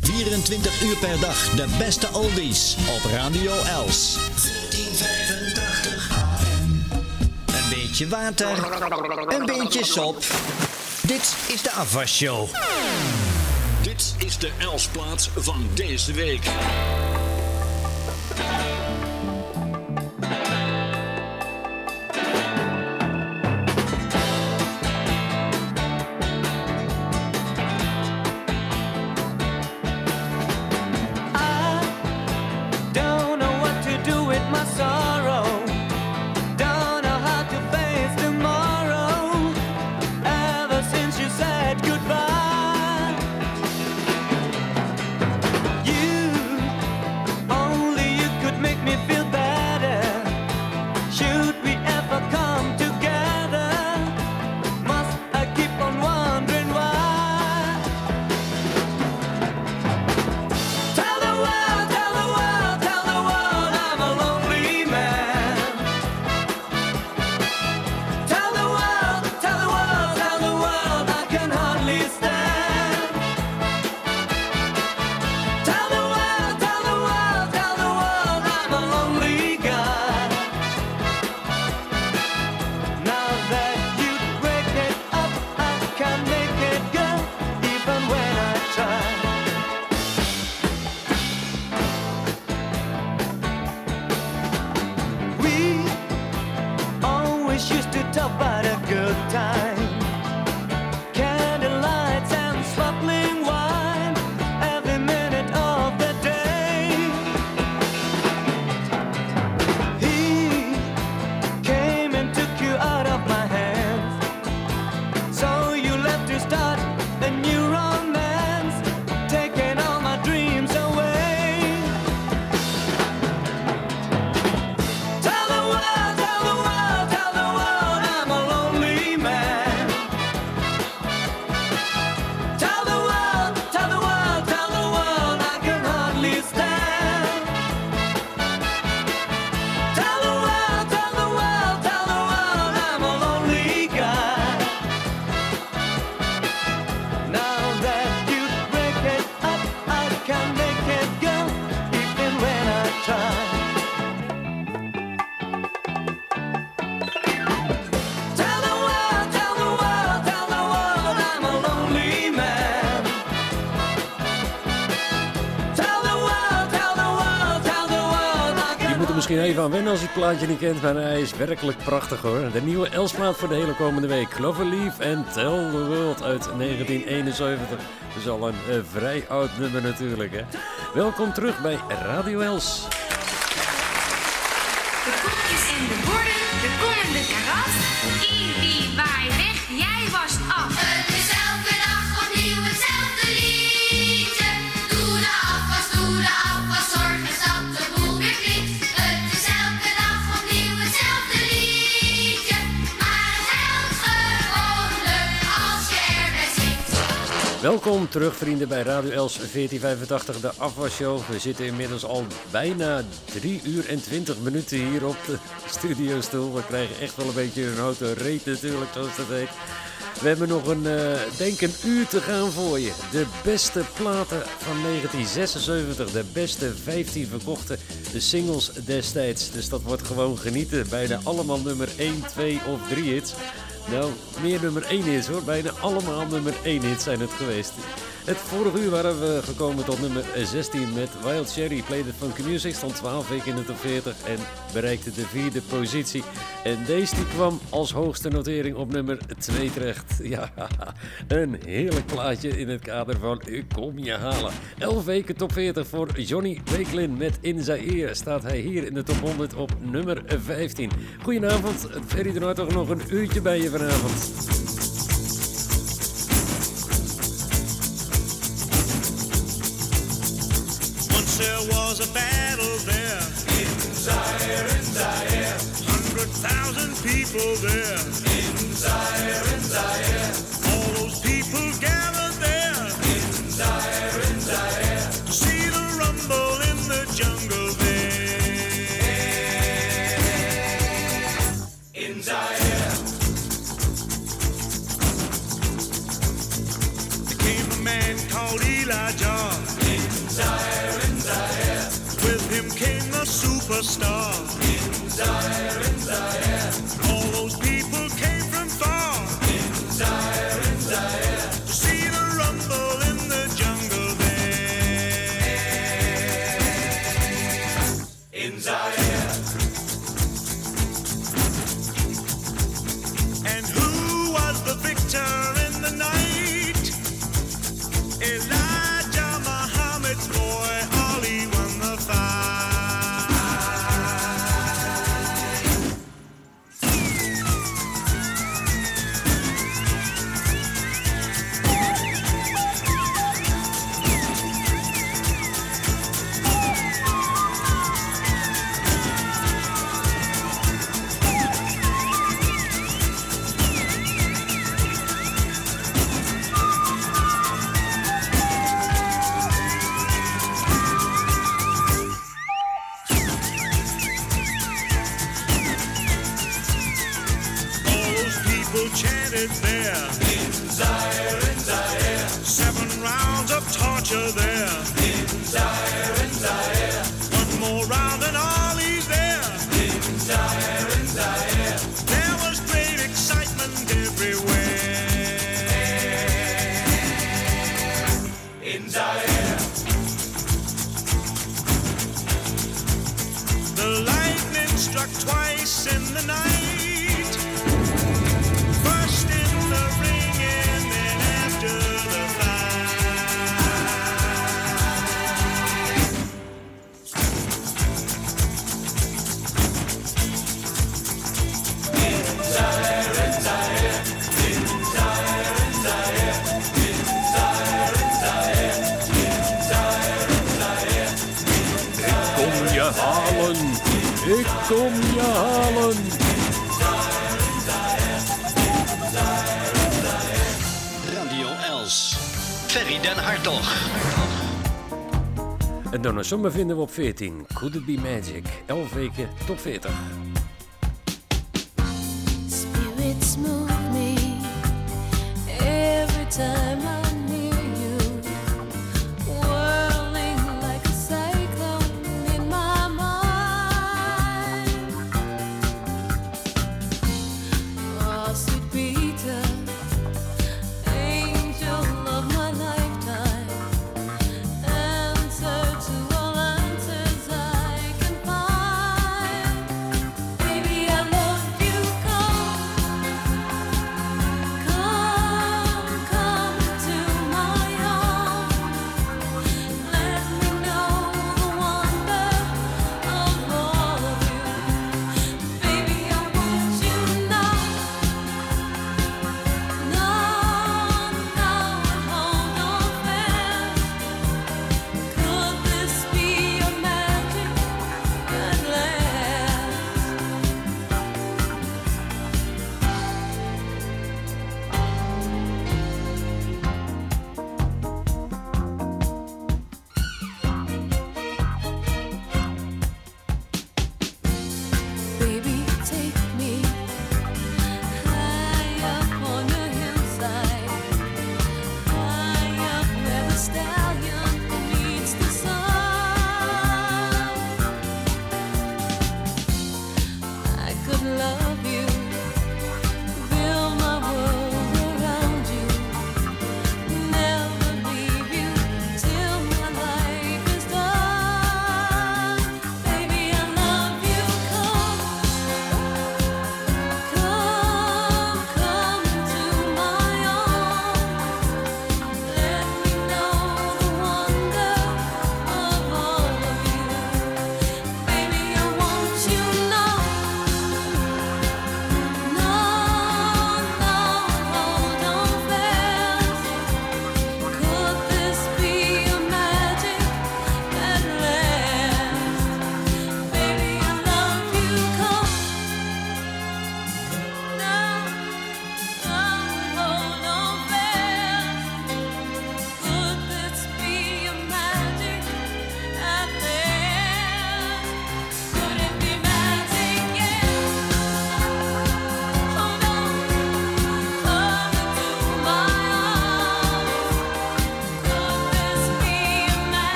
24 uur per dag de beste oldies op Radio Els. 1485 AM. Een beetje water, een beetje sop. Dit is de afwasshow. Dit is de Elsplaats van deze week. Als je het plaatje niet kent, maar hij is werkelijk prachtig hoor. De nieuwe Elsplaat voor de hele komende week. Cloverleaf en Tell the World uit 1971. Dat is al een eh, vrij oud nummer natuurlijk hè. Welkom terug bij Radio Els. De koekjes en de borden, de kom en de karas. Ibi, waai weg, jij was af. Welkom terug vrienden bij Radio Els 1485, de afwasshow. We zitten inmiddels al bijna 3 uur en 20 minuten hier op de studiostoel. We krijgen echt wel een beetje een houten reet natuurlijk, zoals dat heet. We hebben nog een, een uur te gaan voor je. De beste platen van 1976. De beste 15 verkochte singles destijds. Dus dat wordt gewoon genieten. Bijna allemaal nummer 1, 2 of 3 hits. Nou, meer nummer 1 hits hoor. Bijna allemaal nummer 1 hits zijn het geweest. Het vorige uur waren we gekomen tot nummer 16 met Wild Cherry. Played Funky Music, stond 12 weken in de top 40 en bereikte de vierde positie. En deze die kwam als hoogste notering op nummer 2 terecht. Ja, een heerlijk plaatje in het kader van Ik kom je halen. 11 weken top 40 voor Johnny Wakelin met In Zaire staat hij hier in de top 100 op nummer 15. Goedenavond, Ferry de Noord nog een uurtje bij je vanavond. There was a battle there in Zaire, in Zaire. Hundred thousand people there in Zaire, in Zaire. All those people gathered there in Zaire, in Zaire. To see the rumble in the jungle there in Zaire. There came a man called Elijah in Zaire, Zaire. With him came the superstar in Zaire. Kom je halen. Radio Els. Ferry den Hartog. En Donna Summer vinden we op 14. Could it be magic? 11 weken top 40. Spirits move me every time I'm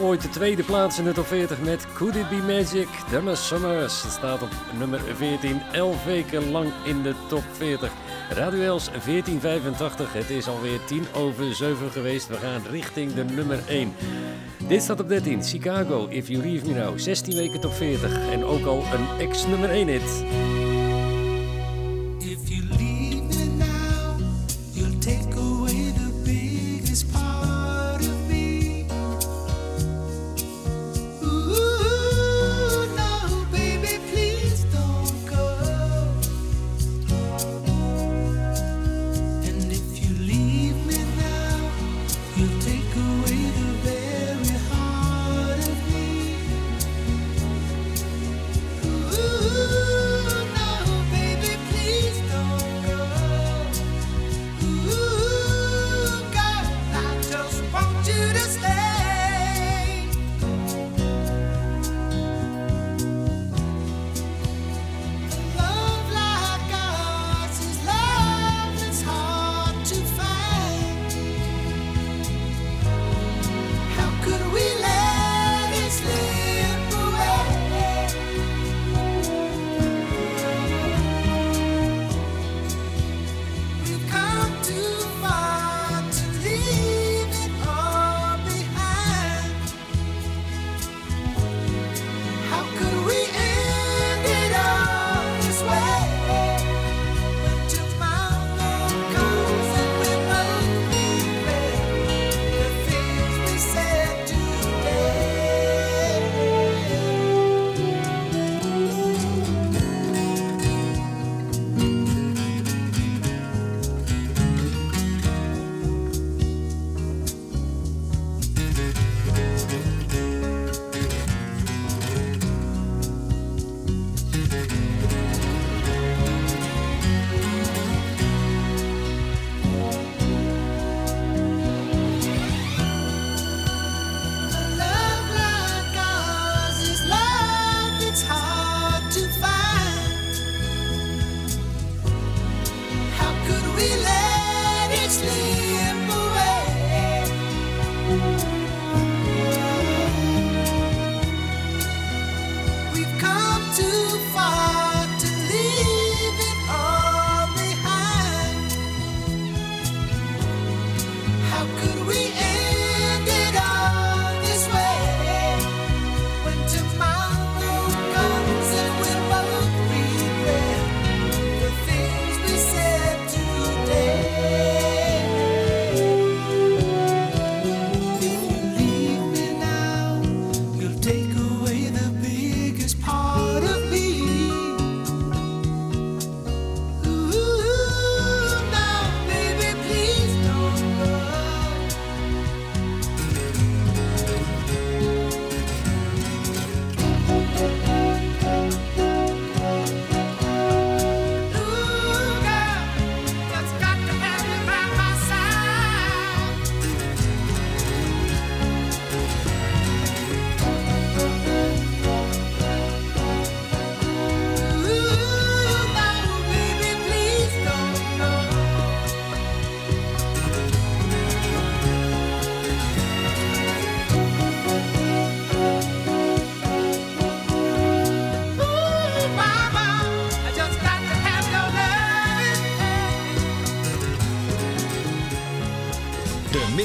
ooit de tweede plaats in de top 40 met Could It Be Magic, Donna Summers. Staat op nummer 14, 11 weken lang in de top 40. Raduels 1485, het is alweer 10 over 7 geweest. We gaan richting de nummer 1. Dit staat op 13, Chicago, If You Leave Me Now, 16 weken top 40. En ook al een ex-nummer 1 hit.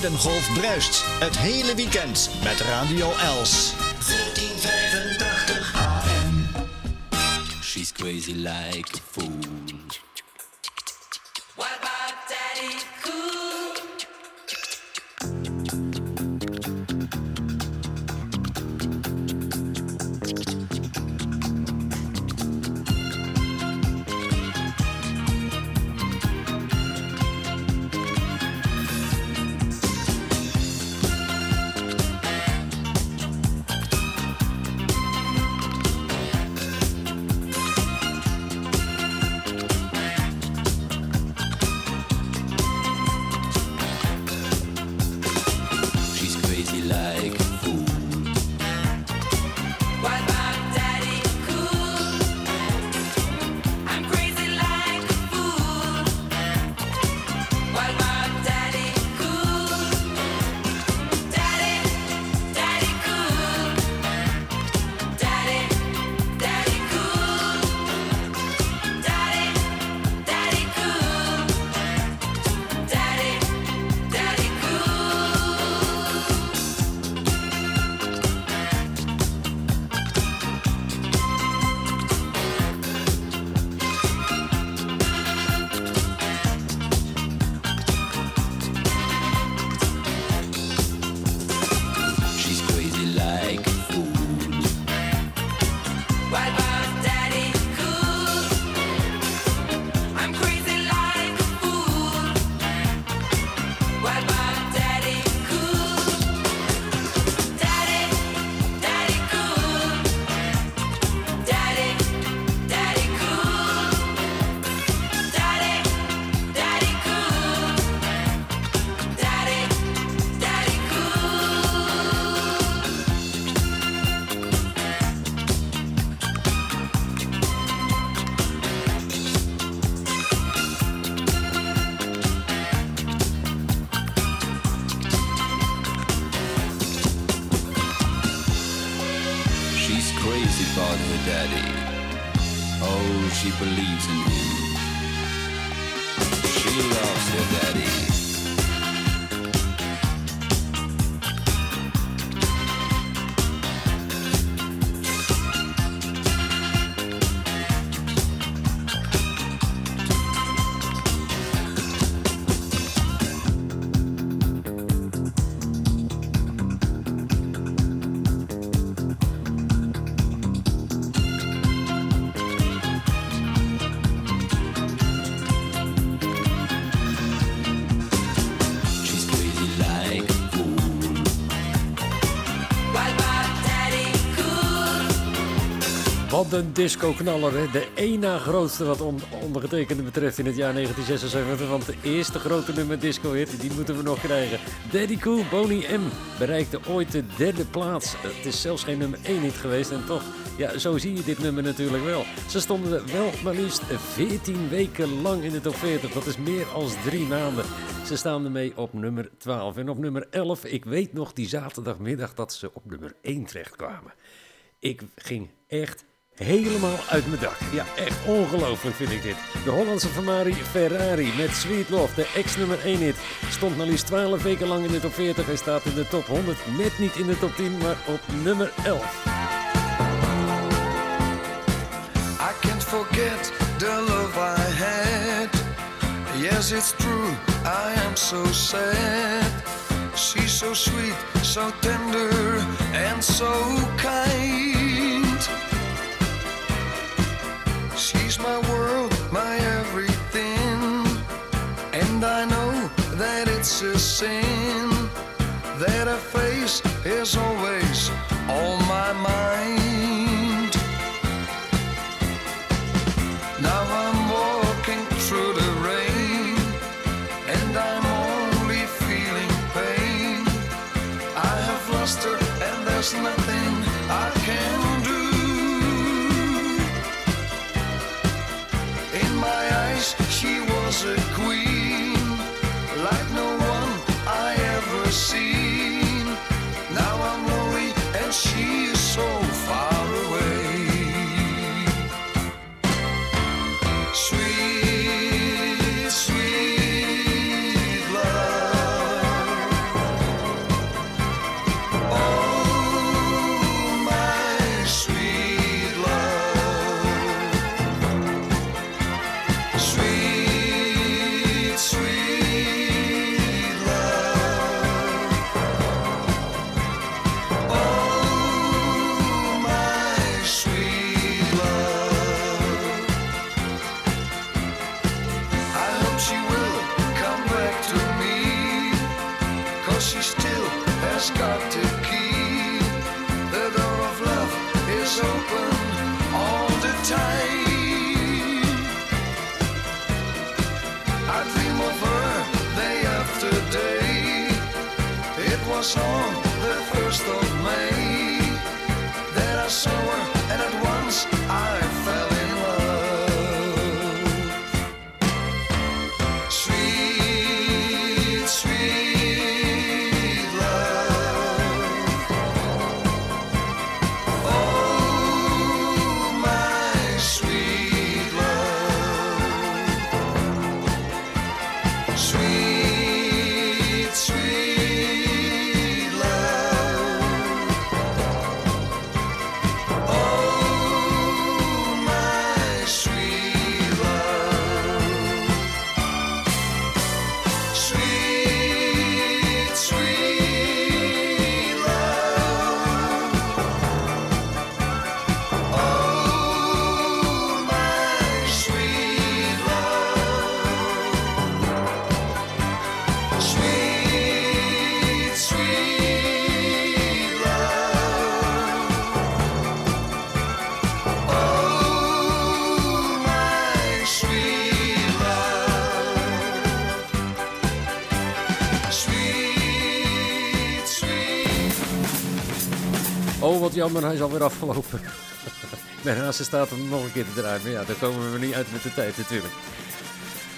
Zuidengolf bruist. Het hele weekend met Radio Els. 1485 AM. She's crazy like Wat een disco-knaller? De één na grootste wat on- ondergetekende betreft in het jaar 1976. Want de eerste grote nummer disco-hit, die moeten we nog krijgen. Daddy Cool, Boney M. bereikte ooit de derde plaats. Het is zelfs geen nummer 1 hit geweest en toch, ja, zo zie je dit nummer natuurlijk wel. Ze stonden wel maar liefst 14 weken lang in de top 40. Dat is meer als drie maanden. Ze staan ermee op nummer 12. En op nummer 11, ik weet nog die zaterdagmiddag dat ze op nummer 1 terechtkwamen. Ik ging echt helemaal uit mijn dak. Ja, echt ongelooflijk vind ik dit. De Hollandse Ferrari Ferrari met Sweet Love, de ex-nummer 1 hit, stond maar liefst 12 weken lang in de top 40 en staat in de top 100. Net niet in de top 10, maar op nummer 11. I can't forget the love I had. Yes, it's true, I am so sad. She's so sweet, so tender, and so kind. She's my world, my everything. And I know that it's a sin that her face is always on my mind. Now I'm walking through the rain, and I'm only feeling pain. I have lost her, and there's nothing she was a queen, jammer, hij is alweer afgelopen. Ben haast staat om nog een keer te draaien, maar ja, daar komen we niet uit met de tijd natuurlijk.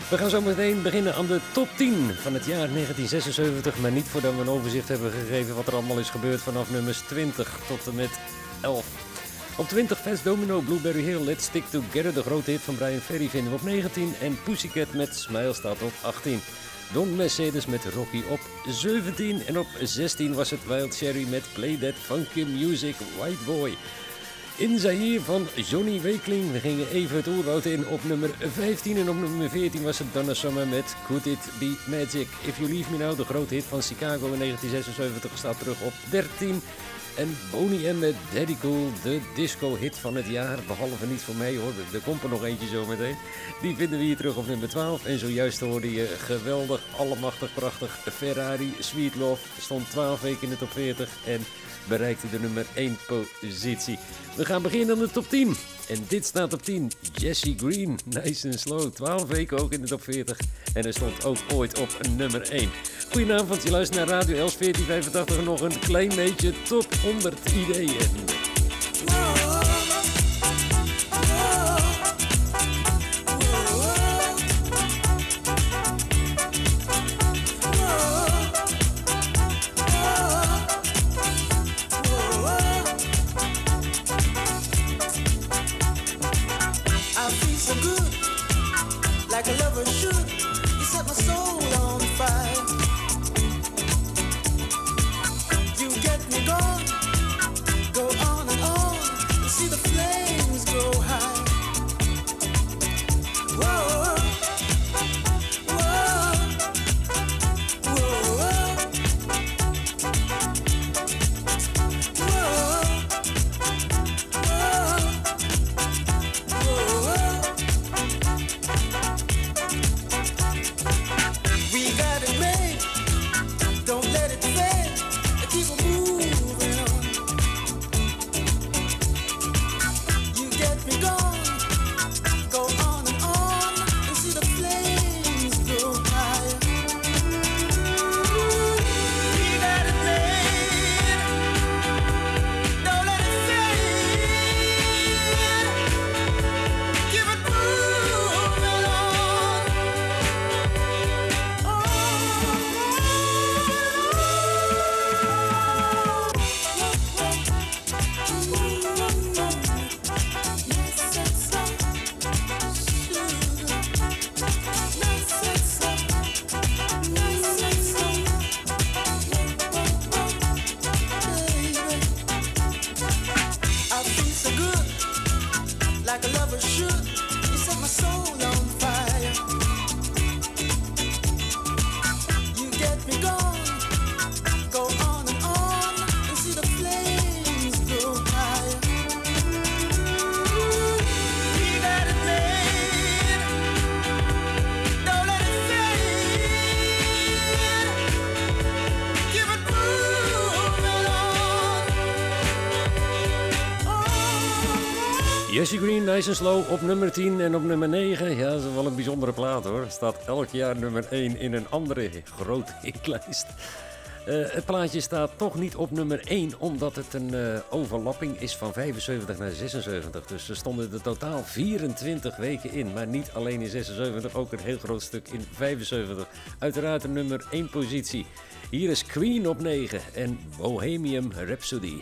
We gaan zo meteen beginnen aan de top 10 van het jaar 1976. Maar niet voordat we een overzicht hebben gegeven wat er allemaal is gebeurd vanaf nummers 20 tot en met 11. Op 20 Fast Domino, Blueberry Hill, Let's Stick Together, de grote hit van Brian Ferry, vinden we op 19. En Pussycat met Smile staat op 18. Don Mercedes met Rocky op 17. En op 16 was het Wild Cherry met Play That Funky Music, White Boy. In Zaire van Johnny Wakeling. We gingen even het oerwoud in op nummer 15. En op nummer 14 was het Donna Summer met Could It Be Magic. If You Leave Me Now, de grote hit van Chicago in 1976, staat terug op 13. En Boney M met Daddy Cool, de disco-hit van het jaar. Behalve niet voor mij hoor, er komt er nog eentje zo meteen. Die vinden we hier terug op nummer 12. En zojuist hoorde je geweldig, allemachtig, prachtig Ferrari Sweet Love. Stond 12 weken in de top 40 en bereikte de nummer 1 positie. We gaan beginnen aan de top 10. En dit staat op 10. Jesse Green, nice and slow. 12 weken ook in de top 40. En hij stond ook ooit op nummer 1. Goedenavond, je luistert naar Radio Els 1485. Nog een klein beetje top 100 ideeën. Slow op nummer 10 en op nummer 9. Ja, dat is wel een bijzondere plaat hoor. Staat elk jaar nummer 1 in een andere grote hitlijst. Eh, het plaatje staat toch niet op nummer 1, omdat het een eh, overlapping is van 75 naar 76. Dus er stonden er totaal 24 weken in. Maar niet alleen in 76, ook een heel groot stuk in 75. Uiteraard een nummer 1 positie. Hier is Queen op 9 en Bohemian Rhapsody.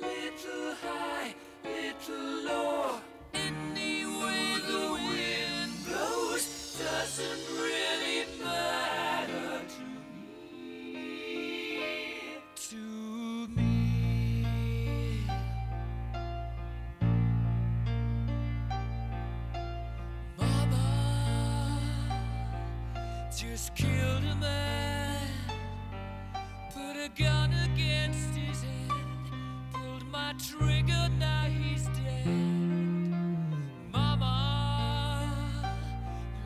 Little high, little low. The wind blows doesn't really matter to me. To me. just killed a man. Put a gun against his head. My trigger, now he's dead. Mama,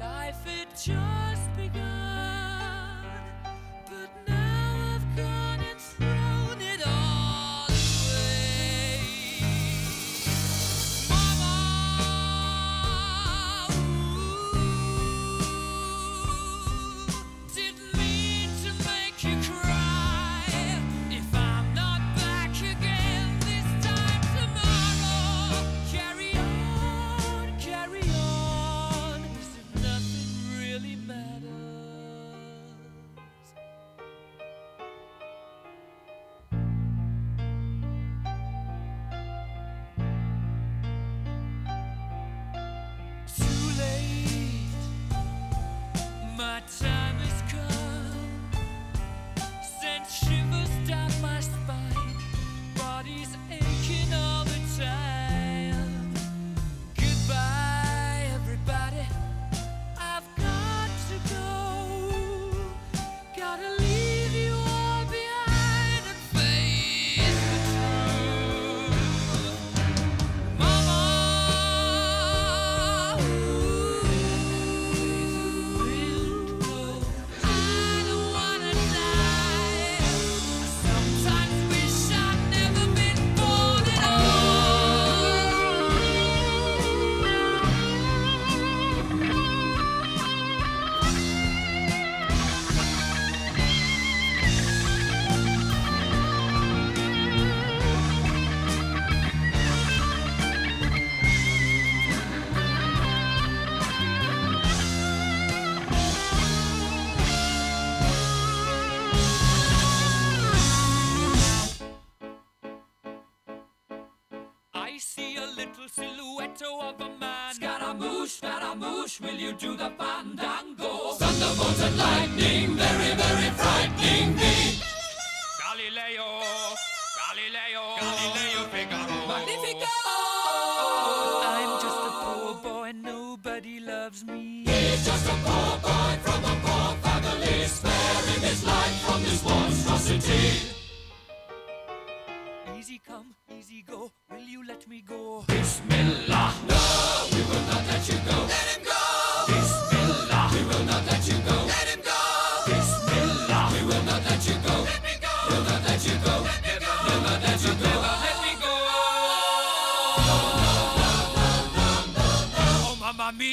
life had just begun. Scaramouche, will you do the fandango? Thunderbolt and lightning, very, very frightening me. Galileo, Galileo, Galileo Figaro. Magnifico! I'm just a poor boy, nobody loves me. He's just a poor boy from a poor family, sparing his life from this monstrosity. Easy come, easy go, will you let me go? Bismillah, no, we will not let you go.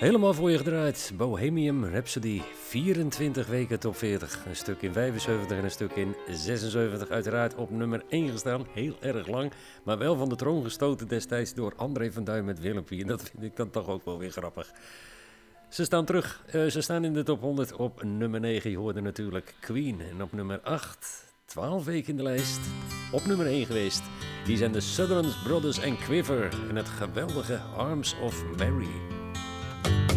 Helemaal voor je gedraaid. Bohemian Rhapsody. 24 weken top 40. Een stuk in 75 en een stuk in 76. Uiteraard op nummer 1 gestaan. Heel erg lang. Maar wel van de troon gestoten destijds door André van Duin met Willempie. En dat vind ik dan toch ook wel weer grappig. Ze staan terug. Eh, ze staan in de top 100 op nummer 9. Je hoorde natuurlijk Queen. En op nummer 8. 12 weken in de lijst. Op nummer 1 geweest. Die zijn de Sutherland Brothers en Quiver. En het geweldige Arms of Mary. thank you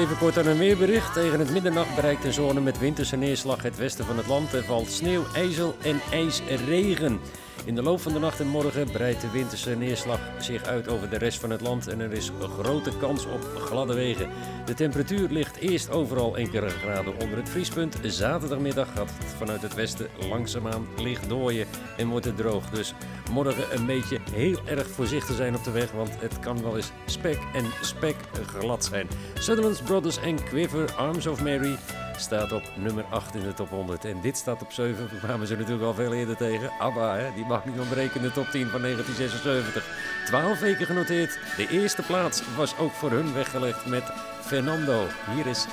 even kort aan een weerbericht. Tegen het middernacht bereikt een zone met winterse neerslag het westen van het land. Er valt sneeuw, ijzel en ijsregen. In de loop van de nacht en morgen breidt de winterse neerslag zich uit over de rest van het land en er is een grote kans op gladde wegen. De temperatuur ligt eerst overal enkele graden onder het vriespunt. Zaterdagmiddag gaat het vanuit het westen langzaamaan licht dooien en wordt het droog. Dus morgen een beetje heel erg voorzichtig zijn op de weg, want het kan wel eens spek en spek glad zijn. Sutherland Brothers en Quiver, Arms of Mary, staat op nummer 8 in de top 100. En dit staat op 7. We kwamen ze natuurlijk al veel eerder tegen. ABBA, hè? die mag niet ontbreken in de top 10 van 1976. 12 weken genoteerd. De eerste plaats was ook voor hun weggelegd met Fernando. Hier is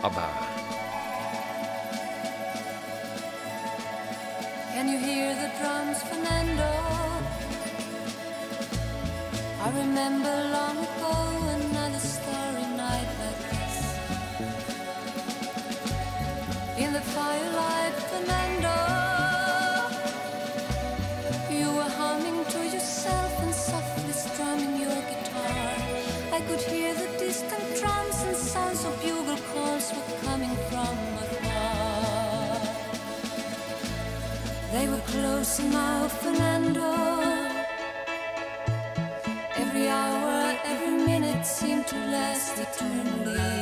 ABBA. Can you hear the drums, Fernando? I remember long ago seemed to last eternally.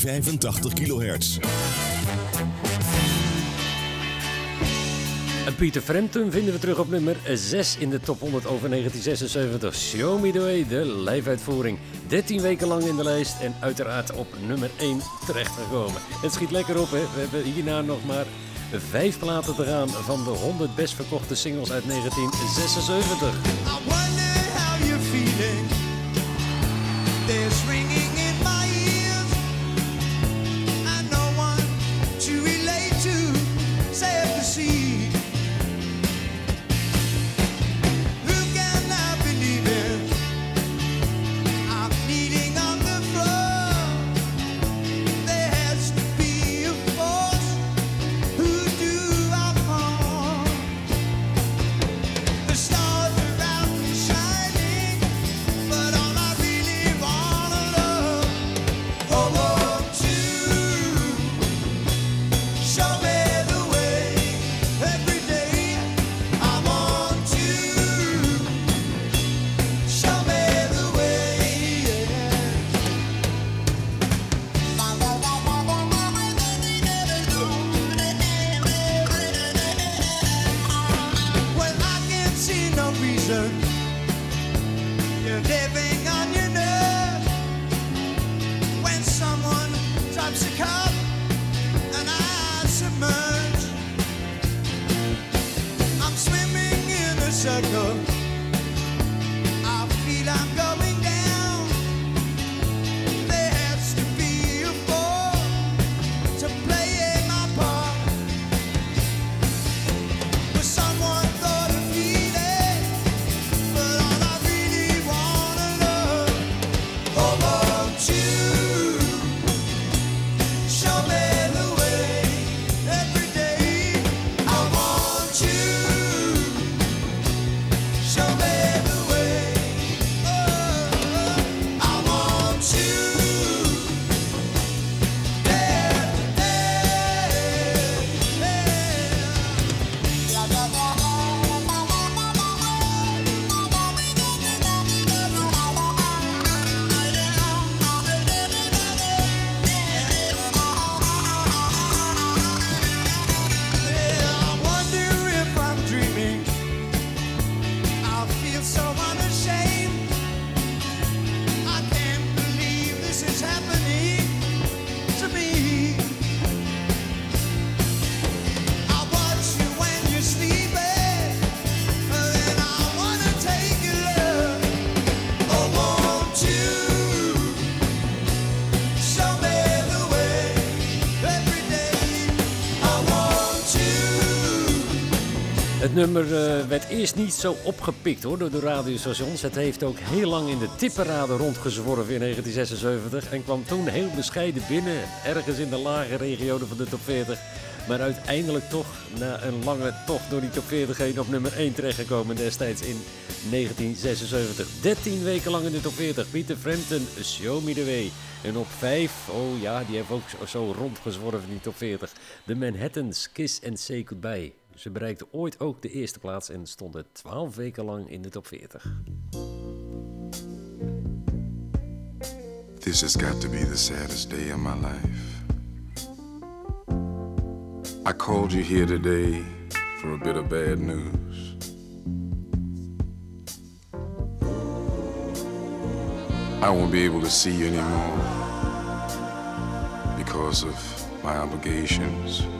1485 kilohertz. En Peter Frampton vinden we terug op nummer 6 in de top 100 over 1976. Show Me The Way, de live-uitvoering. 13 weken lang in de lijst en uiteraard op nummer 1 terechtgekomen. Het schiet lekker op, hè. We hebben hierna nog maar vijf platen te gaan van de 100 best verkochte singles uit 1976. Nummer eh, werd eerst niet zo opgepikt hoor, door de radiostations. Het heeft ook heel lang in de tipperaden rondgezworven in 1976 en kwam toen heel bescheiden binnen, ergens in de lage regionen van de top 40. Maar uiteindelijk toch, na een lange tocht door die top 40 heen, op nummer 1 terechtgekomen destijds in 1976. 13 weken lang in de top 40. Peter Frampton, Show Me The Way. En op 5, oh ja, die heeft ook zo- zo rondgezworven in die top 40. De Manhattans, Kiss and Say Goodbye. Ze bereikten ooit ook de eerste plaats en stonden 12 weken lang in de top 40. This has got to be the saddest day of my life. I called you here today for a bit of bad news. I won't be able to see you anymore because of my obligations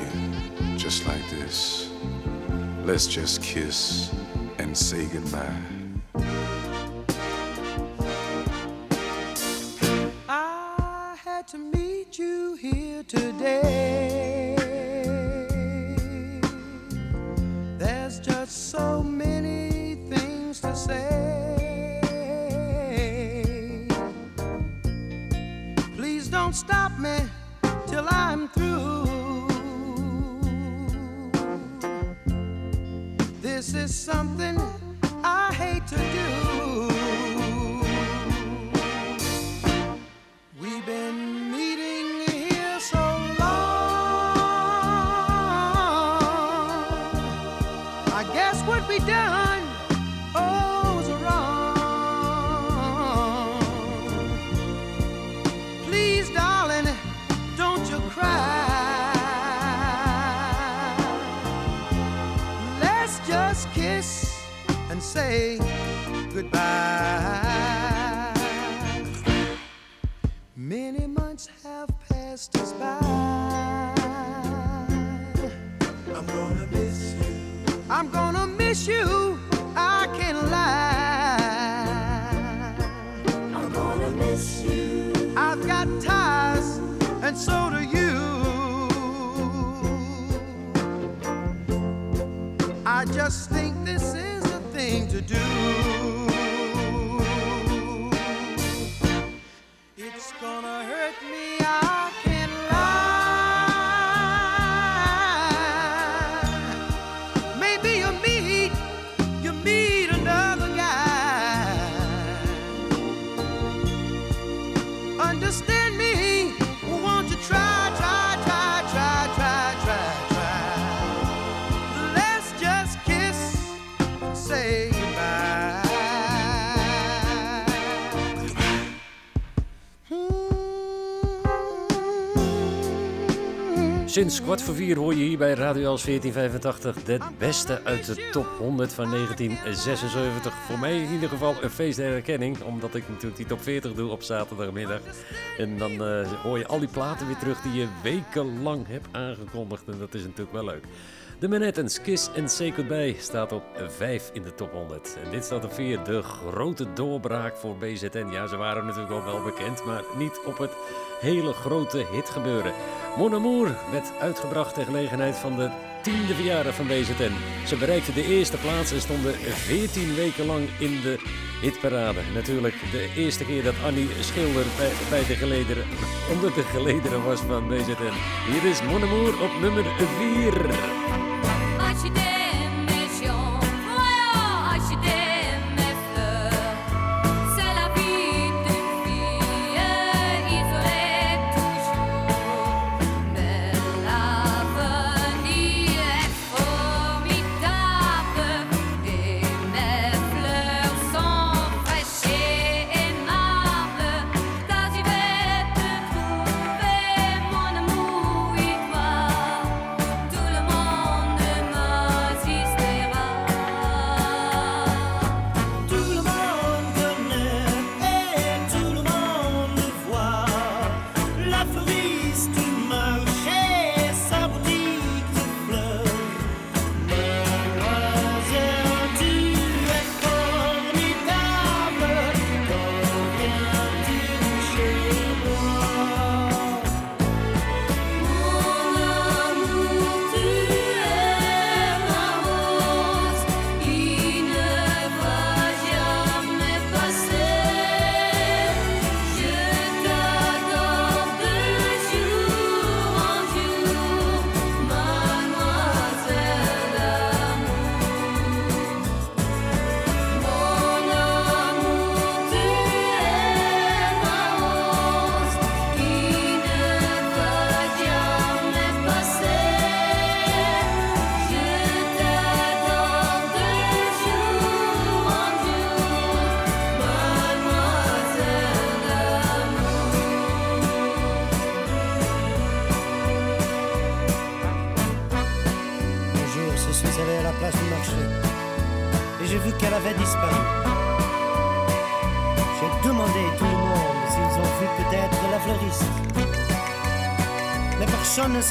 just like this. Let's just kiss and say goodbye. I had to meet you here today. There's just so many things to say. Please don't stop me till I'm through. This is something I hate to do. Sinds kwart voor vier hoor je hier bij Radio Els 1485 het beste uit de top 100 van 1976. Voor mij in ieder geval een feest der herkenning, omdat ik natuurlijk die top 40 doe op zaterdagmiddag. En dan eh, hoor je al die platen weer terug die je wekenlang hebt aangekondigd en dat is natuurlijk wel leuk. De Manhattans, Kiss and Say Goodbye, staat op 5 in de top 100. En dit staat op 4, de grote doorbraak voor BZN. Ja, ze waren natuurlijk al wel bekend, maar niet op het hele grote hitgebeuren. Mon Amour werd uitgebracht ter gelegenheid van de tiende verjaardag van BZN. Ze bereikten de eerste plaats en stonden 14 weken lang in de hitparade. Natuurlijk de eerste keer dat Annie Schilder bij, bij de gelederen, onder de gelederen was van BZN. Hier is Mon Amour op nummer 4. she did.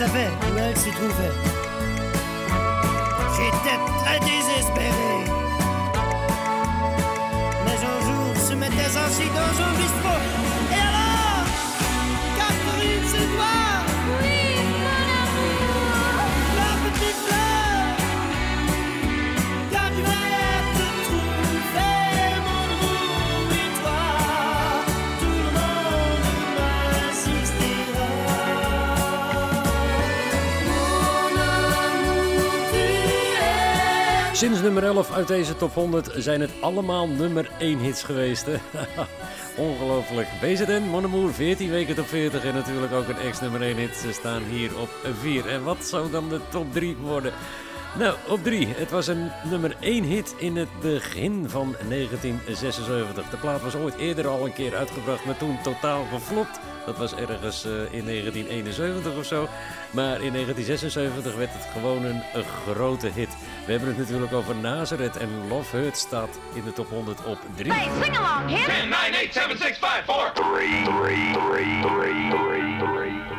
Savait où elle se trouvait. Sinds nummer 11 uit deze top 100 zijn het allemaal nummer 1 hits geweest. Ongelooflijk. BZN, Mon Amour, 14 weken top 40 en natuurlijk ook een ex-nummer 1 hit. Ze staan hier op 4. En wat zou dan de top 3 worden? Nou, op 3. Het was een nummer 1 hit in het begin van 1976. De plaat was ooit eerder al een keer uitgebracht, maar toen totaal geflopt. Dat was ergens eh, in 1971 of zo. Maar in 1976 werd het gewoon een, een grote hit. We hebben het natuurlijk over Nazareth en Love Hurt staat in de top 100 op 3. Hey, sing along, hit 10, 9, 8, 7, 6, 5, 4, 3, 3, 3, 3, 3, 3.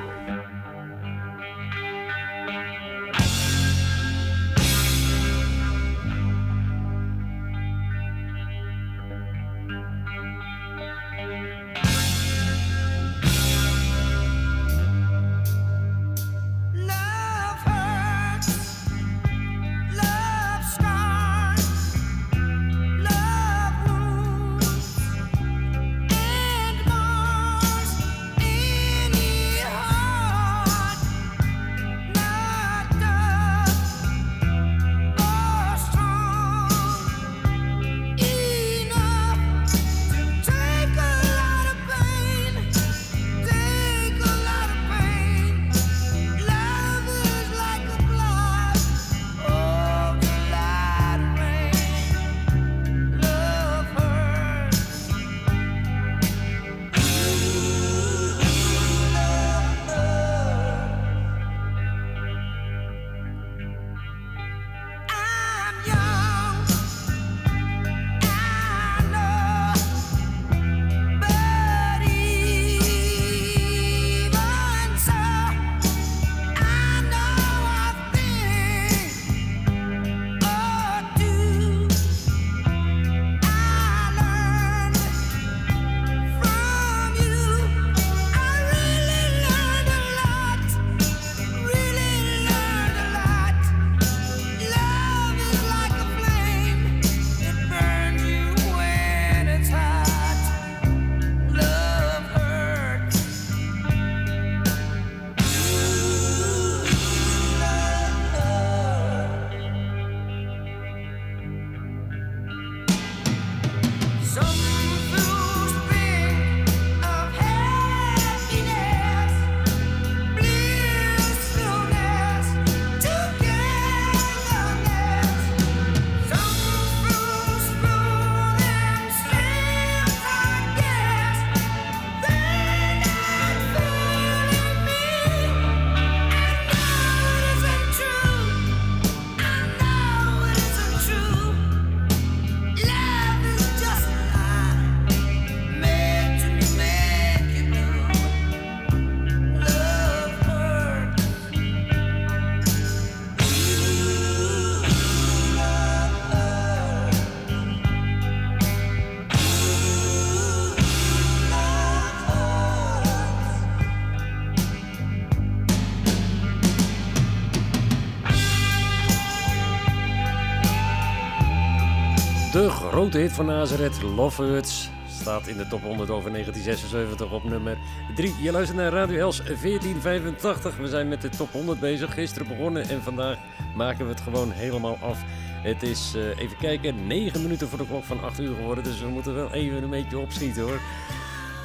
Grote hit van Nazareth, Love Hurts, staat in de top 100 over 1976 op nummer 3. Je luistert naar Radio Els 1485. We zijn met de top 100 bezig, gisteren begonnen en vandaag maken we het gewoon helemaal af. Het is, eh, even kijken, 9 minuten voor de klok van 8 uur geworden, dus we moeten wel even een beetje opschieten hoor.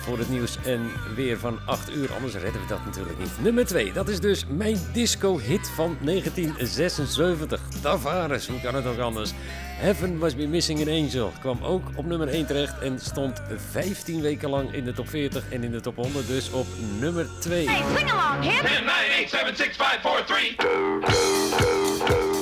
Voor het nieuws en weer van 8 uur, anders redden we dat natuurlijk niet. Nummer 2, dat is dus mijn disco-hit van 1976. Tavares, hoe kan het ook anders? Heaven Was Be Missing an Angel kwam ook op nummer 1 terecht en stond 15 weken lang in de top 40 en in de top 100 dus op nummer 2. Hey, sing along, hip. 10, 9, 8, 7, 6, 5, 4, 3.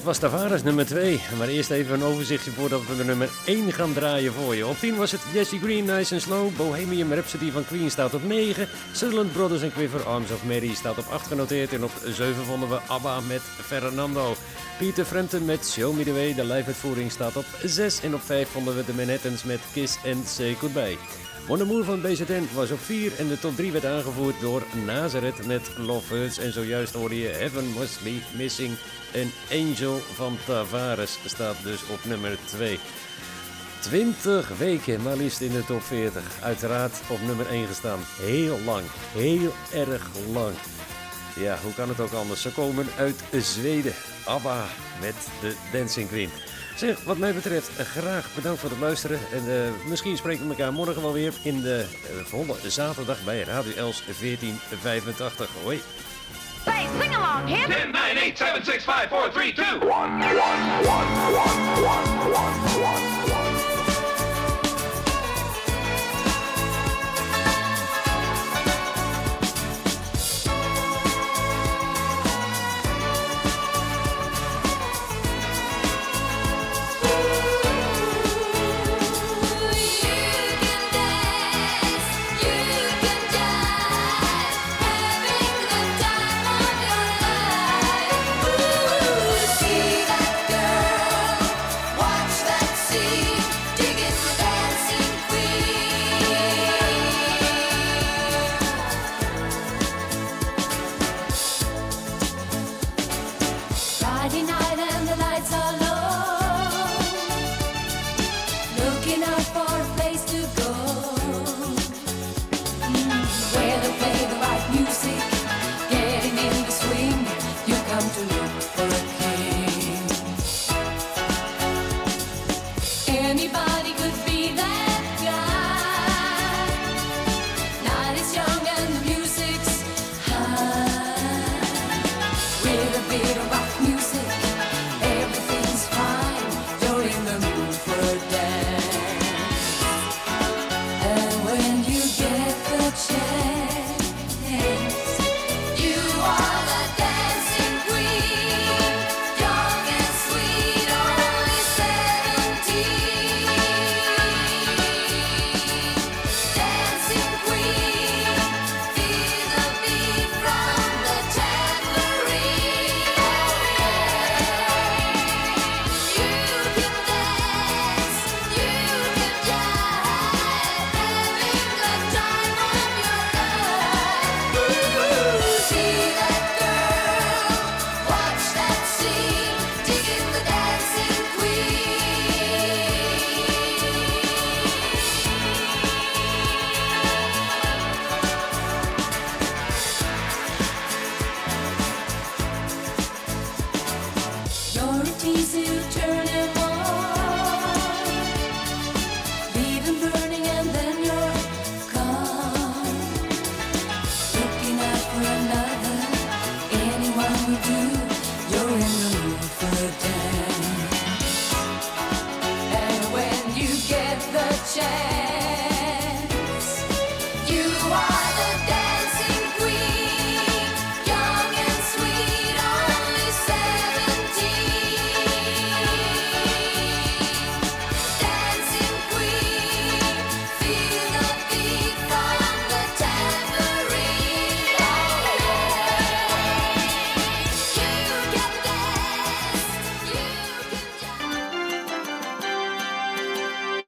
Dat was Tavares nummer 2. Maar eerst even een overzichtje voordat we de nummer 1 gaan draaien voor je. Op 10 was het Jesse Green, Nice and Slow. Bohemian Rhapsody van Queen staat op 9. Sutherland Brothers en Quiver, Arms of Mary staat op 8 genoteerd. En op 7 vonden we ABBA met Fernando. Peter Frampton met Show Me The Way, de live-uitvoering staat op 6. En op 5 vonden we de Manhattans met Kiss and Say Goodbye. Mon Amour van BZN was op 4 en de top 3 werd aangevoerd door Nazareth met Love Hurts. En zojuist hoorde je Heaven Must Be Missing an Angel van Tavares staat dus op nummer 2. 20 weken maar liefst in de top 40. Uiteraard op nummer 1 gestaan. Heel lang, heel erg lang. Ja, hoe kan het ook anders? Ze komen uit Zweden. ABBA met de Dancing Queen. Zeg, wat mij betreft, graag bedankt voor het luisteren. En eh, misschien spreken we elkaar morgen wel weer in de eh, volle zaterdag bij Radio Els 1485. Hoi. Say, sing along, hip. 10, 9, 8, 7, 6, 5, 4, 3, 2. 1, 1, 1, 1, 1, 1.